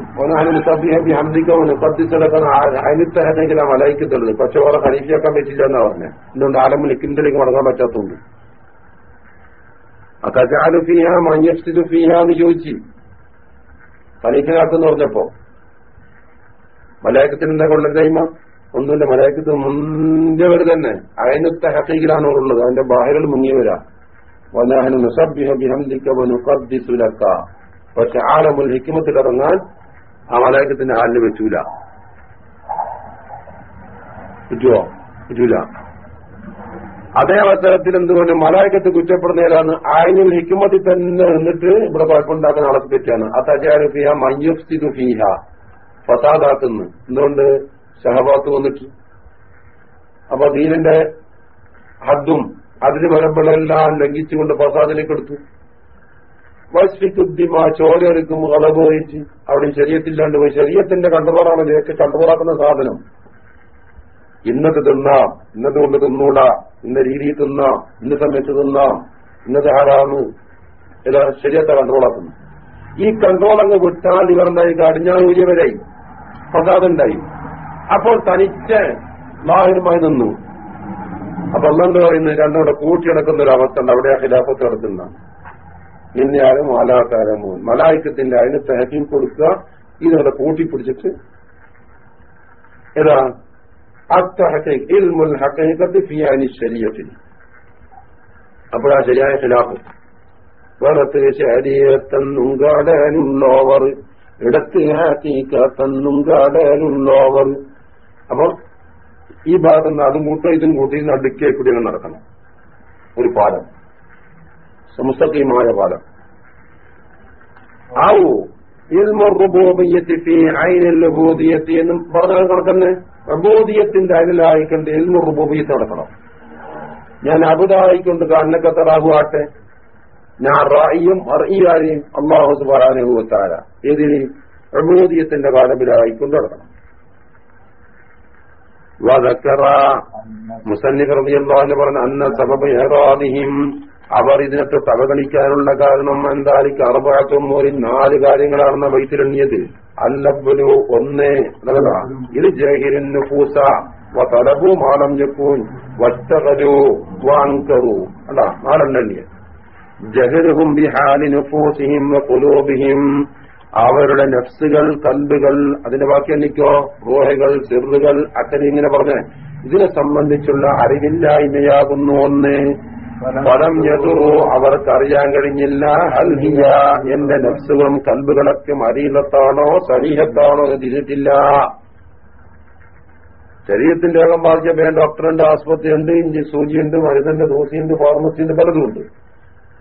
Speaker 1: പത്തിച്ചടക്കുന്ന അയനുത്തഹത്തേക്കിലാ മലായിക്കത്തുള്ളത് പക്ഷെ ഓരോ ഹരീഫിയാക്കാൻ പറ്റില്ല എന്നാ പറഞ്ഞത് എന്തുകൊണ്ട് ആലം നിൽക്കുന്നതിലേക്ക് മടങ്ങാൻ പറ്റാത്തതുകൊണ്ട് ആ കജാലു ഫിഹ മഞ്ഞു ഫിഹ എന്ന് ചോദിച്ചു ഖലീഫിനാക്കെന്ന് പറഞ്ഞപ്പോ മലയാളത്തിന് എന്താ കൊള്ളരുതായ്മ ഒന്നുമില്ല മലയാളത്തിൽ മുന്തിയവർ തന്നെ. അയനത്തെ ഹക്കീലാണ് ഉള്ളത്. അതിന്റെ ബാഹ്യകൾ മുങ്ങിയവരാ വനാഹന نسبح ബിഹംദിക ونقدس ലക പക്ഷെ ആലമുൽ ഹിക്മത്തിൽ ഇറങ്ങാൻ ആ മലയാളത്തിന്റെ പറ്റുമോ പറ്റൂല അതേ അവസരത്തിൽ എന്തുകൊണ്ട് മലായക്കത്ത് കുറ്റപ്പെടുന്നതിലാണ് ആയിനുൽ ഹിക്കുമത്തിൽ തന്നെ നിന്നിട്ട് ഇവിടെ കുഴപ്പമുണ്ടാക്കുന്ന ആളെ തെറ്റാണ് ആ തജാരുഫിയ മയ്യുഫ്സിദു ഫീഹ. ഫസാദാക്കുന്നു എന്തുകൊണ്ട്? ഷഹബാത്ത് വന്നിട്ട്. അപ്പൊ ദീനിന്റെ ഹദ്ദും അതിന് വരുമ്പോഴെല്ലാം ലംഘിച്ചുകൊണ്ട് ഫസാദിലേക്ക് എടുത്തു. വസ്ഫിക്കുദ്ദിമ ചോരൊരുക്കും വഹിച്ച് അവിടെ ശരീരത്തില്ലാണ്ട് പോയി. ശരീരത്തിന്റെ കണ്ടുപോറാണ് നിനക്ക് കണ്ടുപോറാക്കുന്ന സാധനം. ഇന്നത് തിന്നാം ഇന്നത് കൊണ്ട് തിന്നൂടാ ഇന്ന രീതിയിൽ തിന്നാം ഇന്ന സമയത്ത് തിന്നാം ഇന്നത് ആരാണ് ഇതാ ശരീരത്തെ കൺട്രോളാക്കുന്നു ഈ കൺട്രോൾ അങ്ങ് വിട്ടാൽ ഇവരെന്തായി കടിഞ്ഞാണൂര്യവരായി പ്രസാദുണ്ടായി അപ്പോൾ തനിച്ച് ലാഹിരമായി നിന്നു. അപ്പൊ അന്നെന്ത് പറയുന്നത് രണ്ടും കൂടെ കൂട്ടിയടക്കുന്ന ഒരു അവസ്ഥ ഉണ്ട് അവിടെ ആ ഖിലാഫത്ത് നടത്തുന്ന. ഇന്നയാളും മാലാകാരമോ മലായിക്കത്തിന്റെ അതിന് തഹക്കീം കൊടുക്കുക. ഇതവിടെ കൂട്ടിപ്പിടിച്ചിട്ട് ഏതാ? അപ്പോഴാ ശരിയായ ഖിലാഫ് വലത്ത് ശരീരത്തെന്നും കാടാനുള്ളവർ ഇടത്ത് ഹക്കീക്കത്തെന്നും കാടാനുള്ളവർ അപ്പൊ ഈ ഭാഗത്ത് നിന്ന് അത് കൂട്ടോ ഇതും കൂട്ടി നടുക്കേ കൂടി അങ്ങ് നടക്കണം. ഒരു പാലം. സമസ്തീയമായ പാലം. ആവൂ ഇൽമുറുബോബിയത്തി എന്നും പറഞ്ഞാൽ കണക്കന്നെ പ്രബോധിയത്തിന്റെ അയലായിക്കൊണ്ട് ഇൽമുറുബോബിയത്ത് നടക്കണം ഞാൻ അബുദായിക്കൊണ്ട് കണ്ണൊക്കെ തറാകുവാട്ടെ ഞാൻ റായിയും അറിയാരെയും അള്ളാഹു സുബാനുഭവത്താര ഏതിന്? പ്രബോധിയത്തിന്റെ കാലമിലായിക്കൊണ്ട് നടക്കണം. മുസന്നിഫ് റബിയല്ലാന്ന് പറഞ്ഞ അന്ന സബബ് ഏറാദിഹിം അവർ ഇതിനൊക്കെ തവഗണിക്കാനുള്ള കാരണം എന്തായാലും അറുപത്തും ഒരു നാല് കാര്യങ്ങളാണെന്ന വൈത്തിലെണ്ണിയത് അല്ലബുലു ഒന്നേ ഇത് ജഹിരുന്നു പൂസ വതലബു മാലം ഞെക്കൂൻ വറ്റകലു വാങ്കറു അല്ല നാലെണ്ണിയ ജഹരുഹും ബിഹാലി നുഫൂസിഹിം കുലൂബിഹിം അവരുടെ നഫ്സുകൾ കൽബുകൾ അതിന്റെ ബാക്കി എനിക്കോ റോഹകൾ സിറുകൾ അക്കനെ ഇങ്ങനെ പറഞ്ഞ് ഇതിനെ സംബന്ധിച്ചുള്ള അറിവില്ലായ്മയാകുന്നു ഒന്ന് ഫലം യതുറു അവർക്കറിയാൻ കഴിഞ്ഞില്ല. ഹൽഹിയ എന്റെ നഫ്സുകളും കൽബുകളൊക്കെ മരീലത്താണോ സരീഹത്താണോ എന്ന് തിരിച്ചിട്ടില്ല ശരീരത്തിന്റെ രോഗം ബാധിച്ച വേണ്ട ഡോക്ടറുണ്ട് ആസ്പത്രിയുണ്ട് ഇഞ്ചി സൂചിയുണ്ട് മരുന്നുണ്ട് ദോശയുണ്ട് ഫാർമസിയുണ്ട് പലതുമുണ്ട്.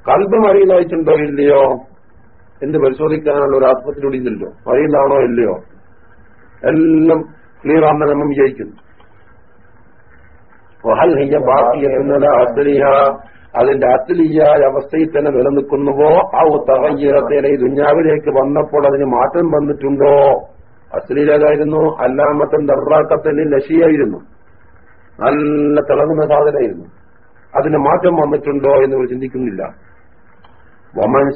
Speaker 1: കൽബ് മറിയിലായിട്ടുണ്ടോ ഇല്ലയോ? എന്ത് പരിശോധിക്കാനുള്ള ഒരു ആത്മത്തിലൂടെ ഇല്ലല്ലോ? പറയുന്നതാണോ ഇല്ലയോ? എല്ലാം ക്ലിയർ ആണെന്ന് നമ്മൾ വിജയിക്കുന്നു അതിന്റെ അസ്ലിയായ അവസ്ഥയിൽ തന്നെ നിലനിൽക്കുന്നുവോ? ഔ തകയ്യറത്തേലെ ദുഞ്ഞാവിലേക്ക് വന്നപ്പോൾ അതിന് മാറ്റം വന്നിട്ടുണ്ടോ? അസ്ലീലായിരുന്നു അല്ലാമത്തൻ ദർറാക്കത്തിന് ലഷിയായിരുന്നു നല്ല തിളങ്ങുന്ന സാധനമായിരുന്നു. അതിന് മാറ്റം വന്നിട്ടുണ്ടോ എന്ന് ചിന്തിക്കുന്നില്ല. വമൻ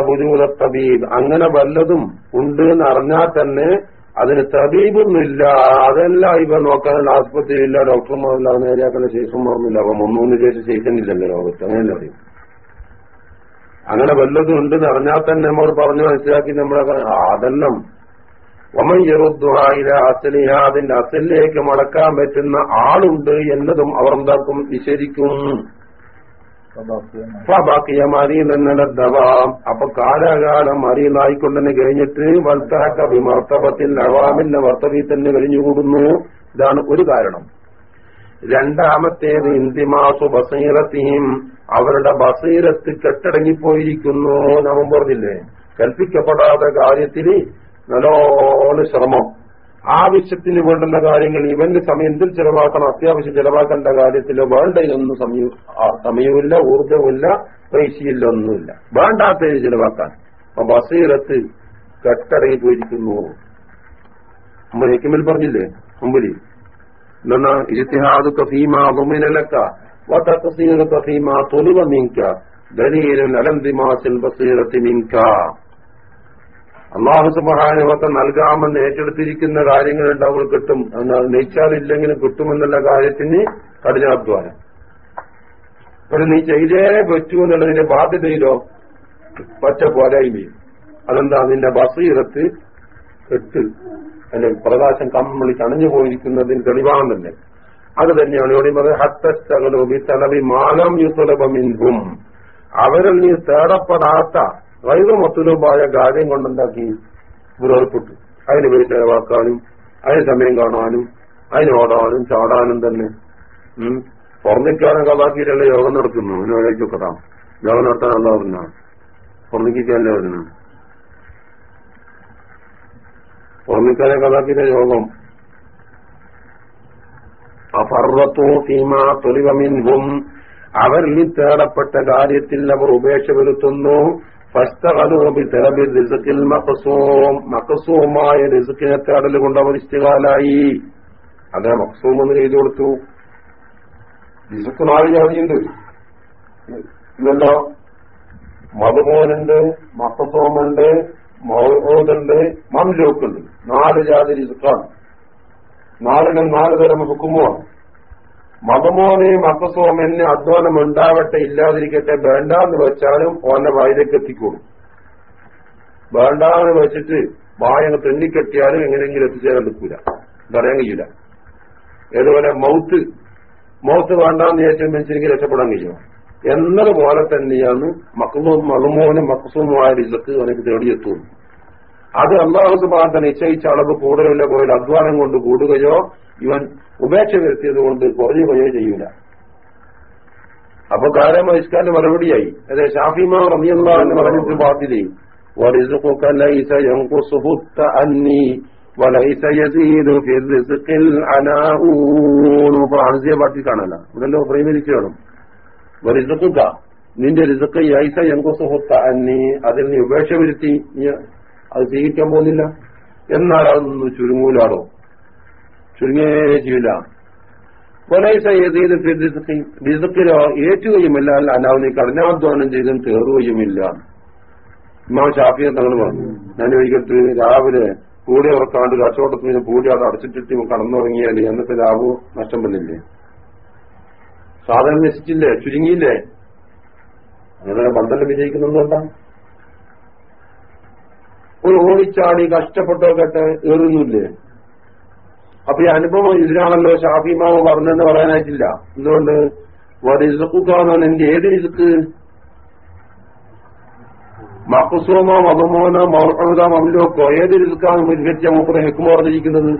Speaker 1: ബുജൂദ തബീബ്. അങ്ങനെ വല്ലതും ഉണ്ട് എന്ന് അറിഞ്ഞാൽ തന്നെ അതിന് തബീബൊന്നുമില്ല. അതല്ല ഇവ നോക്കാനുള്ള ആസ്പത്രിയില്ല. ഡോക്ടർമാരില്ല നേരെയാക്കുന്ന ശേഷന്മാർന്നില്ല അപ്പൊ മുന്നൂന്ന് ശേഷം ശേഷനില്ലല്ലോ ലോകത്ത്. അങ്ങനെയല്ല അറിയും. അങ്ങനെ വല്ലതും ഉണ്ടെന്ന് അറിഞ്ഞാൽ തന്നെ നമ്മൾ പറഞ്ഞു മനസ്സിലാക്കി നമ്മളെ അതെല്ലാം. ഒമൻ ചെറുദ്വായില അസലിഹ. അതിന്റെ അസലിലേക്ക് മടക്കാൻ പറ്റുന്ന ആളുണ്ട് എന്നതും അവർ എന്താക്കും അപ്പൊ കാലാകാലം മറിയുന്നതായിക്കൊണ്ടെന്ന് കഴിഞ്ഞിട്ട് വൽത്തഹക്ക വിമർത്തപത്തിൽ അവാമിന്റെ വർത്തവി തന്നെ കഴിഞ്ഞുകൂടുന്നു. ഇതാണ് ഒരു കാരണം. രണ്ടാമത്തേത് ഇന്തിമാസു ബസീറത്തിയും അവരുടെ ബസീരത്ത് കെട്ടടങ്ങിപ്പോയിരിക്കുന്നു നാം പറഞ്ഞില്ലേ? കൽപ്പിക്കപ്പെടാത്ത കാര്യത്തിൽ നല്ലോണം ശ്രമം. ആവശ്യത്തിന് വേണ്ടുന്ന കാര്യങ്ങൾ ഇവന്റെ സമയം എന്തിൽ ചെലവാക്കണം. അത്യാവശ്യം ചെലവാക്കേണ്ട വേണ്ട ഇതൊന്നും സമയം സമയമില്ല ഊർജവുമില്ല പൈസയില്ല ഒന്നുമില്ല വേണ്ടാത്തത് ചെലവാക്കാൻ. അപ്പൊ ബസീറത്ത് കെട്ടടങ്ങി പോയിരിക്കുന്നു. നമ്മൾ ഹെക്കിമിൽ പറഞ്ഞില്ലേ? മുമ്പിൽ എന്നാ ഇജ്തിഹാദുക ഫീമാ ളുമിനലക വതഖസീറുക ഫീമാ തുലിബ മിൻക ദലീലുൻ അലന്തിമാസിൽ ബസീറത്തി മിൻക. അള്ളാഹു സുബഹാനുവത്ത നൽകാമെന്ന് ഏറ്റെടുത്തിരിക്കുന്ന കാര്യങ്ങളുണ്ട് അവൾ കിട്ടും. എന്നാൽ നെയ്ച്ചാറില്ലെങ്കിലും കിട്ടുമെന്നുള്ള കാര്യത്തിന് കഠിനാധ്വാനം. പക്ഷെ നീ ചെയ്തേ പറ്റൂ എന്നുള്ളതിന്റെ ബാധ്യതയിലോ പച്ച പോരായ്മയും അതെന്താ? നിന്റെ ബസീറത്ത് കെട്ട് അതിന്റെ പ്രകാശം കമ്മളി ചണഞ്ഞു പോയിരിക്കുന്നതിന് തെളിവാണെന്നല്ലേ. അത് തന്നെയാണ്. ഇവിടെ പറയുന്നത് ഹത്തസ്തകലോബി തലവി മാനം യുത്തലഭമിൻഹും അവരിൽ നീ തേടപ്പെടാത്ത വൈകമത്തുലഭായ കാര്യം കൊണ്ടുണ്ടാക്കി വിരോധപ്പെട്ടു അതിന് പേര് ചെലവാക്കാനും അതിന് സമയം കാണാനും അതിന് ഓടാനും ചാടാനും തന്നെ. പുറന്നിക്കാനും കഥാക്കിയിട്ടല്ല യോഗം നടക്കുന്നു അതിന് കഥാം. യോഗം നടത്താനുള്ള പറഞ്ഞ പുറന്നിക്കാനല്ലേ വരുന്നു പുറന്നിക്കാനെ കഥാക്കിയിട്ട യോഗം. അപർവത്തോ സീമ തൊലിവമിൻഹും. അവരിൽ തേടപ്പെട്ട കാര്യത്തിൽ അവർ ഉപേക്ഷ വരുത്തുന്നു. മക്കസൂമായ റിസുക്കിനെ തേടൽ കൊണ്ട് അവർ ഇഷ്ടകാലായി. അതെ മക്സൂം എന്ന് ചെയ്തു കൊടുത്തു. റിസുക്ക് നാല് ജാതിയുണ്ട്. ഇതല്ലോ മധുമോനുണ്ട് മക്കസോമുണ്ട് മൗഹോദുണ്ട് മംലൂക്കുണ്ട്. നാല് ജാതി റിസുക്കാണ് നാലിനും നാല് തരം ഹുക്കുമാണ് മതമോനെ മക്കസോം എന്നെ അധ്വാനം ഉണ്ടാവട്ടെ ഇല്ലാതിരിക്കട്ടെ വേണ്ടാന്ന് വെച്ചാലും ഓന്റെ വായിലേക്ക് എത്തിക്കോളും. വേണ്ട എന്ന് വെച്ചിട്ട് വായന തെന്നിക്കെട്ടിയാലും എങ്ങനെയെങ്കിലും എത്തിച്ചേരാൻ നിൽക്കൂല. പറയാൻ കഴിയില്ല ഏതുപോലെ മൗത്ത് മൗത്ത് വേണ്ടാന്ന് ചോദിച്ചാൽ മനുഷ്യനെങ്കിൽ രക്ഷപ്പെടാൻ കഴിയും? എന്നതുപോലെ തന്നെയാണ് മക്കളും മതമോനും മക്സുമായ റിസക്ക് അവനക്ക് തേടിയെത്തുന്നു അത് അള്ളാഹു സുബാൻ നിശ്ചയിച്ച അളവ് കൂടുതലല്ല പോയാൽ അധ്വാനം കൊണ്ട് കൂടുകയോ ഇവൻ ഉപേക്ഷ വരുത്തിയത് കൊണ്ട് കുറഞ്ഞു കുറയോ ചെയ്യൂല. അപ്പൊ കാലം ഇസ്കാന്റെ മറുപടിയായി. അതെ ഷാഫിമാർ റമിയുള്ള പറഞ്ഞിട്ട് ബാധ്യതയും ഹാൻസിയ പാട്ടിൽ കാണല്ല ഇവിടെല്ലോ വേണം വരിസുക്കുക നിന്റെ രിസുക്ക ഐസ യങ്കുസുഹുത്ത അന്നി അതിൽ നീ ഉപേക്ഷ വരുത്തി അത് ചെയ്യിക്കാൻ പോകുന്നില്ല. എന്നാലും അതൊന്നും ചുരുങ്ങൂലാടോ? ചുരുങ്ങേ ചെയ്യില്ല റിസുക്കിലോ ഏറ്റുകയുമില്ല അല്ലാതെ നീ കഠിനാധ്വാനം ചെയ്തും കയറുകയുമില്ല ഇമാം ഷാഫിയെ തങ്ങൾ പറഞ്ഞു ഞാൻ ഒരിക്കൽ രാവിലെ കൂടി ഉറക്കാണ്ട് കച്ചവടത്തിന് കൂടി അത് അടച്ചിട്ടിട്ട് കടന്നുറങ്ങിയാൽ എന്നത്തെ ലാഭവും നഷ്ടം വന്നില്ലേ? സാധനം നശിച്ചില്ലേ? ചുരുങ്ങിയില്ലേ? അങ്ങനെ പന്തല്ല വിജയിക്കുന്നുണ്ടോണ്ടാ ഒരു ഓടിച്ചാടി കഷ്ടപ്പെട്ടോ കേട്ട് ഏറുന്നില്ലേ അപ്പൊ ഈ അനുഭവം ഇതിനാണല്ലോ ഷാഫിമാവ് പറഞ്ഞെന്ന് പറയാനായിട്ടില്ല. എന്തുകൊണ്ട്? വരിസുക്കാന്നാണ് എന്റെ ഏത് റിസുക്ക് മക്കുസോമോ മതമോനോ മൗഹദ മംലോക്കോ ഏത് റിസുക്കാണ് മുൻകറ്റിയ മൂപ്പറ ഹെക്കുമ പറഞ്ഞിരിക്കുന്നത്?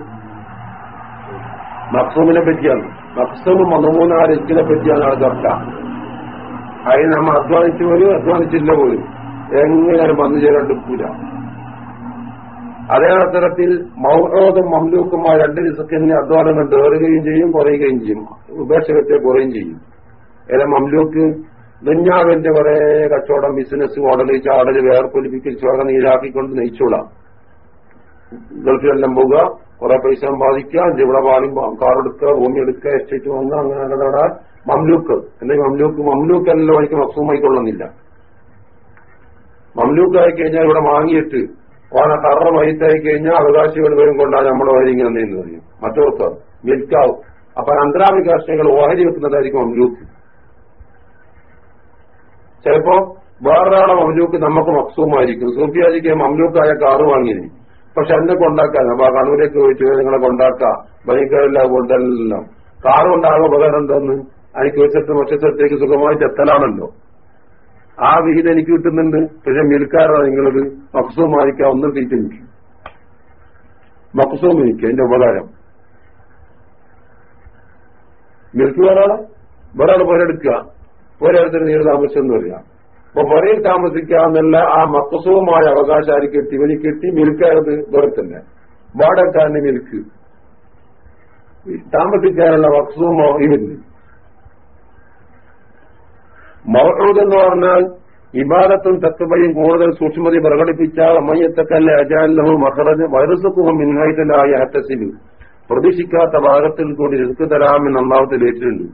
Speaker 1: മക്സൂമിനെ പറ്റിയാണ്. മക്സൂമും മതമോനോ ആ റിസ്കിനെ പറ്റിയാണ് ആ ചർച്ച. അതിന് നമ്മൾ അധ്വാനിച്ചു പോലും അധ്വാനിച്ചില്ല പോലും. എങ്ങനെ വന്നു ചേരാണ്ട് എടുക്കൂല. അതേ അവസരത്തിൽ മൗഹോദും മഹ്ലൂക്കുമായ രണ്ട് റിസക്കിന് അധ്വാനങ്ങൾ ഏറുകയും ചെയ്യും കുറയുകയും ചെയ്യും ഉപേക്ഷകത്തെ കുറയും ചെയ്യും. ഏതാ മംലൂക്ക് ദുഞ്ഞാവിന്റെ കുറെ കച്ചവടം ബിസിനസ് മോഡൽ ചാടൽ വേർപ്പൊലിപ്പിക്കൽ ചോര നീരാക്കിക്കൊണ്ട് നയിച്ചോളാം. ഗൾഫിലെല്ലാം പോവുക കുറെ പൈസ സമ്പാദിക്കുക ഇവിടെ പാലും കാറെടുക്കുക ഭൂമി എടുക്കുക എസ്റ്റേറ്റ് വാങ്ങുക അങ്ങനെ നടന്ന മംലൂക്ക് എന്തെങ്കിലും മംലൂക്ക് മംലൂക്ക് എല്ലാം എനിക്ക് മക്സൂമായിക്കൊള്ളുന്നില്ല മംലൂക്കായി കഴിഞ്ഞാൽ ഇവിടെ വാങ്ങിയിട്ട് ഓന കറ വൈത്തായി കഴിഞ്ഞാൽ അവകാശികൾ വരും കൊണ്ടാണ് നമ്മുടെ ഓഹരി ഇങ്ങനെ നീന്തു പറയും മറ്റവർക്ക് മിൽക്കാവും. അപ്പൊ രാഷ്ട്രീയങ്ങൾ ഓഹരി വെക്കുന്നതായിരിക്കും അമ്മൂക്ക് ചിലപ്പോ വേറൊരാളെ മംലൂക്ക് നമുക്ക് മക്സൂമായിരിക്കും. സൂഫിയാജിക്ക് മംലൂക്കായ കാറ് വാങ്ങിയത് പക്ഷെ എന്നെ കൊണ്ടാക്കാൻ അപ്പൊ ആ കണ്ണൂരേക്ക് ചോദിച്ചു നിങ്ങളെ കൊണ്ടാക്കാം. ബൈക്കെല്ലാം കൊണ്ടല്ലോ. കാറ് കൊണ്ടാകെ ഉപകാരം എന്തെന്ന്? അതിന് ചോദിച്ചിട്ട് മറ്റേ സ്ഥലത്തേക്ക് സുഖമായിട്ട് എത്തലാണല്ലോ. ആ വിഹിതം എനിക്ക് കിട്ടുന്നുണ്ട്. പക്ഷെ മിൽക്കാരോ നിങ്ങളത് മക്സൂമായിരിക്കാം ഒന്ന് തീറ്റ എനിക്ക് മക്സൂം എനിക്ക് എന്റെ ഉപകാരം. മിൽക്ക് വേറാളെ വേറാൾ പോരെടുക്കുക. പോരെടുത്തിന് നീര് താമസിച്ചെന്ന് എന്ന് പറയാം. അപ്പൊ പുരയിൽ താമസിക്കാമെന്നല്ല ആ മക്കസവുമായ അവകാശം ആര് കെട്ടി? ഇവന് കെട്ടി മിൽക്കാരത് വേറെ തന്നെ. വാടകക്കാരന് മിൽക്ക്. താമസിക്കാനുള്ള മക്സവുമോ ഇവന്? മൗഹൂദ് എന്ന് പറഞ്ഞാൽ ഇബാദത്തും തത്വയും കൂടുതൽ സൂക്ഷ്മതി പ്രകടിപ്പിച്ച അമ്മയത്തക്കല്ല അജാലഹു മഹറജ് വൈറസുക്കും മിൻഹൈതലായ ഹത്തസിലു പ്രതീക്ഷിക്കാത്ത ഭാഗത്തിൽ കൂടി റിസ്ക് തരാമെന്ന് അള്ളാഹത്തിൽ ഏറ്റിട്ടുണ്ട്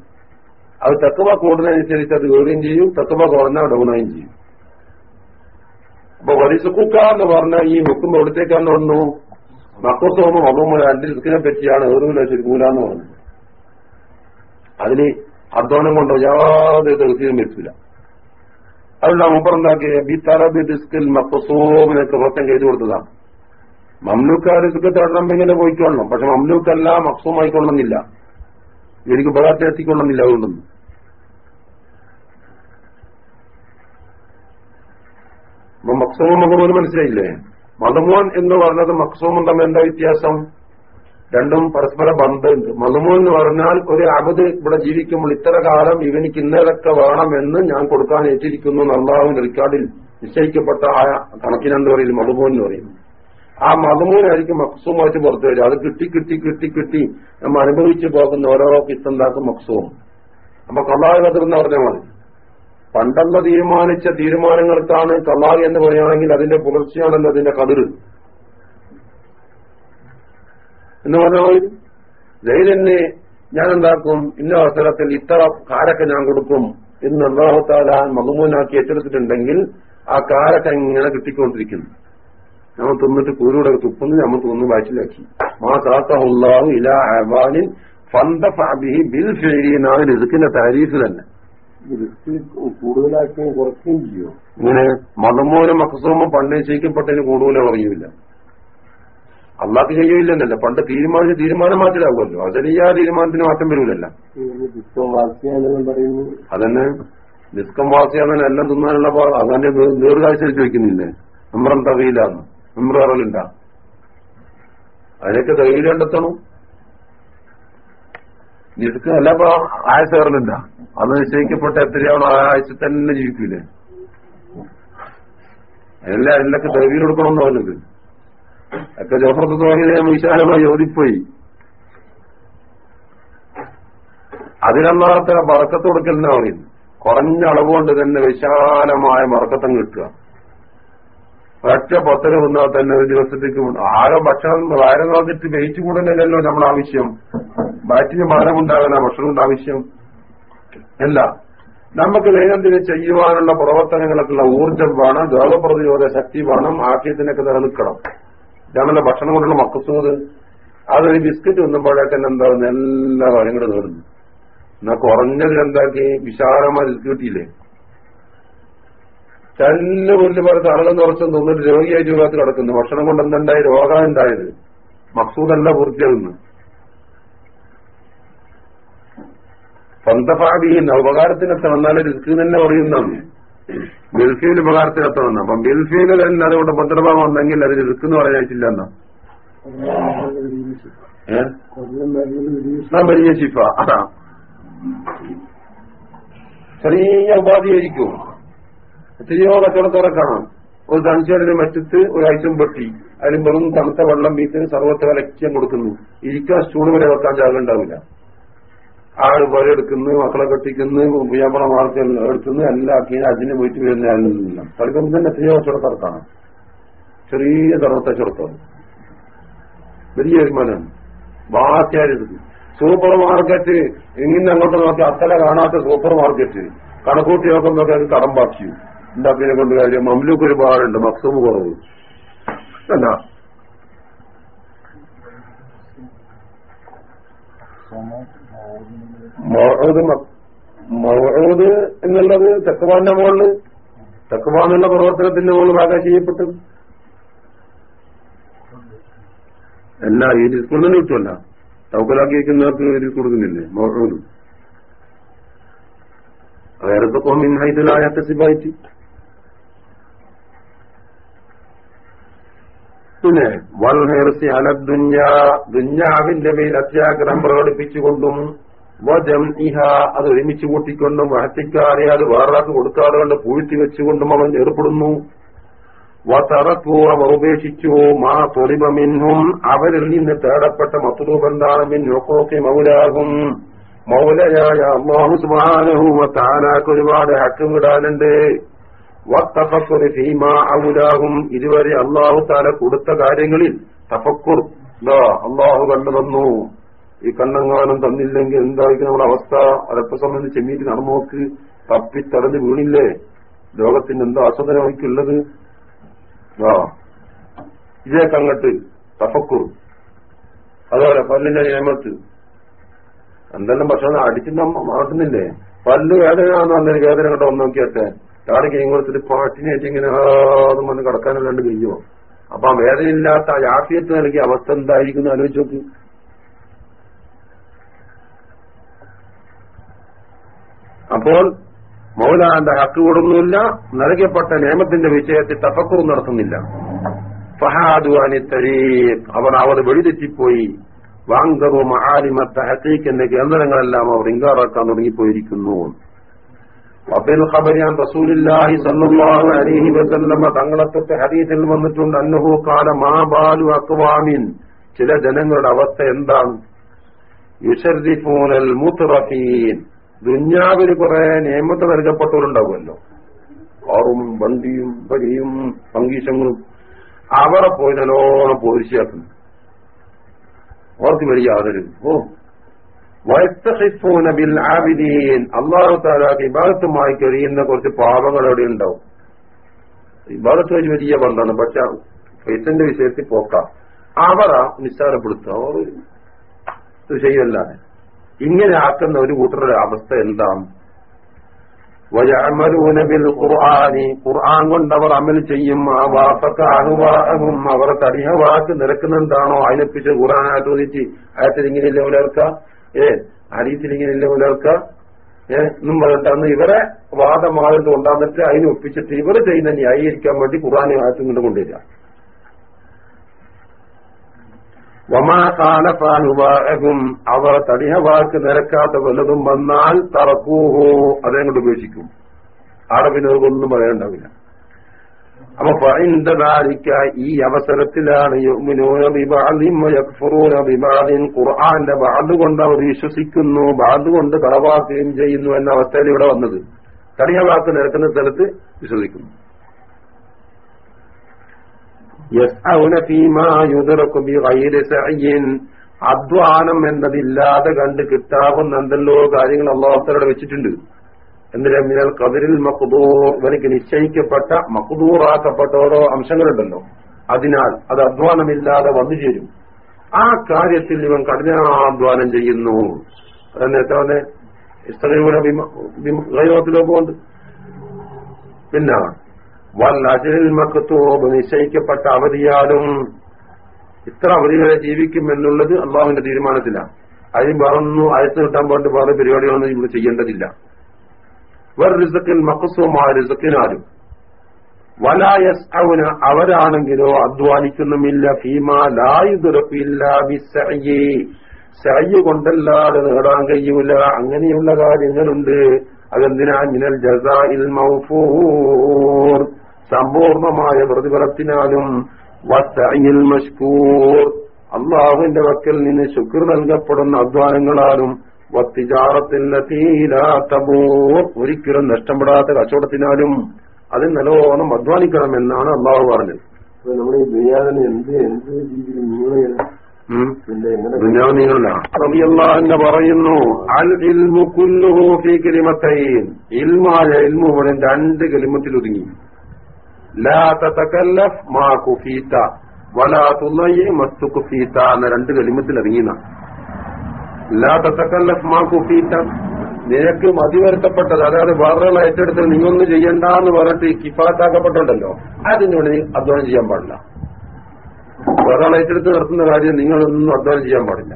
Speaker 1: അത് തത്വ കൂടുന്നതനുസരിച്ച് അത് കയറുകയും ചെയ്യും തത്വ കുറഞ്ഞാൽ ഡൗണായും ചെയ്യും. അപ്പൊ വരിസുക്ക എന്ന് പറഞ്ഞാൽ ഈ ഹുക്കും എവിടത്തേക്കാന്ന് വന്നു മക്കത്തോമോ മതമോ രണ്ട് റിസ്കിനെ പറ്റിയാണ് ഏറുവിനെ ചുരുക്കൂലെന്ന് പറഞ്ഞത് അതിന് അധ്വാനം കൊണ്ടോ യാതൊരു തെറുത്തിയും വരുത്തില്ല. അതുകൊണ്ട് മുമ്പറുണ്ടാക്കിയ ബി തറബി ഡിസ്കിൽ മക്കസോമിനൊക്കെ വൃത്തം ചെയ്തു കൊടുത്തതാണ്. മംലൂക്കാർ ഇതൊക്കെ തേടണം ഇങ്ങനെ പോയിക്കൊള്ളണം? പക്ഷെ മംലൂക്കല്ല മക്സുമായിക്കൊള്ളണമെന്നില്ല എനിക്ക് ഉപകാരത്തെ എത്തിക്കൊള്ളുന്നില്ല അതുകൊണ്ടൊന്നും. അപ്പൊ മക്സൂമും മകമോനും മനസ്സിലായില്ലേ? മതമോൻ എന്ന് പറഞ്ഞത് മക്സൂമും തമ്മിൽ എന്താ വ്യത്യാസം? രണ്ടും പരസ്പര ബന്ധമുണ്ട്. മതമോ എന്ന് പറഞ്ഞാൽ ഒരു അബദ് ഇവിടെ ജീവിക്കുമ്പോൾ ഇത്ര കാലം ഇവനിക്ക് ഇന്നതൊക്കെ വേണമെന്ന് ഞാൻ കൊടുക്കാൻ ഏറ്റിരിക്കുന്നു നന്നാവും റിക്കാർഡിൽ നിശ്ചയിക്കപ്പെട്ട ആ കണക്കിനെന്ത് പറയും മതമോ എന്ന് പറയും ആ മതമോനായിരിക്കും മക്സൂമായിട്ട് പുറത്തു വരിക. അത് കിട്ടി കിട്ടി കിട്ടി കിട്ടി നമ്മൾ അനുഭവിച്ചു പോകുന്ന ഓരോ കിസ്തുണ്ടാക്കും മക്സുവും അപ്പൊ എന്ന് പറഞ്ഞാൽ മതി. പണ്ടെന്ന് തീരുമാനിച്ച തീരുമാനങ്ങൾക്കാണ് കള്ളാഹ് എന്ന് പറയുകയാണെങ്കിൽ അതിന്റെ പുലർച്ചയാണല്ലോ അതിന്റെ കതിർ എന്ന് പറഞ്ഞാൽ ലൈലെന്നെ ഞാൻ എന്താക്കും ഇന്ന അവസരത്തിൽ ഇത്ര കാരൊക്കെ ഞാൻ കൊടുക്കും എന്ന് അള്ളാഹുത്താല മകുമൂനാക്കി ഏറ്റെടുത്തിട്ടുണ്ടെങ്കിൽ ആ കാരൊക്കെ ഇങ്ങനെ കിട്ടിക്കൊണ്ടിരിക്കുന്നു. നമ്മൾ തിന്നിട്ട് കൂരൂടെ തുപ്പുന്നു നമ്മൾ തിന്ന് വാച്ചിലാക്കി മാ സാത്തഹുല്ലാഹു ഇലാ അബാനിൻ ഫന്തഫഅബിഹി ബിൽ ഫിഅലിനാണ് റിസ്ക്കിന്റെ താരീഫ് തന്നെ.
Speaker 2: കൂടുതലാക്കുകയും കുറയ്ക്കുകയും ചെയ്യും?
Speaker 1: ഇങ്ങനെ മതമൂലം മക്കസോമം പണ്ടേ ചെയ്യിക്കപ്പെട്ടതിന് കൂടുതലും പറയൂല അള്ളാഹ് ചെയ്യില്ലെന്നല്ല പണ്ട് തീരുമാനിച്ച തീരുമാനം മാറ്റിലാകുമല്ലോ ആ തീരുമാനത്തിന് മാറ്റം വരൂലല്ല. അതന്നെ. നിസ്കം വാസിയാണ് എല്ലാം തിന്നാനുള്ള അതന്നെ ദീർഘാഴ്ചയിൽ ചോദിക്കുന്നില്ലേ നമ്മുടെ തകയിലാന്ന് നമ്മുടെ അറിവില്ല. അതിനൊക്കെ തകയിൽ കണ്ടെത്തണം. നിസ്ക അല്ല ആയസ് ആയ സേറിലില്ല. അത് നിശ്ചയിക്കപ്പെട്ട എത്രയാണോ ആ ആഴ്ച തന്നെ ജീവിക്കൂലേ. എല്ലാം അതിലൊക്കെ തകയിൽ കൊടുക്കണമെന്ന് പറഞ്ഞത്. ഒക്കെ ജോഫർത്ത് തോന്നിയ വിശാലമായി ഓതിപ്പോയി അതിനൊന്നാമത്തെ മറക്കത്ത് കൊടുക്കലെന്നാ പറയുന്നത് കുറഞ്ഞ അളവ് കൊണ്ട് തന്നെ വിശാലമായ മറക്കത്തം കിട്ടുക. ഒറ്റ പത്തര വന്നാൽ തന്നെ ഒരു ദിവസത്തേക്ക് ആരോ ഭക്ഷണം വയറ് നോക്കിട്ട് വെയിറ്റ് കൂടുന്നില്ലല്ലോ നമ്മുടെ ആവശ്യം. ബാറ്റിന് മാനമുണ്ടാകാനാ ഭക്ഷണം ആവശ്യം. അല്ല നമുക്ക് ദൈനംദിനം ചെയ്യുവാനുള്ള പ്രവർത്തനങ്ങളൊക്കെയുള്ള ഊർജം വേണം രോഗപ്രതിരോധ ശക്തി വേണം ആശയത്തിനൊക്കെ നിലനിൽക്കണം. ഇതാണല്ലോ ഭക്ഷണം കൊണ്ടുള്ള മക്കസൂത് അതൊരു ബിസ്ക്കറ്റ് ഒന്നുമ്പോഴേക്കന്നെ എന്താവുന്നു എല്ലാ കാര്യങ്ങളും തീർന്നു. എന്നാ കുറഞ്ഞതിൽ എന്താക്കി വിശാലമായി കിട്ടിയില്ലേ? ചല്ല് മുന്നിൽ പറഞ്ഞ അളകം തുറച്ചും തോന്നിട്ട് രോഗിയായി രോഗത്ത് കിടക്കുന്നു. ഭക്ഷണം കൊണ്ട് എന്തുണ്ടായി? രോഗം ഉണ്ടായത്. മക്സൂദല്ല പൂർത്തിയാകുന്നു. പന്തപാടിയിൽ ഉപകാരത്തിനൊക്കെ വന്നാലും റിസ്ക് തന്നെ പറയുന്നതാണ് ബിൽഫീൽ ഉപകാരത്തിൽ വന്ന അപ്പം ബിൽഫീൽ തന്നെ അതുകൊണ്ട് ഭദ്രഭാവം ഉണ്ടെങ്കിൽ അത് എന്ന് പറയാനിട്ടില്ല എന്നാ വലിയ ശിഫ. അതാ. ചെറിയ ഉപാധിയായിരിക്കും. എത്രയോ കച്ചവടത്തോടെ കാണാം. ഒരു തണിച്ചേടിന് മറ്റത്ത് ഒരു ഐറ്റം പെട്ടി അതിന് വെറും തണുത്ത വെള്ളം വീട്ടിന് സർവത്ര ലക്ഷ്യം കൊടുക്കുന്നു. ഇരിക്കാൻ സ്റ്റൂൾ വരെ വെക്കാൻ ജാഗം ഉണ്ടാവില്ല. ആൾ പോലെ എടുക്കുന്നു മക്കളെ കെട്ടിക്കുന്നു വ്യാപാര മാർഗം എടുക്കുന്നു എല്ലാം ആക്കി അതിന് പോയിട്ട് വരുന്ന ആളില്ല കളിക്കുമ്പോൾ തന്നെ എത്രയോ കച്ചവടക്കാർ കാണാം ചെറിയ തണുത്ത കച്ചവടത്തോടെ വലിയ വരുമാനമാണ് ബാക്കിയായിരുന്നു സൂപ്പർ മാർക്കറ്റ് ഇങ്ങനെ അങ്ങോട്ട് നോക്കി അത്തല കാണാത്ത സൂപ്പർ മാർക്കറ്റ്. കണക്കൂട്ടി നോക്കുമ്പോൾ അത് കടം ബാക്കി പിന്നെ കൊണ്ട് കാര്യം? മമ്ലൂക്ക് ഒരുപാടുണ്ട് മക്സൂമ് കുറവ്. അല്ല. മൗഊദ് മ- മൗഹൂദ് എന്നുള്ളത് തെക്കുവാന്റെ മുകളിൽ തെക്കുവാന്നുള്ള പ്രവർത്തനത്തിന്റെ മുകളിൽ ഭാഗം ചെയ്യപ്പെട്ടത് അല്ല ഈ സ്കൂളിൽ തന്നെ കിട്ടുമല്ല തൗക്കലാക്കിയിരിക്കുന്നവർക്ക് ഒരു കൊടുക്കുന്നില്ലേ മൗഹൂദ് വേറെ കോമിൻ ഹൈദലായ സിബായിട്ട് പിന്നെ വൽ ഹെർസി അല ദുഞ്ഞ ദുഞ്ഞാവിന്റെ മേൽ അത്യാഗ്രഹം പ്രകടിപ്പിച്ചുകൊണ്ടും വജം ഇഹ അത് ഒരുമിച്ച് കൂട്ടിക്കൊണ്ടും വഹത്തിക്കാരെ അത് വേറൊരാൾക്ക് കൊടുക്കാതെ കൊണ്ട് പൂഴ്ത്തി വെച്ചുകൊണ്ടും അവൻ ഏർപ്പെടുന്നു. വതറക്കു അവർ ഉപേക്ഷിച്ചു. മാ തൊളിബമിന്നും അവരിൽ നിന്ന് തേടപ്പെട്ട മത്തുരൂപന്താണ് ഹുക്കൂക്കി മൗലാകും മൗലയായ അള്ളാഹു വതആലാക്ക് ഒരുപാട് ഹക്കം വിടാനുണ്ട് വത്തപ്പക്കുറി ഫീമ ഔലാഹും ഇതുവരെ അള്ളാഹു താല കൊടുത്ത കാര്യങ്ങളിൽ തഫക്കുർ അള്ളാഹു കണ്ടു തന്നു ഈ കണ്ണങ്ങാനം തന്നില്ലെങ്കിൽ എന്തായിരിക്കും നമ്മുടെ അവസ്ഥ? അതൊക്കെ സംബന്ധിച്ച് ചെമ്മീറ്റ് നടന്നു നോക്ക് തപ്പിത്തടഞ്ഞ് വീണില്ലേ? ലോകത്തിന് എന്താ ആസ്വദനമായിട്ടുള്ളത് ആ. ഇതേ കങ്ങട്ട് തഫക്കുർ. അതുപോലെ പല്ലിന്റെ നിയമത്ത്. എന്തെല്ലാം ഭക്ഷണം അടിച്ചിട്ട് മാറ്റുന്നില്ലേ പല്ല് വേദനയാണെന്ന് പറഞ്ഞൊരു വേദന കണ്ടോ? ഒന്ന് നോക്കിയാട്ടെ. താടി ഇങ്ങോട്ട് പാട്ടിനായിട്ട് ഇങ്ങനെ ആതും വന്ന് കിടക്കാനല്ലാണ്ട് കഴിയുമോ അപ്പൊ ആ വേദനയില്ലാത്ത ആ യാത്രയത്ത് നൽകിയ അവസ്ഥ എന്തായിരിക്കും ആലോചിച്ച് നോക്ക്. അപ്പോൾ മൗലാന്റെ ഹക്ക് കൊടുക്കുന്നില്ല നൽകപ്പെട്ട നിയമത്തിന്റെ വിഷയത്തിൽ തഫക്കൂർ നടത്തുന്നില്ല. ഫഹാദുവാനി തരീഖ്. അവർ അവർ വെടിതെറ്റിപ്പോയി വാങ്കറു മഹാലിമത്ത ഹക്കീക്ക് എന്ന കേന്ദ്രങ്ങളെല്ലാം അവർ ഇങ്കാറാക്കാൻ തുടങ്ങിപ്പോയിരിക്കുന്നു. റസൂലില്ലാഹി സല്ലല്ലാഹു അലൈഹി വസല്ലമ തങ്ങളത്തെ ഹദീസിൽ വന്നിട്ടുണ്ട് അന്നഹു കാല മാ ബാലു അക്വാമിൻ. ചില ജനങ്ങളുടെ അവസ്ഥ എന്താണ്? യുഷർദിഫൂനൽ മുത്രഫീൻ ദുന്യാവിൽ കുറെ നിയമത്ത് നൽകപ്പെട്ടവരുണ്ടാവുമല്ലോ കാറും വണ്ടിയും പരിയും പങ്കീശങ്ങളും അവരെ പോയി നല്ലോണം പോലീസിയാക്കുന്നു അവർക്ക് വലിയ ആദരവ്. ഓ. വയത്തഹിഫൂന ബിൽ ആബിദീൻ. അള്ളാഹു താലാക്ക് വിഭാഗത്തുമായി കഴിയുന്ന കുറച്ച് പാപങ്ങൾ അവിടെ ഉണ്ടാവും. ഇബാദത്ത് ഒരു വലിയ ബന്ധമാണ് പക്ഷെ പൈസന്റെ വിഷയത്തിൽ പോക്കാം. അവര നിസ്സാരപ്പെടുത്തുക. അവർ ചെയ്യല്ലാതെ. ഇങ്ങനെ ആക്കുന്ന ഒരു കൂട്ടരുടെ അവസ്ഥ എന്താണ്? വയഅമലൂന ബിൽ ഖുർആനി ഖുർആൻ കൊണ്ടവർ അമൽ ചെയ്യും. ആ വാപ്പക്ക അനുവാഹവും അവർ തടിയ വാക്ക് നിരക്കുന്നുണ്ടാണോ അതിനെപ്പിച്ച് ഖുർആൻ ആചോദിച്ച് ആയത്തിൽ ഇങ്ങനെയല്ലേ ഉലർക്ക? ഏ ഹരീത്തിൽ ഇങ്ങനെയല്ലേ ഉലർക്ക? ഏ എന്നും പറഞ്ഞിട്ടാണ് ഇവരെ വാദമാകുന്നുണ്ടാന്നിട്ട് അതിനൊപ്പിച്ചിട്ട് ഇവർ ചെയ്യുന്ന ന്യായീകരിക്കാൻ വേണ്ടി ഖുർആാനെ ആയത്തും കൊണ്ട് കൊണ്ടുവരിക. വമാ അവർ തടിയ വാക്ക് നിരക്കാത്ത വല്ലതും വന്നാൽ തറക്കൂഹോ അതേ കൊണ്ട് ഉപേക്ഷിക്കും. ആടെ പിന്നെ അവർക്കൊന്നും പറയണ്ടാവില്ല അപ്പൊ പറയുന്നതാരിക്ക ഈ അവസരത്തിലാണ് ഖുർആാന്റെ ബാധുകൊണ്ട് അവർ വിശ്വസിക്കുന്നു ബാധുകൊണ്ട് കളവാക്കുകയും ചെയ്യുന്നു എന്ന അവസ്ഥയിൽ ഇവിടെ വന്നത്. തടിയ വാക്ക് നിരക്കുന്ന സ്ഥലത്ത് വിശ്വസിക്കുന്നു. അധ്വാനം എന്നതില്ലാതെ കണ്ട് കിട്ടാവുന്ന എന്തെല്ലോ കാര്യങ്ങൾ അള്ളാഹുത്തരോട് വെച്ചിട്ടുണ്ട്. എന്തിനാ മിനൽ കതിരിൽ മക്കുദൂർ ഇവനിക്ക് നിശ്ചയിക്കപ്പെട്ട മക്കുദൂറാക്കപ്പെട്ട ഓരോ അംശങ്ങളുണ്ടല്ലോ. അതിനാൽ അത് അധ്വാനമില്ലാതെ വന്നു ചേരും. ആ കാര്യത്തിൽ ഇവൻ കഠിനാധ്വാനം ചെയ്യുന്നു. എന്നെ ഇസ്തകയുടെ ഗൈവത്തിലൊക്കെ ഉണ്ട്. പിന്നെ മക്കത്തോബ് നിശ്ചയിക്കപ്പെട്ട അവധിയാലും ഇത്ര അവധി വരെ ജീവിക്കും എന്നുള്ളത് അള്ളാഹുവിന്റെ തീരുമാനത്തിലാണ് അതിന് വേറൊന്നും അയച്ചു കിട്ടാൻ വേണ്ടി വേറെ പരിപാടികളൊന്നും ഇവിടെ ചെയ്യേണ്ടതില്ല. വേറെ റിസക്കിൽ മക്കസുമായ റിസക്കിനാലും വലായസ് അവന അവരാണെങ്കിലോ അധ്വാനിക്കുന്നുമില്ല ഫീമ ലായുദുറപ്പില്ല സയ്യ് കൊണ്ടല്ലാതെ നേടാൻ കഴിയൂല. അങ്ങനെയുള്ള കാര്യങ്ങളുണ്ട്. അതെന്തിനാ? മിനൽ ജസാഇൽ മൗഫൂർ. സമ്പൂർണമായ പ്രതിഫലത്തിനാലും മഷ്കൂർ. അള്ളാഹുവിന്റെ വക്കൽ നിന്ന് ശുക്ർ നൽകപ്പെടുന്ന അധ്വാനങ്ങളാലും ഒരിക്കലും നഷ്ടപ്പെടാത്ത കച്ചവടത്തിനാലും അതിൽ നല്ലോണം അധ്വാനിക്കണമെന്നാണ് അള്ളാഹു പറഞ്ഞത്.
Speaker 2: നമ്മുടെ ഈ ദുനിയാവിന് എന്ത് എന്ത് രീതിയിൽ നീളയാണ്
Speaker 1: റളിയല്ലാഹു പറയുന്നു അൽ ഇൽമു കുല്ലുഹു ഫീ കലിമത്തൈൻ. ഇൽമായ ഇൽമു ഇവിടെ രണ്ട് കലിമത്തിൽ ഒതുങ്ങി. മാ കുഫീത്ത വലാ മസ്തു കുഫീത്ത എന്ന രണ്ട് കലിമത്തിൽ ഇറങ്ങിന ലാ മാ കുഫീത്ത നിനക്ക് മതിവരുത്തപ്പെട്ടത് അതായത് വേറൊരാൾ ഏറ്റെടുത്ത് നീ ഒന്നും ചെയ്യണ്ട എന്ന് പറഞ്ഞിട്ട് കിഫാത്താക്കപ്പെട്ടുണ്ടല്ലോ അതിനുവേണ്ടി നീ അധ്വാനം ചെയ്യാൻ പാടില്ല. ഒരാൾ ഏറ്റെടുത്ത് നടത്തുന്ന കാര്യം നിങ്ങളൊന്നും അധ്വാനം ചെയ്യാൻ പാടില്ല.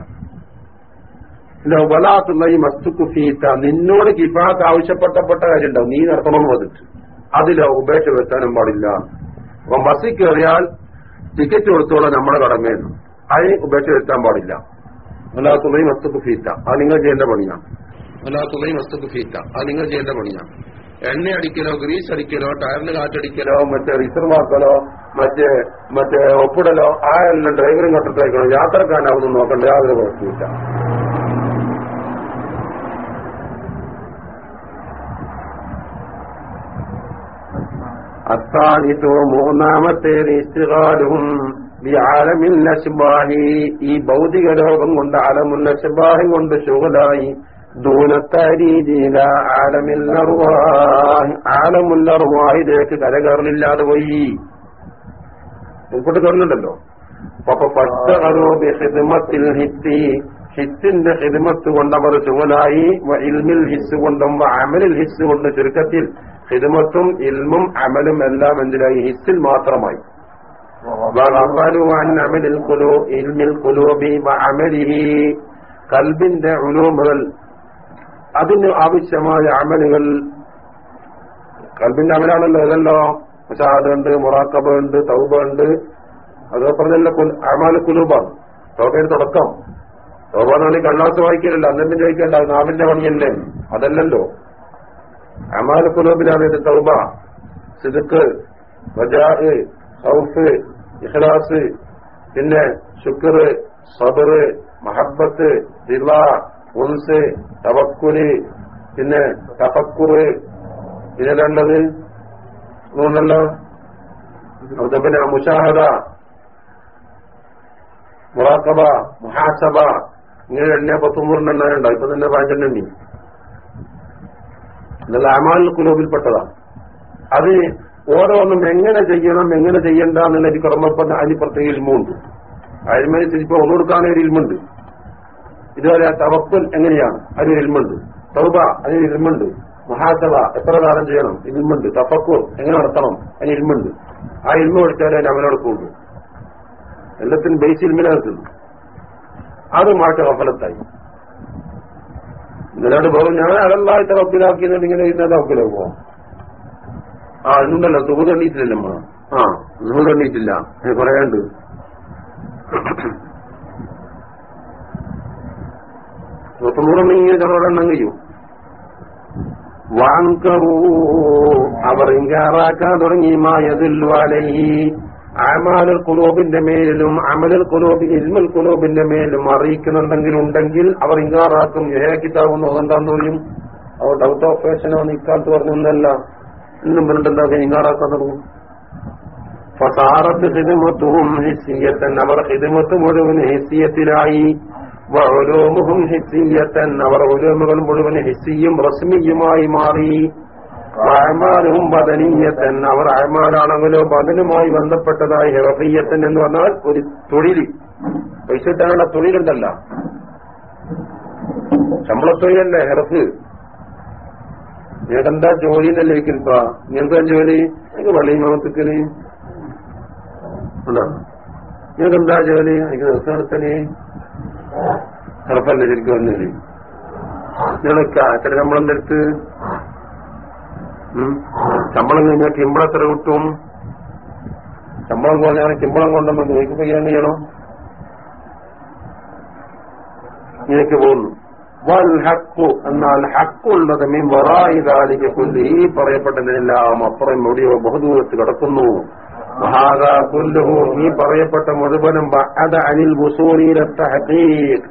Speaker 1: വലാത്തുള്ള ഈ മസ്തു കുഫീത്ത നിന്നോട് കിഫാത്ത് ആവശ്യപ്പെട്ടപ്പെട്ട കാര്യം ഉണ്ടാവും നീ നടത്തണമെന്ന് പറഞ്ഞിട്ട്. അതില ഉപേക്ഷ വരുത്താനും പാടില്ല. അപ്പൊ ബസ്സിൽ കയറിയാൽ ടിക്കറ്റ് കൊടുത്തോളം നമ്മുടെ കടമയെന്ന് അതിന് ഉപേക്ഷ വരുത്താൻ പാടില്ല. വലാത്തുള്ള ഈ മസ്തുക്ക് ഫീറ്റ അത് നിങ്ങൾ ചെയ്യേണ്ട പണിയാണ് വലാത്തുള്ള ഈ മസ്തുക്ക് ഫീറ്റ അത് നിങ്ങൾ ചെയ്യേണ്ട പണിയാണ് എണ്ണ അടിക്കലോ ഗ്രീസ് അടിക്കലോ ടയറിന് കാറ്റടിക്കലോ മറ്റേ റിസർവാക്കലോ മറ്റേ മറ്റേ ഒപ്പിടലോ ആ എല്ലാം ഡ്രൈവറും കട്ടത്തേക്കണോ യാത്രക്കാരനാവുന്നു നോക്കണ്ട. യാതൊരു കുഴപ്പമില്ല അത്താനിത്തോ മൂന്നാമത്തേത് ഇസ്തികാലും ആലമിൽ നശുബാഹി. ഈ ഭൗതിക ലോകം കൊണ്ട് ആലമുൽ നശുബാഹി കൊണ്ട് ശുഗലായി. ദൂനത്തരീതിയില ആലമിൽ ആലമുൽ അറുവാഹിലേക്ക് കരകയറലില്ലാതെ പോയി. മുൻപോട്ട് കയറുന്നുണ്ടല്ലോ അപ്പൊ പച്ചകറോബി ഹിദ്മത്തിൽ ഹിത്തി. ഹിത്തിന്റെ ഹിദ്മത്ത് കൊണ്ടവർ ചുവലായി ഇൽമിൽ ഹിസ് കൊണ്ടും അമലിൽ ഹിസ് കൊണ്ട് ചുരുക്കത്തിൽ ഹിദ്മത്തും ഇൽമും അമലും എല്ലാം എന്തിനായി ഹിസ്സിൽ മാത്രമായി. കൽബിന്റെ ഉലൂമുകൾ അതിന് ആവശ്യമായ അമലുകൾ കൽബിന്റെ അമലാണല്ലോ ഇതല്ലോ ഉണ്ട് മുറാക്കബ് ഉണ്ട് തൗബ ഉണ്ട് അതൊക്കെ പറഞ്ഞല്ലോ അമാൽ കുലൂബാണ് തോബയുടെ തുടക്കം തോബാന്നാണ് കണ്ണാസ് വായിക്കലല്ലോ അന്നെ ചോദിക്കണ്ട നാവിന്റെ പണിയല്ലേ അതല്ലല്ലോ അമാൽ കുലോബിലാണ് ഇത് തൗബ. സിദുക്ക് ബജാഹ് ഹൗഫ് ഇഖ്ലാസ് പിന്നെ ശുക്ർ സബർ മഹബത്ത് ദില ഉൻസ് തവക്കുൽ പിന്നെ തഫക്കുറ് രണ്ടത്? മൂന്നല്ലോ പിന്നെ മുഷാഹദ മുറാക്കബ മുഹാസബ. ഇങ്ങനെ എണ്ണ പത്തൊമ്പൂറിനെണ്ണ ഉണ്ടോ ഇപ്പൊ തന്നെ പതിനെണ്ണി എന്നുള്ള അമാൽ കുലോബിൽപ്പെട്ടതാണ് അത് ഓരോന്നും എങ്ങനെ ചെയ്യണം എങ്ങനെ ചെയ്യണ്ട എന്നുള്ള ഒരു കർമ്മപ്പെട്ട അതിന് പ്രത്യേക ഇൽമുണ്ട്. അഴിമനുസരിച്ച് ഇപ്പൊ ഒന്നു കൊടുക്കാനേ ഒരു ഇൽമുണ്ട്. ഇതുപോലെ തവപ്പൽ എങ്ങനെയാണ്? അതിന് ഇൽമുണ്ട്. തൗബ അതിന് ഇൽമുണ്ട്. മഹാസഭ എത്ര കാലം ചെയ്യണം? ഇൽമുണ്ട്. തപ്പക്കൂർ എങ്ങനെ നടത്തണം? അതിന് ഇൽമുണ്ട്. ആ ഇൽമ പഠിച്ചാലേ അതിന് അവനോടൊപ്പമുണ്ട് എല്ലാത്തിനും ബേസ് ഇൽമിനകത്തുള്ളൂ അത് മാറ്റ കഫലത്തായി ഇതിനോട് പോകും. ഞാൻ അതല്ലാത്ത റബ്ബിലാക്കിയെന്നിട്ട് ഇങ്ങനെ ഇരുന്ന പോവാം ആ ഇന്നുണ്ടല്ലോ. തുക തണ്ണീറ്റില്ലല്ലോ നമ്മൾ. ആ സുഖ തണ്ണീറ്റില്ല പറയാണ്ട് തൊണ്ണൂറെണ്ണെങ്കിലും ചെറുതെണ്ണം കഴിയും. വാങ്കറൂ അവർ ഇങ്കാറാക്കാൻ തുടങ്ങി മായതിൽ മായതില്വാലയി അമാലുൽ കുലൂബിന്റെ മേലും അമലുൽ കുലോബി ഇൽമുൽ കുലൂബിന്റെ മേലും അറിയിക്കുന്നുണ്ടെങ്കിൽ ഉണ്ടെങ്കിൽ അവർ ഇങ്ങാറാക്കും ഏകിതാവും അതെന്താന്ന് പറയും? അവർ ഡൗട്ട് ഓഫ് ഫാഷനോ ഇക്കാലത്ത് പറഞ്ഞൊന്നല്ല ഇന്നും പറഞ്ഞിട്ടുണ്ടാകും ഇങ്ങാറാക്കാൻ തുടങ്ങും? ഫസാറത്ത് ഹിദമത്തും ഹിസിയത്തൻ അവർ ഹിദമത്ത് മുഴുവൻ ഹിസിയത്തിലായി വഅലൂമുഹും ഹിസിയത്തൻ അവർ ഉലൂമുകൾ മുഴുവൻ ഹിസ്സിയും റസ്മിയുമായി മാറി. അഹമാലും ബദനീയത്തൻ. അവർ അഹമാലാണെങ്കിലോ ബദനുമായി ബന്ധപ്പെട്ടതായി ഹെറഫീയത്തൻ എന്ന് പറഞ്ഞാൽ ഒരു തൊഴിൽ. പൈസ കിട്ടാനുള്ള തൊഴിലുണ്ടല്ല ശമ്പളത്തൊഴിലല്ലേ ഹെറഫ്? നിനക്കെന്താ ജോലി എന്നല്ലേ ചോദിക്കൽപ്പാ നിനക്ക് ജോലി? എനിക്ക് പള്ളി മകത്തിക്കൽ ഉണ്ടോ? നിനക്കെന്താ ജോലി? എനിക്ക് നിർത്തണത്തൽ ഹെറഫല്ലേ ശരിക്കും വന്നില്ലേ നിങ്ങളൊക്കെ എത്ര ശമ്പളം എടുത്ത് ശമ്പളം കഴിഞ്ഞാൽ ചിമ്പളം എത്ര കിട്ടും? ശമ്പളം കുറഞ്ഞാൽ ചിമ്പളം കൊണ്ടുവന്ന് നിങ്ങൾക്ക് ചെയ്യാൻ ചെയ്യണം? ഇങ്ങനെയൊക്കെ പോകുന്നു. വൽ ഹക്കു എന്നാൽ ഹക്കുള്ളത് മീൻ വറായിതാലിക്ക് കൊല്ലി. ഈ പറയപ്പെട്ടതിനെല്ലാം അപ്പുറം എവിടെയോ ബഹുദൂരത്ത് കിടക്കുന്നു. മഹാദാ കൊല്ലുഹു. ഈ പറയപ്പെട്ട മുഴുവനും അത് അനിൽ ബുസൂരിയിലെ തഹഖീഖ്.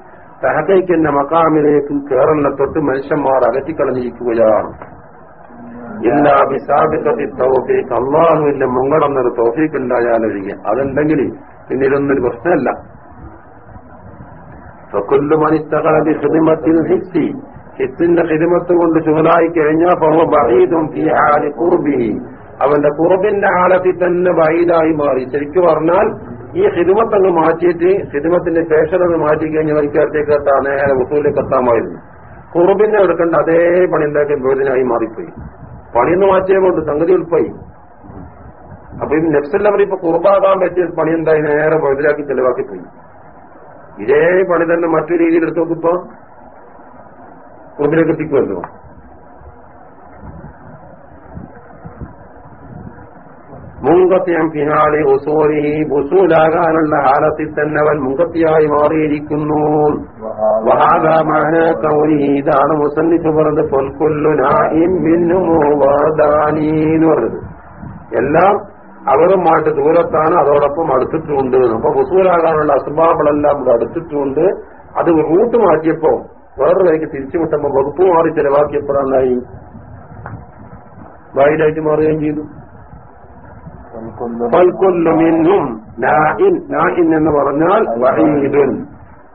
Speaker 1: തഹഖീഖിന്റെ മക്കാമിലേക്ക് കേറലിനെ തൊട്ട് മനുഷ്യന്മാർ അകറ്റിക്കളഞ്ഞിരിക്കുകയാണ്. തൗഫീഖ്. അള്ളാഹുവിന്റെ മുങ്ങടന്നൊരു തൗഫീഖ് ഉണ്ടായാലൊഴികെ അതുണ്ടെങ്കിൽ പിന്നെ ഇതൊന്നൊരു പ്രശ്നമല്ല ഫക്കുല്ലുമനിത്തകളി ഹിദിമത്തിൽ ഹിസ്സി. ഹിസ്സിന്റെ ഹിദിമത്ത് കൊണ്ട് ചുമലായി കഴിഞ്ഞാൽ അവന്റെ കുറബിന്റെ ആലത്തിൽ തന്നെ വൈദായി മാറി. ശരിക്കു പറഞ്ഞാൽ ഈ ഹിദിമത്ത് അങ്ങ് മാറ്റിയിട്ട് ഹിദിമത്തിന്റെ ശേഷം അത് മാറ്റി കഴിഞ്ഞാൽ വൈക്കാത്തേക്ക് എത്താൻ നേരെ ഉസൂലേക്ക് എത്താമായിരുന്നു. കുറുബിനെ എടുക്കേണ്ട അതേ പണി ഉണ്ടാക്കിയ ബോധനായി മാറിപ്പോയി. പണിയൊന്ന് മാറ്റിയേ കൊണ്ട് സംഗതി ഉൾപ്പായി അപ്പൊ ഈ നെക്സൽ ഇപ്പൊ കുറവാകാൻ പറ്റിയ പണി എന്തായി? നേരെ മുതലാക്കി ചെലവാക്കി പോയി ഇതേ പണി തന്നെ മറ്റു രീതിയിൽ എടുത്തു നോക്കിപ്പോ കുറുബിനെ കിട്ടിക്കുമല്ലോ. മുങ്കത്തിയം ഫിഹാലി ഉസൂരി ഉസൂലാകാനുള്ള ഹാലത്തിൽ തന്നെ അവൻ മുങ്കത്തിയായി മാറിയിരിക്കുന്നു. ഇതാണ് മുസന്നിഫ് പറഞ്ഞത് പൊൽക്കൊല്ലു പറഞ്ഞത്. എല്ലാം അവരുമായിട്ട് ദൂരത്താണ് അതോടൊപ്പം അടുത്തിട്ടുണ്ട്. അപ്പൊ വസൂലാകാനുള്ള അസുബാബുകളെല്ലാം ഇവിടെ അടുത്തിട്ടുണ്ട്. അത് റൂട്ട് മാറ്റിയപ്പോ വേറൊരു കൈക്ക് തിരിച്ചു വിട്ടപ്പോ വകുപ്പ് മാറി ചെലവാക്കിയപ്പോഴായി വൈഡായിട്ട് മാറുകയും ചെയ്തു. ഫൽക്കൊല്ലുമിന്നും നായിൻ നായിൻ എന്ന് പറഞ്ഞാൽ വഹീദുൻ.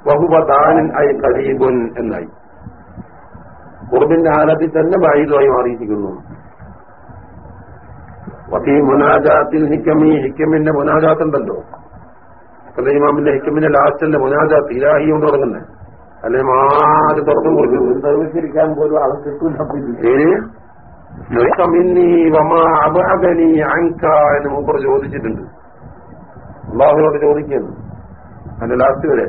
Speaker 1: വഹുവ ദാനിൻ ഐ കരീബുൻ എന്നായി. കുറുബിന്റെ ആലത്തിൽ തന്നെ വഹീദുമായി മാറിയിരിക്കുന്നു. വഫീ മുനാജാത്തിൽ ഹിക്കമി ഹിക്കമിന്റെ മുനാജാത്ത് ഉണ്ടല്ലോ ഇമാമിന്റെ ഹിക്കമിന്റെ ലാസ്റ്റല്ലേ മുനാജാത്ത്? ഇലാഹി കൊണ്ട് തുടങ്ങുന്നത് അല്ലെ മാറി തുറന്നു കൊടുക്കുന്നു.
Speaker 2: പോലും ആൾ കിട്ടൂല
Speaker 1: എന്ന് മൂപ്പർ ചോദിച്ചിട്ടുണ്ട്. അള്ളാഹുനോട് ചോദിക്കുന്നു. അതിന്റെ ലാസ്റ്റ് വരെ.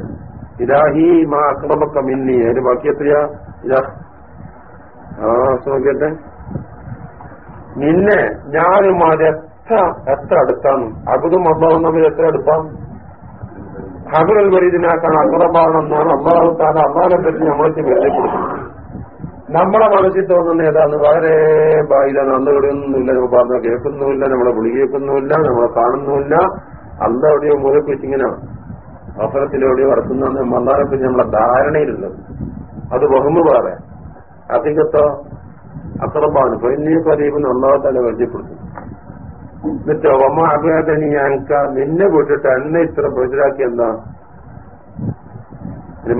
Speaker 1: ഇലാഹി മാ അക്രമക്ക മിന്നി. അതിന്റെ ബാക്കി എത്രയാ? ഇതാ. ആ നോക്കിയട്ടെ നിന്നെ ഞാനും അത് എത്ര എത്ര അടുത്താണ്? അബുദും അബ്ബാവും തമ്മിൽ എത്ര അടുത്താണ് ഹബുൽ വരീദിനാക്കാൻ അക്രമാണെന്നാണ് അബ്ബാഹു താൻ അബ്ബാനെ പറ്റി നമ്മൾക്ക് പരിചയപ്പെടുത്തുന്നത് നമ്മളെ മനസ്സിൽ തോന്നുന്ന ഏതാണ്? വളരെ ബായിലാണ് അന്ന് ഇവിടെയൊന്നുമില്ല നമ്മൾ പറഞ്ഞ കേൾക്കുന്നുമില്ല നമ്മളെ വിളി കേൾക്കുന്നുമില്ല നമ്മളെ കാണുന്നുമില്ല. അന്ന് എവിടെയോ മുഴപ്പിച്ചിങ്ങനെ അവസരത്തിലെവിടെയോ നടത്തുന്ന മന്ദാരത്തിൽ നമ്മളെ ധാരണയിലുള്ളത്. അത് ബഹുമ വേറെ. അധികത്തോ അക്രമാണ് പൊന്നിയെ പരീപെന്ന് ഒന്നാമത്തെ പരിചയപ്പെടുത്തും. എന്നിട്ടോ അമ്മ അഭേദനി ഞങ്ങൾക്ക് നിന്നെ വിട്ടിട്ട് എന്നെ ഇത്ര പ്രചരാക്കി എന്താ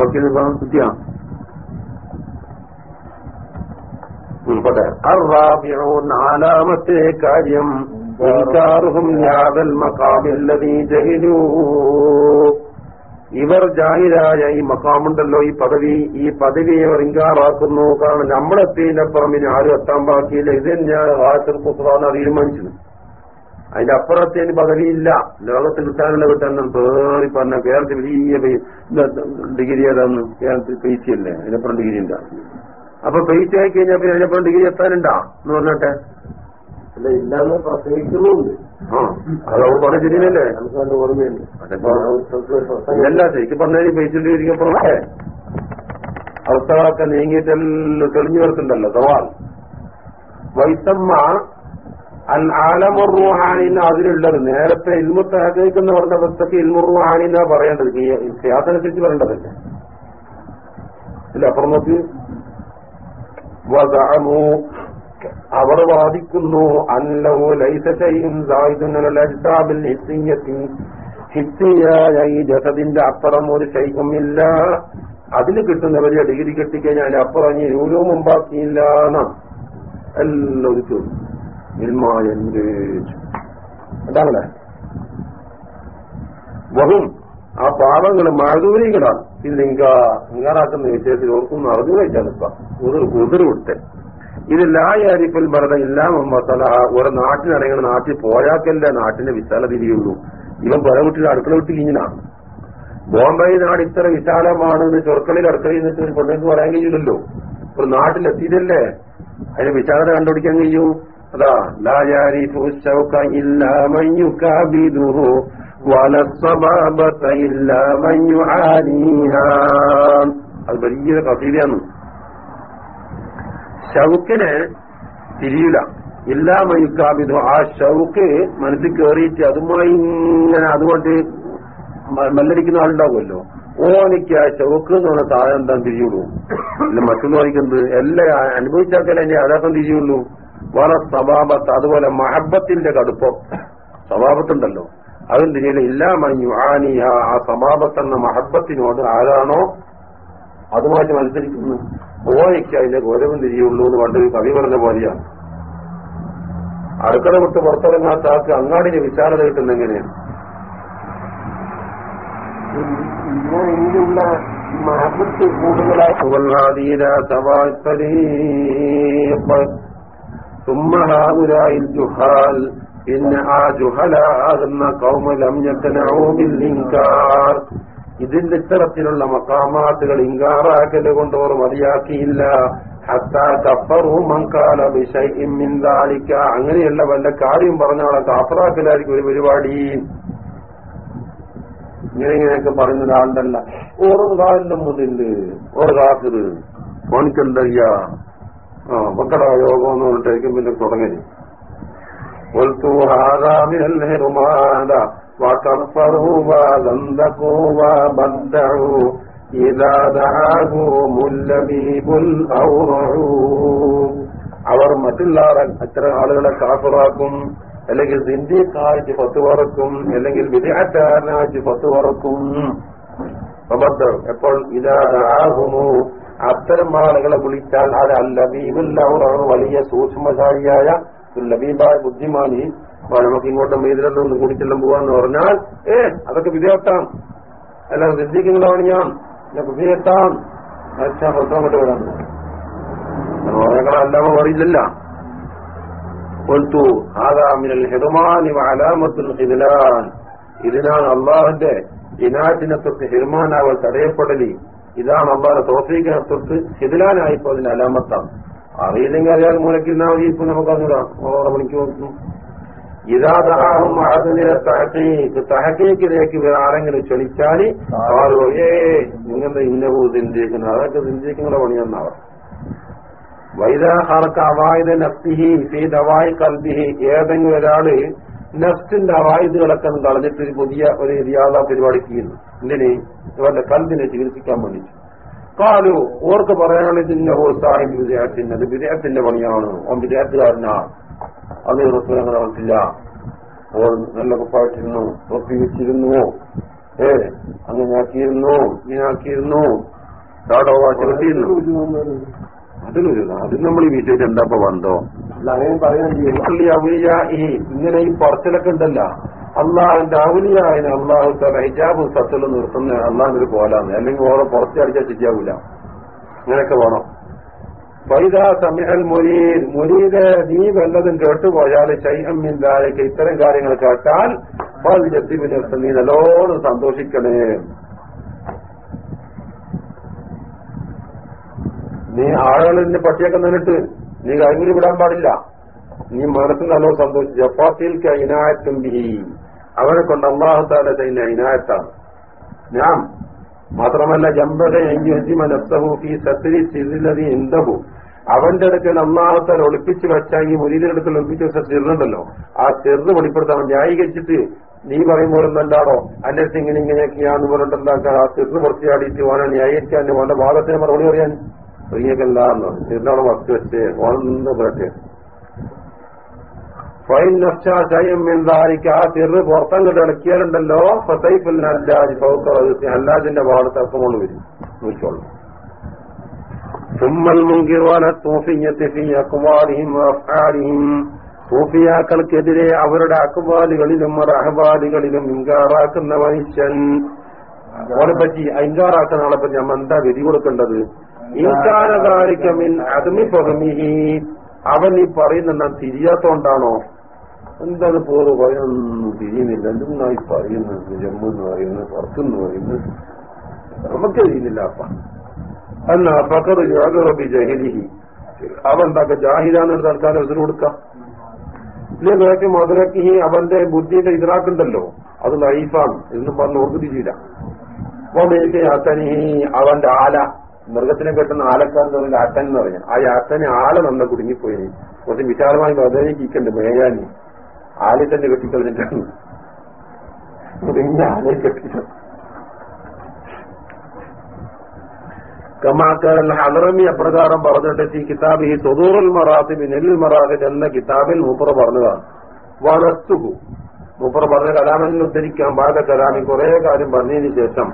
Speaker 1: മക്കിൽ കുട്ടിയാ നാലാമത്തെ കാര്യം ഇവർ ജാഹിരായ ഈ മക്കാമുണ്ടല്ലോ ഈ പദവി ഈ പദവിയെ അവർ ഇൻകാറാക്കുന്നു. കാരണം നമ്മളെത്തിയതിനപ്പുറം ഇനി ആരും എത്താൻ ബാക്കിയില്ല. ഇത് തന്നെയാണ് ഹാസർ തീരുമാനിച്ചത്. അതിന്റെ അപ്പുറത്തേന് പദവിയില്ല. ലോകത്തിൽ കിട്ടാനുള്ള കിട്ടാൻ പേറി പറഞ്ഞ കേരളത്തിൽ വലിയ ഡിഗ്രി ഏതാന്ന് കേരളത്തിൽ പേച്ചിയല്ലേ അതിനപ്പുറം ഡിഗ്രി ഉണ്ടാ അപ്പൊ പേച്ച് ആയി കഴിഞ്ഞാൽ പിന്നെ അതിനെപ്പോ ഡിഗ്രി എത്താനുണ്ടാ എന്ന് പറഞ്ഞോട്ടെ?
Speaker 2: അല്ല ഇല്ലാന്ന് പ്രസംഗിക്കുന്നുണ്ട്.
Speaker 1: അതവർ പറഞ്ഞ ശരിയല്ലേ ഇതല്ല ശരിക്കും പറഞ്ഞാൽ പേച്ചിട്ടിരിക്കപ്പുറമേ അവസ്ഥകളൊക്കെ നീങ്ങിയിട്ടെല്ലാം തെളിഞ്ഞു വരുത്തുണ്ടല്ലോ സവാൽ. വൈത്തമ്മ അൽ ആലമുറുഹാനിന്ന് അതിലുള്ളത്. നേരത്തെ ഇൽമുത്ത് ആഗ്രഹിക്കുന്ന പറഞ്ഞ അവസ്ഥക്ക് ഇൽമുറുഹാനി എന്നാ പറയേണ്ടത്? സിയാസനുസരിച്ച് പറയേണ്ടതല്ലേ? ഇല്ല അപ്പുറം നോക്കി. അവർ വാദിക്കുന്നു അല്ലഹു ലൈസ ഹിത്തിയായ ഈ ജസദിന്റെ അപ്പുറം ഒരു ശൈഖമില്ല അതിന് കിട്ടുന്ന വലിയ ഡിഗ്രി കിട്ടിക്കഴിഞ്ഞാൽ അപ്പുറം ഇനി രൂപവും മുമ്പാക്കിയില്ല എന്നാ ചോദിച്ചു ഒതുക്കി നിർമായ എന്താണല്ലേ വഹും ആ പാപങ്ങൾ ഇത് നിങ്ങൾ ഇങ്ങാറാക്കുന്ന വിഷയത്തിൽ ഓർക്കുന്ന അറിഞ്ഞുവെച്ചാണ് ഇപ്പൊ ഉതിർവിട്ട് ഇത് ലായാരിപ്പിൽ ഭരണ മസല ഒരു നാട്ടിനിറങ്ങണ നാട്ടിൽ പോയാക്കല്ല നാട്ടിന്റെ വിശാല തിരിയുള്ളൂ ഇവൻ പുര വിട്ടിട്ട് അടുക്കള വിട്ട് ഇങ്ങനാണ് ബോംബെ നാട് ഇത്ര വിശാലമാണ് ചൊർക്കളിൽ അടുക്കളയിൽ നിന്നിട്ട് ഒരു പെണ്ണെന്ന് പറയാൻ കഴിയില്ലല്ലോ. ഒരു നാട്ടിലെത്തിയതല്ലേ? അതിന് വിശാലത കണ്ടുപിടിക്കാൻ കഴിയൂ. അതാ ലാജാരിഫു ഇല്ല മഞ്ഞുക്കാബിദുഹു വലസ്വഭാബത ഇല്ല മഞ്ഞു അത് വലിയ കസീതയാണ്. ഷൗക്കിന് തിരിയില്ല. എല്ലാ മയുക്കാബിതും ആ ഷൗക്ക് മനസ്സിൽ കയറിയിട്ട് അതുമായി ഇങ്ങനെ അതുകൊണ്ട് മല്ലടിക്കുന്ന ആളുണ്ടാവുമല്ലോ. ഓനിക്ക് ആ ഷൗക്ക് എന്ന് പറഞ്ഞ സാധനം എന്താ തിരിയുള്ളൂ. ഇല്ല മറ്റുള്ളവർക്കെന്ത് എല്ലാ അനുഭവിച്ചാക്കല്ലേ എന്റെ അതാക്കം തിരിയുള്ളൂ. വളരെ സ്വഭാവത്ത് അതുപോലെ മഹബത്തിന്റെ കടുപ്പം. സ്വഭാവത്തുണ്ടല്ലോ. അതും തിരിയില്ല എല്ലാ മഞ്ഞു ആനിയ ആ സമാപത്തെന്ന മഹബത്തിനോട് ആരാണോ അതുമായിട്ട് മത്സരിക്കുന്നു. ഓയ്ക്ക് അതിന്റെ ഗൗരവം തിരിയുള്ളൂ എന്ന് പണ്ട് കവി പറഞ്ഞ പോലെയാണ്. അടുക്കള വിട്ട് പുറത്തിറങ്ങാത്ത ആൾക്ക് അങ്ങാടിന് വിശാലത കിട്ടുന്ന എങ്ങനെയാണ്? മഹബത്ത് കൂടുതലായി പിന്നെ ആ ജുഹലാകുന്ന കൗമലം ഞെത്തനോമില്ലിങ്കാർ ഇതിന്റെ ഇത്തരത്തിലുള്ള മക്കാമാത്തുകൾ മതിയാക്കിയില്ല. കഫറു മങ്കാല വിഷയം മിന്താലിക്ക അങ്ങനെയുള്ള വല്ല കാര്യം പറഞ്ഞാളെ കാഫറാക്കലായിരിക്കും ഒരു പരിപാടി. ഇങ്ങനെ ഇങ്ങനെയൊക്കെ പറയുന്ന ഒരാളുണ്ടല്ല ഓറും കാലിന്റെ മുതിൽ ഓരോ കാക്കത് ഓനിക്കെന്തയ്യ ആ മക്കളാ യോഗം എന്ന് പറഞ്ഞിട്ടായിരിക്കും പിന്നെ തുടങ്ങി قلت هذا من الهرمان وكفروا وزندقوا وبدعوا إذا دعاهم اللبيب الأورع അവർ മറ്റുള്ള അത്തരം ആളുകളെ കാഫറാക്കും അല്ലെങ്കിൽ സിന്ധിക്കായിട്ട് പത്ത് പറക്കും അല്ലെങ്കിൽ വിദ്യാർത്ഥിക്കാരനായിട്ട് പത്ത് പറക്കും അബദ്ധം എപ്പോൾ ഇതാകുമോ അത്തരം ആളുകളെ വിളിച്ചാൽ അത് അല്ലബീബുല്ലവറാണ് വലിയ സൂക്ഷ്മശാലിയായ നബീബായ ബുദ്ധിമാനി നമുക്ക് ഇങ്ങോട്ടും മെയ്തിലൊന്നും ഒന്നും കൂടി ചെല്ലും പോവാന്ന് പറഞ്ഞാൽ ഏ അതൊക്കെ വിധിയെത്താം അല്ല സിദ്ധിക്കുന്നതാണ് ഞാൻ. വിധിയെത്താം അച്ഛാ പുറത്തു അങ്ങോട്ട് അല്ലാമ അറിയില്ല ഇതിനാണ് അള്ളാഹുന്റെ ഇനാറ്റിനെ തൊട്ട് ഹിർമാനാവൽ തടയപ്പെടലി. ഇതാണ് അള്ളാഹുടെ തോഫീഖിനെ തൊട്ട് ഹിദിലാനായിപ്പോ അതിന്റെ അലാമത്താണ് അറിയില്ലെങ്കിൽ അറിയാതെ മുളയ്ക്കുന്ന ഇപ്പൊ നമുക്ക് ഓരോ മണിക്ക് നോക്കുന്നു. ഇതാദാഹും തഹക്കീക്കിലേക്ക് ആരെങ്കിലും ക്ഷണിച്ചാൽ ആരോ ഏ നിങ്ങളുടെ ഇന്നവും ചിന്തിക്കുന്നത് അതൊക്കെ ചിന്തിക്കുന്ന പണിയെന്നാവാം. വൈദാഹാർക്ക് അവായുധ നഫ്തിഹി ഫീദ് അവായി കൽബിഹി ഏതെങ്കിലും ഒരാൾ നഫ്റ്റിന്റെ അവായുധകളൊക്കെ കളഞ്ഞിട്ട് ഒരു പുതിയ ഒരു റിയാദ പരിപാടി ചെയ്യുന്നു എന്തിന്? ഇവരുടെ കൽബിനെ ചികിത്സിക്കാൻ വേണ്ടി കാലു ഓർക്ക് പറയാനാണ് ഇതിന്റെ സാഹിബ് വിദ്യാർത്ഥിന്റെ അത് വിദേഹത്തിന്റെ പണിയാണ്. ഓൻ വിദ്യാർത്ഥികാരനാണ് അത് റസൂലങ്ങൾ അവൾക്കില്ല ഓർ നല്ല കുപ്പായിട്ടിരുന്നു. തൊപ്പി വെച്ചിരുന്നു. ഏ അങ്ങനെ ആക്കിയിരുന്നു. ഇങ്ങനാക്കിയിരുന്നു കിട്ടിയിരുന്നു അതിലൊരു അത് നമ്മൾ ഈ വീട്ടിൽ എന്താ ബന്ധോ ഇങ്ങനെ ഈ പറച്ചിലൊക്കെ ഉണ്ടല്ല. അള്ളാഹിന്റെ ഔലിയായതിന് അള്ളാഹു തല ഹിജാബും സത്തിലും നിർത്തുന്ന അള്ളാഹിന്റെ പോലാന്ന് അല്ലെങ്കിൽ ഓരോ പുറത്തടിച്ചാൽ ശരിയാവൂല. ഇങ്ങനെയൊക്കെ വേണം. വൈദ സമയൽ മുരീദ്. മുരീദ് നീ വല്ലതും കേട്ടുപോയാൽ ശൈഹമ്മിന്താലേക്ക് ഇത്തരം കാര്യങ്ങൾ കേട്ടാൽ നീ നല്ലോണം സന്തോഷിക്കണേ. നീ ആളുകളിന്റെ പട്ടിയൊക്കെ നിന്നിട്ട് നീ കഴിഞ്ഞു വിടാൻ പാടില്ല. നീ മനസ്സിൽ നല്ലോണം സന്തോഷിച്ചു. ജപ്പാത്തിൽ കൈനായത്തും ബിഹി. അവനെ കൊണ്ട് അള്ളാഹുത്താല ചെയ്യുന്ന ഇനായത്താണ്. ഞാൻ മാത്രമല്ല സ്ഥിതിലതി എന്തഹു അവന്റെ അടുക്കൽ അള്ളാഹത്താൽ ഒളിപ്പിച്ച് വെച്ചാൽ ഈ മുരീന്റെ അടുക്കൽ ഒളിപ്പിച്ച് വെച്ച ചെറുണ്ടല്ലോ ആ ചെറുത് വെളിപ്പെടുത്താൻ ന്യായീകരിച്ചിട്ട് നീ പറയുമ്പോൾ എന്താണോ? അന്റെ അടുത്ത് ഇങ്ങനെ ഇങ്ങനെയൊക്കെയാന്ന് പറഞ്ഞിട്ടുണ്ടാക്കാൻ ആ ചെറുത് പുറത്തിയാടിയിട്ട് ഓനെ ന്യായീകരിക്കാൻ ഓന്റെ വാദത്തിന് മറുപടി പറയാൻ? സ്ത്രീയൊക്കെല്ല ചെറുതാണ് വസ്തു വെച്ച്? ഓണെന്ന് പറയട്ടെ? ഫൈൻ നഷ്ടാശയം എന്തായിരിക്കും ആ ചെറു പുറത്തങ്ങോട്ട് ഇളക്കിയാലുണ്ടല്ലോ. ഫസൈഫുൽ അല്ലാജ് ഫൗക്കറ അല്ലാജിന്റെ വാട് തർക്കമുള്ള വരും. നോക്കിക്കോളൂ തുമ്മൽ മുങ്കിർവാന തോഫിയത്തെ ഫി അക്വാലിഹിം അഫ്ആലിഹിം. സൂഫിയാക്കൾക്കെതിരെ അവരുടെ അക്ബാലുകളിലും അഹബാലുകളിലും ഇൻകാറാക്കുന്ന മനുഷ്യൻ. അവനെ പറ്റി ഇൻകാറാക്കുന്ന ആളെ പറ്റി നമ്മൾ എന്താ വിധി കൊടുക്കേണ്ടത്? ഇൻകാരകാരിക്കമിൻ അതുമി പകമിഹി അവൻ ഈ പറയുന്ന തിരിയാത്തോണ്ടാണോ? എന്താണ് പോറ് പറയാനൊന്നും തിരിയുന്നില്ല. എന്തെന്നായി പറയുന്നത്? ജമ്മു എന്ന് പറയുന്നത് പുറത്തെന്ന് പറയുന്നത്? നമുക്ക് അറിയുന്നില്ല അപ്പ എന്നാ ഫക്കർ ജാഗറബി ജഹലിഹി. അവൻ എന്താക്ക ജാഹിദാന്ന് തൽക്കാലം അവസരം കൊടുക്കാം. ഇതിലേക്ക് മധുരക്ക് അവന്റെ ബുദ്ധിയുടെ ഇതിലാക്കുണ്ടല്ലോ അത് ലൈഫാണ്. എന്നും പറഞ്ഞ് ഓർക്ക് തിരിയില്ല അപ്പൊ അത്തനി അവന്റെ ആല. മൃഗത്തിനെ കെട്ടുന്ന ആലക്കാരെന്ന് പറഞ്ഞ അത്തൻ എന്ന് പറഞ്ഞ ആ ആട്ടനെ ആല നന്ന കുടുങ്ങിപ്പോയി. കുറച്ച് വിശാലമായി ബദലിക്കണ്ട് മേയാനി. ആലെ തന്നെ കെട്ടിക്കളഞ്ഞിട്ടാണ് കുടുങ്ങി ആലയെ കെട്ടിക്കണം കമാക്കാരൻ ഹലറമി അപ്രകാരം പറഞ്ഞിട്ട് ഈ കിതാബ് ഈ തൊതൂറുൽ മറാത്തിബ് നെല്ലിൽ മറാത്തിബ് എന്ന കിതാബിൽ മൂപ്പറ പറഞ്ഞതാണ് വനസ്തുകു മൂപ്പറ പറഞ്ഞ കലാമെന്ന് ഉദ്ധരിക്കാൻ ബാധ കലാമി കുറെ കാര്യം പറഞ്ഞതിന് ശേഷം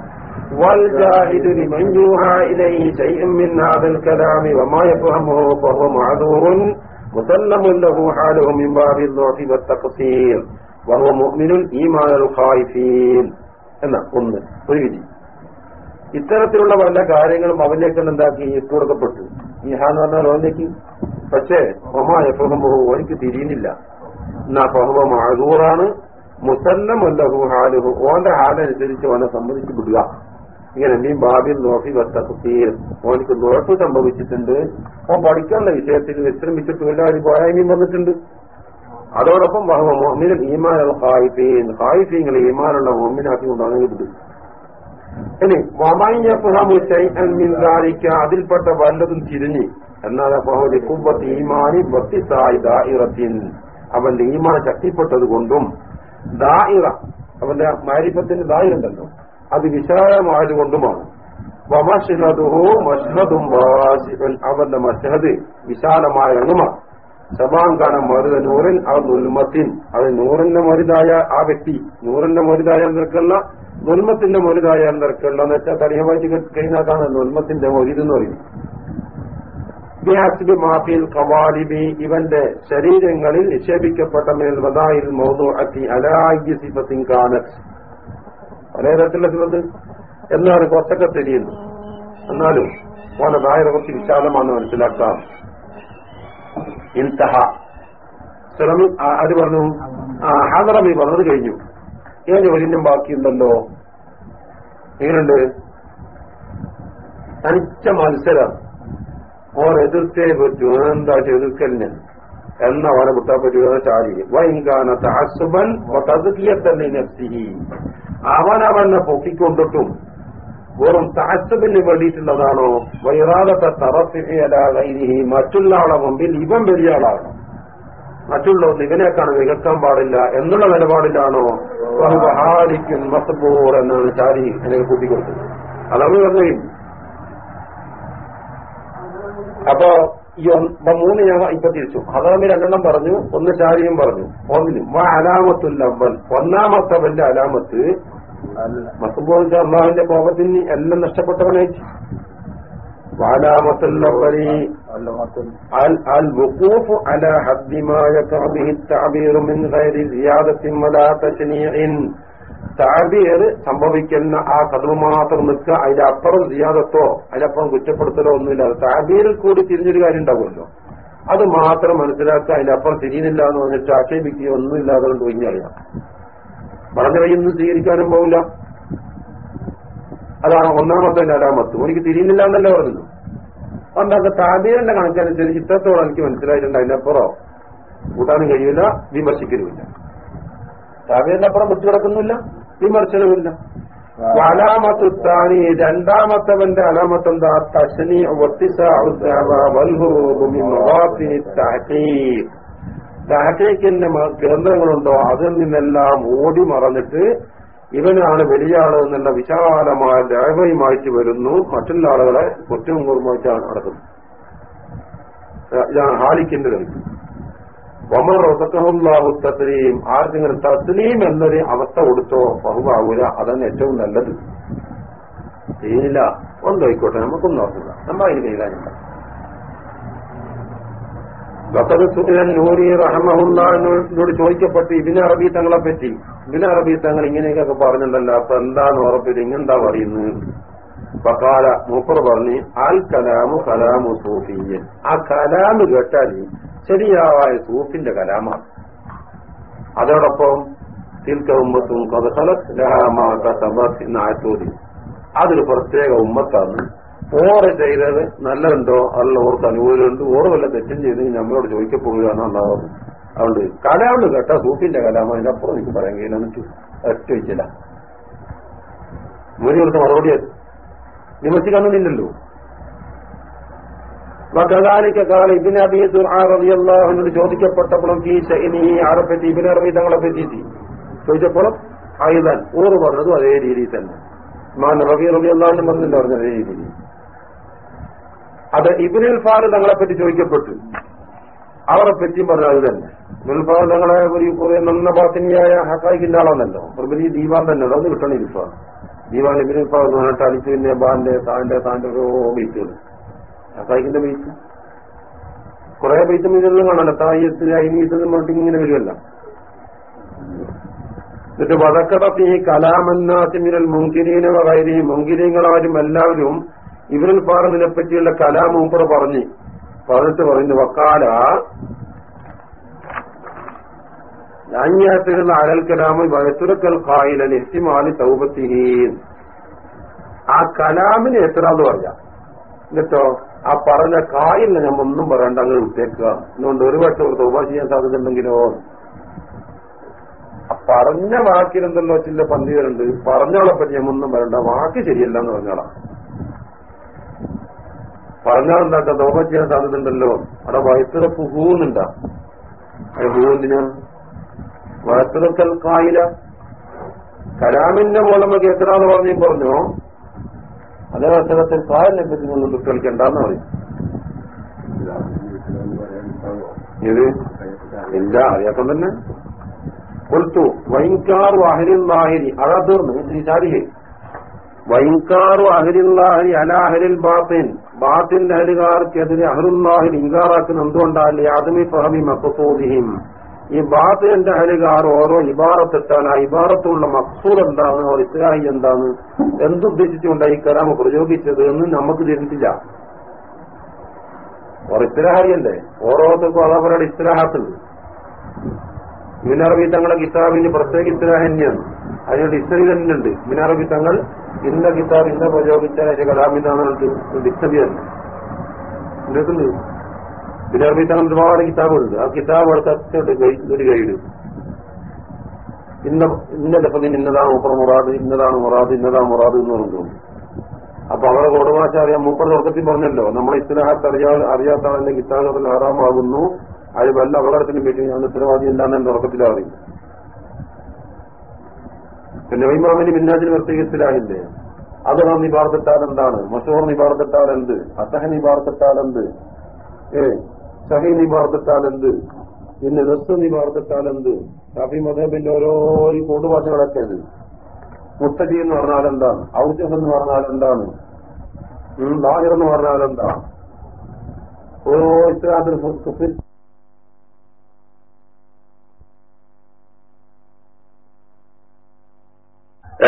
Speaker 1: والجاهد لمن يوحى إليه شيء من هذا الكلام وما يفهمه فهو معذور مسلم له حاله من باب الضعف والتقصير وهو مؤمن إيمان الخائفين എന്നാ ഒന്ന് ഒരു വിധി ഇത്തരത്തിലുള്ള പല കാര്യങ്ങളും അവനിലേക്ക് എന്താക്കി ഇട്ടുകൊടുക്കപ്പെട്ടു ഈ ഹാന്ന് പറഞ്ഞാൽ അവനിലേക്ക് പക്ഷേ ഒമാ എഫഹമോ ഓനിക്ക് തിരിയുന്നില്ല എന്നാ ഫഹമ മഴൂറാണ് മുസല്ലമല്ലഹു ഹാലുഹു ഓന്റെ ഹാലനുസരിച്ച് ഓനെ സമ്മതിച്ചു വിടുക ഇങ്ങനെ നീ ഭാവിയിൽ നോക്കി വത്തീർ മോനിക്ക് നോട്ട് സംഭവിച്ചിട്ടുണ്ട്. ഓൻ പഠിക്കാനുള്ള വിഷയത്തിൽ വിശ്രമിച്ചിട്ടുമില്ല ഒരു പോരായ്മയും വന്നിട്ടുണ്ട്. അതോടൊപ്പം മോമിനൽ ഈമാനുള്ള ഹായിഫീൻ ഹായിഫീങ്ങൾ ഈമാനുള്ള മോഹമ്മിനാക്കി കൊണ്ടാണ് ഇത് ഇനി വമായിക്ക അതിൽപ്പെട്ട വല്ലതും തിരിഞ്ഞ് എന്നാൽ കുമ്പത്ത് ഈമാനി ബത്തിസായി ദായിറത്തിൻ അവന്റെ ഈമാൻ ശക്തിപ്പെട്ടത് കൊണ്ടും ദായിറ അവന്റെ മാരിഫത്തിന്റെ ദായിറുണ്ടല്ലോ അത് വിശാലമായത് കൊണ്ടുമാണ് വമഷ്ഹദുഹു മഷ്ഹദും വാസിഫൻ അവന്റെ മഷ്ഹദ് വിശാലമായ രംഗമാണ് സബാങ്കാനം മരുത നൂറിൻ ആ നുൽമത്തിൻ. അത് നൂറിന്റെ മരുതായ ആ വ്യക്തി നൂറിന്റെ മരുതായ നിരക്കുള്ള നുൽമത്തിന്റെ മരുതായ നിരക്കുള്ള എന്ന് വെച്ചാൽ തടിയമായി കഴിഞ്ഞാക്കാണ് നുൽമത്തിന്റെ മൊരിത് എന്ന് പറയുന്നത്. മാഫിൽ കവാലിബി ഇവന്റെ ശരീരങ്ങളിൽ നിക്ഷേപിക്കപ്പെട്ട മേൽ വതായിൽ മൗതു അത്തി അലായി സിഫത്തിൻ കാനത്ത് പല തരത്തിലുള്ള സിഫത്ത് എന്നാണ് കുറച്ചൊക്കെ തിരിയുന്നു എന്നാലും ഓനെ നായരെ കുറച്ച് വിശാലമാണെന്ന് മനസ്സിലാക്കാം. ഇൻതഹ. ചിലമി അത് പറഞ്ഞു? ഹാദറമി പറഞ്ഞത് കഴിഞ്ഞു. ഏഴ് വലിഞ്ഞും ബാക്കിയുണ്ടല്ലോ? എങ്ങനെയുണ്ട്? തനിച്ച മത്സരം. ഓർ എതിർത്തേ പറ്റൂ. എന്താ എതിർക്കലിന്? എന്ന അവനെ വിട്ടാൻ പറ്റുക ചാരി. വൈകാന തഹസുബൻ തന്നെ നഫ്സിഹി അവൻ അവനെ പൊക്കിക്കൊണ്ടിട്ടും വെറും താച്ചബിന് വേണ്ടിയിട്ടുള്ളതാണോ? വൈറാദത്തെ തറഫിഹി മറ്റുള്ള ആളെ മുമ്പിൽ ഇവൻ വലിയ ആളാകണം മറ്റുള്ളവർ ഇവനേക്കാണ് നികത്താൻ പാടില്ല എന്നുള്ള നിലപാടിലാണോ? ഹാലിക്കും മസബൂർ എന്നാണ് ചാരി എന്നെ കൂട്ടിക്കൊടുത്തത്. അതവർ പറഞ്ഞു അപ്പോ മൂന്ന് ഞാൻ ഇപ്പൊ തിരിച്ചു ഹറാമി രണ്ടെണ്ണം പറഞ്ഞു ഒന്ന് ചാരിയും പറഞ്ഞു ഒന്നിനും അലാമത്തുല്ലവൻ ഒന്നാമത്തവന്റെ അലാമത്ത് മസബൂർ അള്ളാഹുവിന്റെ കോപത്തിന് എല്ലാം നഷ്ടപ്പെട്ടവനയച്ചു വാലാമത്തുല്ലവരി الوقوف على حد ما يقع به التعبير من غير زيادة ولا تشنيع താബിയർ സംഭവിക്കുന്ന ആ കഥവ് മാത്രം നിൽക്കുക അതിന്റെ അപ്പുറം സിയാദത്തോ അതിലപ്പുറം കുറ്റപ്പെടുത്തലോ ഒന്നുമില്ല. താബിയറിൽ കൂടി തിരിഞ്ഞൊരു കാര്യം ഉണ്ടാവുമല്ലോ. അത് മാത്രം മനസ്സിലാക്കുക അതിന്റെ അപ്പുറം തിരിയുന്നില്ല എന്ന് പറഞ്ഞിട്ട് ആക്ഷേപിക്കുകയോ ഒന്നുമില്ലാതെ കൊണ്ട് ഒഴിഞ്ഞറിയാം പറഞ്ഞു കഴിയുന്നു സ്വീകരിക്കാനും പോവില്ല. അതാണ് ഒന്നാമത്തെ അലാമത്ത് എനിക്ക് തിരിയുന്നില്ല എന്നല്ലേ പറഞ്ഞു അതുകൊണ്ടൊക്കെ താബീറിന്റെ കണക്കനുസരിച്ച് ഇത്രത്തോളം എനിക്ക് മനസ്സിലായിട്ടുണ്ട്. അതിനപ്പുറം കൂട്ടാനും കഴിയില്ല വിമർശിക്കലുമില്ല. താബീറിന്റെ അപ്പുറം വിട്ടുകിടക്കുന്നില്ല. വിമർശനമില്ല അലാമത്തുത്താനി രണ്ടാമത്തവന്റെ അലാമത്ത് എന്താ തശനി തഹക്കീക്കിന്റെ കേന്ദ്രങ്ങളുണ്ടോ അതിൽ നിന്നെല്ലാം ഓടി മറന്നിട്ട് ഇവനാണ് വലിയ ആൾ എന്നുള്ള വിശാലമായ രേഖയുമായിട്ട് വരുന്നു. മറ്റുള്ള ആളുകളെ കുറ്റവും കുറുമായിട്ടാണ് നടക്കുന്നത്. ഇതാണ് ഹാലിക്കിന്റെ കളി ഒമർ ഒതക്കഹുല്ലാഹു തസ്ലീം. ആർക്കെങ്കിലും തസ്ലീം എന്നൊരു അവസ്ഥ കൊടുത്തോ ബഹുവാകൂല അതാണ് ഏറ്റവും നല്ലത്. ചെയ്യില്ല ഒന്നോയിക്കോട്ടെ നമുക്കൊന്നും ഓർക്കില്ല നമ്മ അതിന് കൈകാര്യമില്ല ബക്കർ സുഹൻ നൂരി റഹമുള്ളോട് ചോദിക്കപ്പെട്ട് ഇബിന് അറബി തങ്ങളെ പറ്റി. ഇബിന് അറബി തങ്ങൾ ഇങ്ങനെയൊക്കെ പറഞ്ഞിട്ടുണ്ടല്ലോ അപ്പൊ എന്താണ് ഉറപ്പില്ല. ഇങ്ങെന്താ പറയുന്നത് ബക്കാല മൂപ്പർ പറഞ്ഞ് ആൽ കലാമു കലാമു സൂഫിയൻ ആ കലാമ് കേട്ടാൽ ശരിയായ സൂഫിന്റെ കലാമാണ്. അതോടൊപ്പം തീർക്കവുമ്പത്തും ഉമ്മത്തും ആറ്റോതി അതൊരു പ്രത്യേക ഉമ്മത്താണ്. ഓറ് ചെയ്തത് നല്ലതുണ്ടോ? അല്ല ഓർക്ക് അനുകൂലമുണ്ട്. ഓറ് വല്ല തെറ്റും ചെയ്തെങ്കിൽ നമ്മളോട് ചോദിക്കപ്പെടുകയാണ് ഉണ്ടാവുന്നത് അതുകൊണ്ട് കലാമ് കേട്ട സൂഫിന്റെ കലാമ. അതിന്റെ അപ്പുറം എനിക്ക് പറയാൻ കഴിയില്ല. എന്നിട്ട് ഒറ്റ വെച്ചില്ല മുനി കൊടുത്ത മറുപടി വകദാലിക കാല ഇബിൻ അബി റളിയല്ലാഹുവിനോട് ചോദിക്കപ്പെട്ടപ്പോഴും ആരെപ്പറ്റി ഇബിൻ അറബി തങ്ങളെ പറ്റി ചോദിച്ചപ്പോഴും ആയുധാൻ ഊറ് പറഞ്ഞതും അതേ രീതിയിൽ തന്നെ. മാൻ റബി റബി അള്ളാഹുവിനും പറഞ്ഞില്ല പറഞ്ഞ അതേ രീതിയിൽ. അത് ഇബിനുൽ ഫാൽ തങ്ങളെ പറ്റി ചോദിക്കപ്പെട്ടു. അവരെ പറ്റിയും പറഞ്ഞ അത് തന്നെ. ഇബിനുൽ തങ്ങളെ ഒരു കുറെ നന്ന പാത്തിനിയായ ഹക്കായിക്കിന്റെ ആളാണല്ലോ. ഒരു ദീവാൻ തന്നെ അത് കിട്ടണം ഇരിപ്പ ദീപാൻ ഇബിനുൽ ഫാൽ എന്ന് പറഞ്ഞിട്ട് അടിച്ചു പിന്നെ ബാന്റെ താന്റെ താന്റെ ഓരോ ബീറ്റുകൾ ബീച്ച് കുറെ ബീറ്റും കാണാൻ കാണാനോ തായ്യത്ത് അയിനീത്തെന്നും പറഞ്ഞിട്ട് ഇങ്ങനെ വരുമല്ല എന്നിട്ട് വതക്കടത്തി ഈ കലാമന്നാത്തിമിരൽ മുങ്കിരീനെ പറയുകയും മുങ്കിരീങ്ങളാരും എല്ലാവരും ഇവരിൽ പാറതിനെ പറ്റിയുള്ള കലാമൂപ്പറ പറഞ്ഞ് പറഞ്ഞു പറഞ്ഞിട്ട് പറയുന്നു വക്കാല ഞാഞ്ഞാത്തുള്ള അലൽ കലാമ് വയത്തുരക്കൽ കായിലൻ എത്തിമാലി സൗപത്തിരീൻ ആ കലാമിന് എത്രാന്ന് പറയാം? എന്നിട്ടോ? ആ പറഞ്ഞ കായില്ല ഞാൻ ഒന്നും പറയണ്ട അങ്ങനെ വിട്ടേക്കുക അതുകൊണ്ട് ഒരു വട്ടം ഒരു തോപ ചെയ്യാൻ സാധ്യതയുണ്ടെങ്കിലോ? പറഞ്ഞ വാക്കിനെന്തല്ലോ ചില പന്തികളുണ്ട്. പറ്റി ഒന്നും പറയണ്ട. വാക്ക് ശരിയല്ല എന്ന് പറഞ്ഞോളാം പറഞ്ഞാൽ എന്താക്ക തോപ ചെയ്യാൻ സാധ്യതയുണ്ടല്ലോ. അവിടെ വയസ്സിറപ്പ് പുഹൂന്നുണ്ടാ ഹൂന്തിന് വയസ്സിറക്കൽ കായില കലാമിന്റെ മൂലമൊക്കെ എത്ര എന്ന് പറഞ്ഞു പറഞ്ഞോ? അതേ വർഷത്തിൽ സ്വാതന്ത്ര്യം പറ്റി നിങ്ങൾ കുട്ടികൾക്കുണ്ടാന്ന് പറയും. ഇത് ഇല്ല അറിയാത്ത തന്നെ. കൊൽത്തു വൈൻകാറു അഹരില്ലാഹിരി അതാ തീർന്നു വൈകാർ വൈൻകാറു അഹരില്ലാഹിരി അലാഹരിൽ ബാത്തിൻ. ബാത്തിന്റെ അഹരുകാർക്കെതിരെ അഹറുല്ലാഹിൽ ഇൻകാറാക്കുന്ന എന്തുകൊണ്ടല്ലേ ആദമി ഫഹമി മക്കസൂദിഹിം ഈ ബാത്തിന്റെ അഹലുകാർ ഓരോ ഇബാറത്തെത്താൻ ആ ഇബാറത്തുള്ള മക്സൂർ എന്താണ് ഓർ ഇസ്ലാഹി എന്താണ് എന്തുദ്ദേശിച്ചുകൊണ്ടാണ് ഈ കലാമ പ്രചോദിച്ചത് എന്ന് നമുക്ക് തിരിഞ്ഞിട്ടില്ല ഓർ ഇസ്ലാഹിയല്ലേ? ഓരോരുത്തർക്കും അതവരുടെ ഇസ്ലാഹത്തുണ്ട് മിനറബി തങ്ങളെ കിതാബിന് പ്രത്യേക ഇസ്ലാഹ് തന്നെയാണ്. അതിനോട് ഇസ്ലി തന്നെയുണ്ട്. മിനറബി തങ്ങൾ ഇന്ന കിതാബ് ഇന്ന പ്രചോദിച്ചാൽ കലാമിന്നാണ് ഡിക്സബി മിനറബി തങ്ങൾ ഒരുപാട് കിതാബുണ്ട്. ആ കിതാബ് അടുത്തൊക്കെ ഒരു ഗൈഡ്. ഇന്ന ഇന്ന ലഫതിന് ഇന്നതാണ് മൂപ്പർ മുറാദ് ഇന്നതാണ് മുറാദ് ഇന്നതാണ് മുറാദ് എന്ന് പറഞ്ഞു. അപ്പൊ അവരെ കോടഭാഷ അറിയാം മൂപ്പർ തുടക്കത്തിൽ പറഞ്ഞല്ലോ നമ്മൾ ഇസ്ലാഹത്ത് അറിയാ അറിയാത്ത ആളിന്റെ കിതാബുകൾ ഹറാമാകുന്നു. അത് വല്ല അപകടത്തിനും പറ്റി ഞാൻ ഉത്തരവാദി എന്താണെന്ന് എന്റെ ഉറക്കത്തിൽ അറിയും. പിന്നെ വൈമാമിന് മിന്നാജിന് പ്രത്യേക ഇസ്ലാഹില്ലേ അത് നാം നിബാർത്തിട്ടാൽ എന്താണ്? മഷൂർ നിബാർത്തിട്ടാൽ എന്ത്? അസഹ നിബാർത്തിട്ടാൽ എന്ത്? ഏ സഹി നിബാർത്തിട്ടാൽ എന്ത് പിന്നെ നസ് നിബാർത്തിട്ടാൽ എന്ത് ഷാഫി മധബിന്റെ ഓരോ കൂടുഭാഷകളൊക്കെ ഉണ്ട് മുത്തജി എന്ന് പറഞ്ഞാൽ എന്താണ് ഔദ്യം എന്ന് പറഞ്ഞാൽ എന്താണ് ദാഹിർ എന്ന് പറഞ്ഞാൽ എന്താണ് ഓരോ ഇസ്ലാത്തിൽ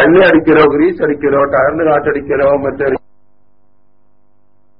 Speaker 1: എണ്ണ അടിക്കലോ ഗ്രീസ് അടിക്കലോ ടയറിന് കാറ്റടിക്കലോ മറ്റേ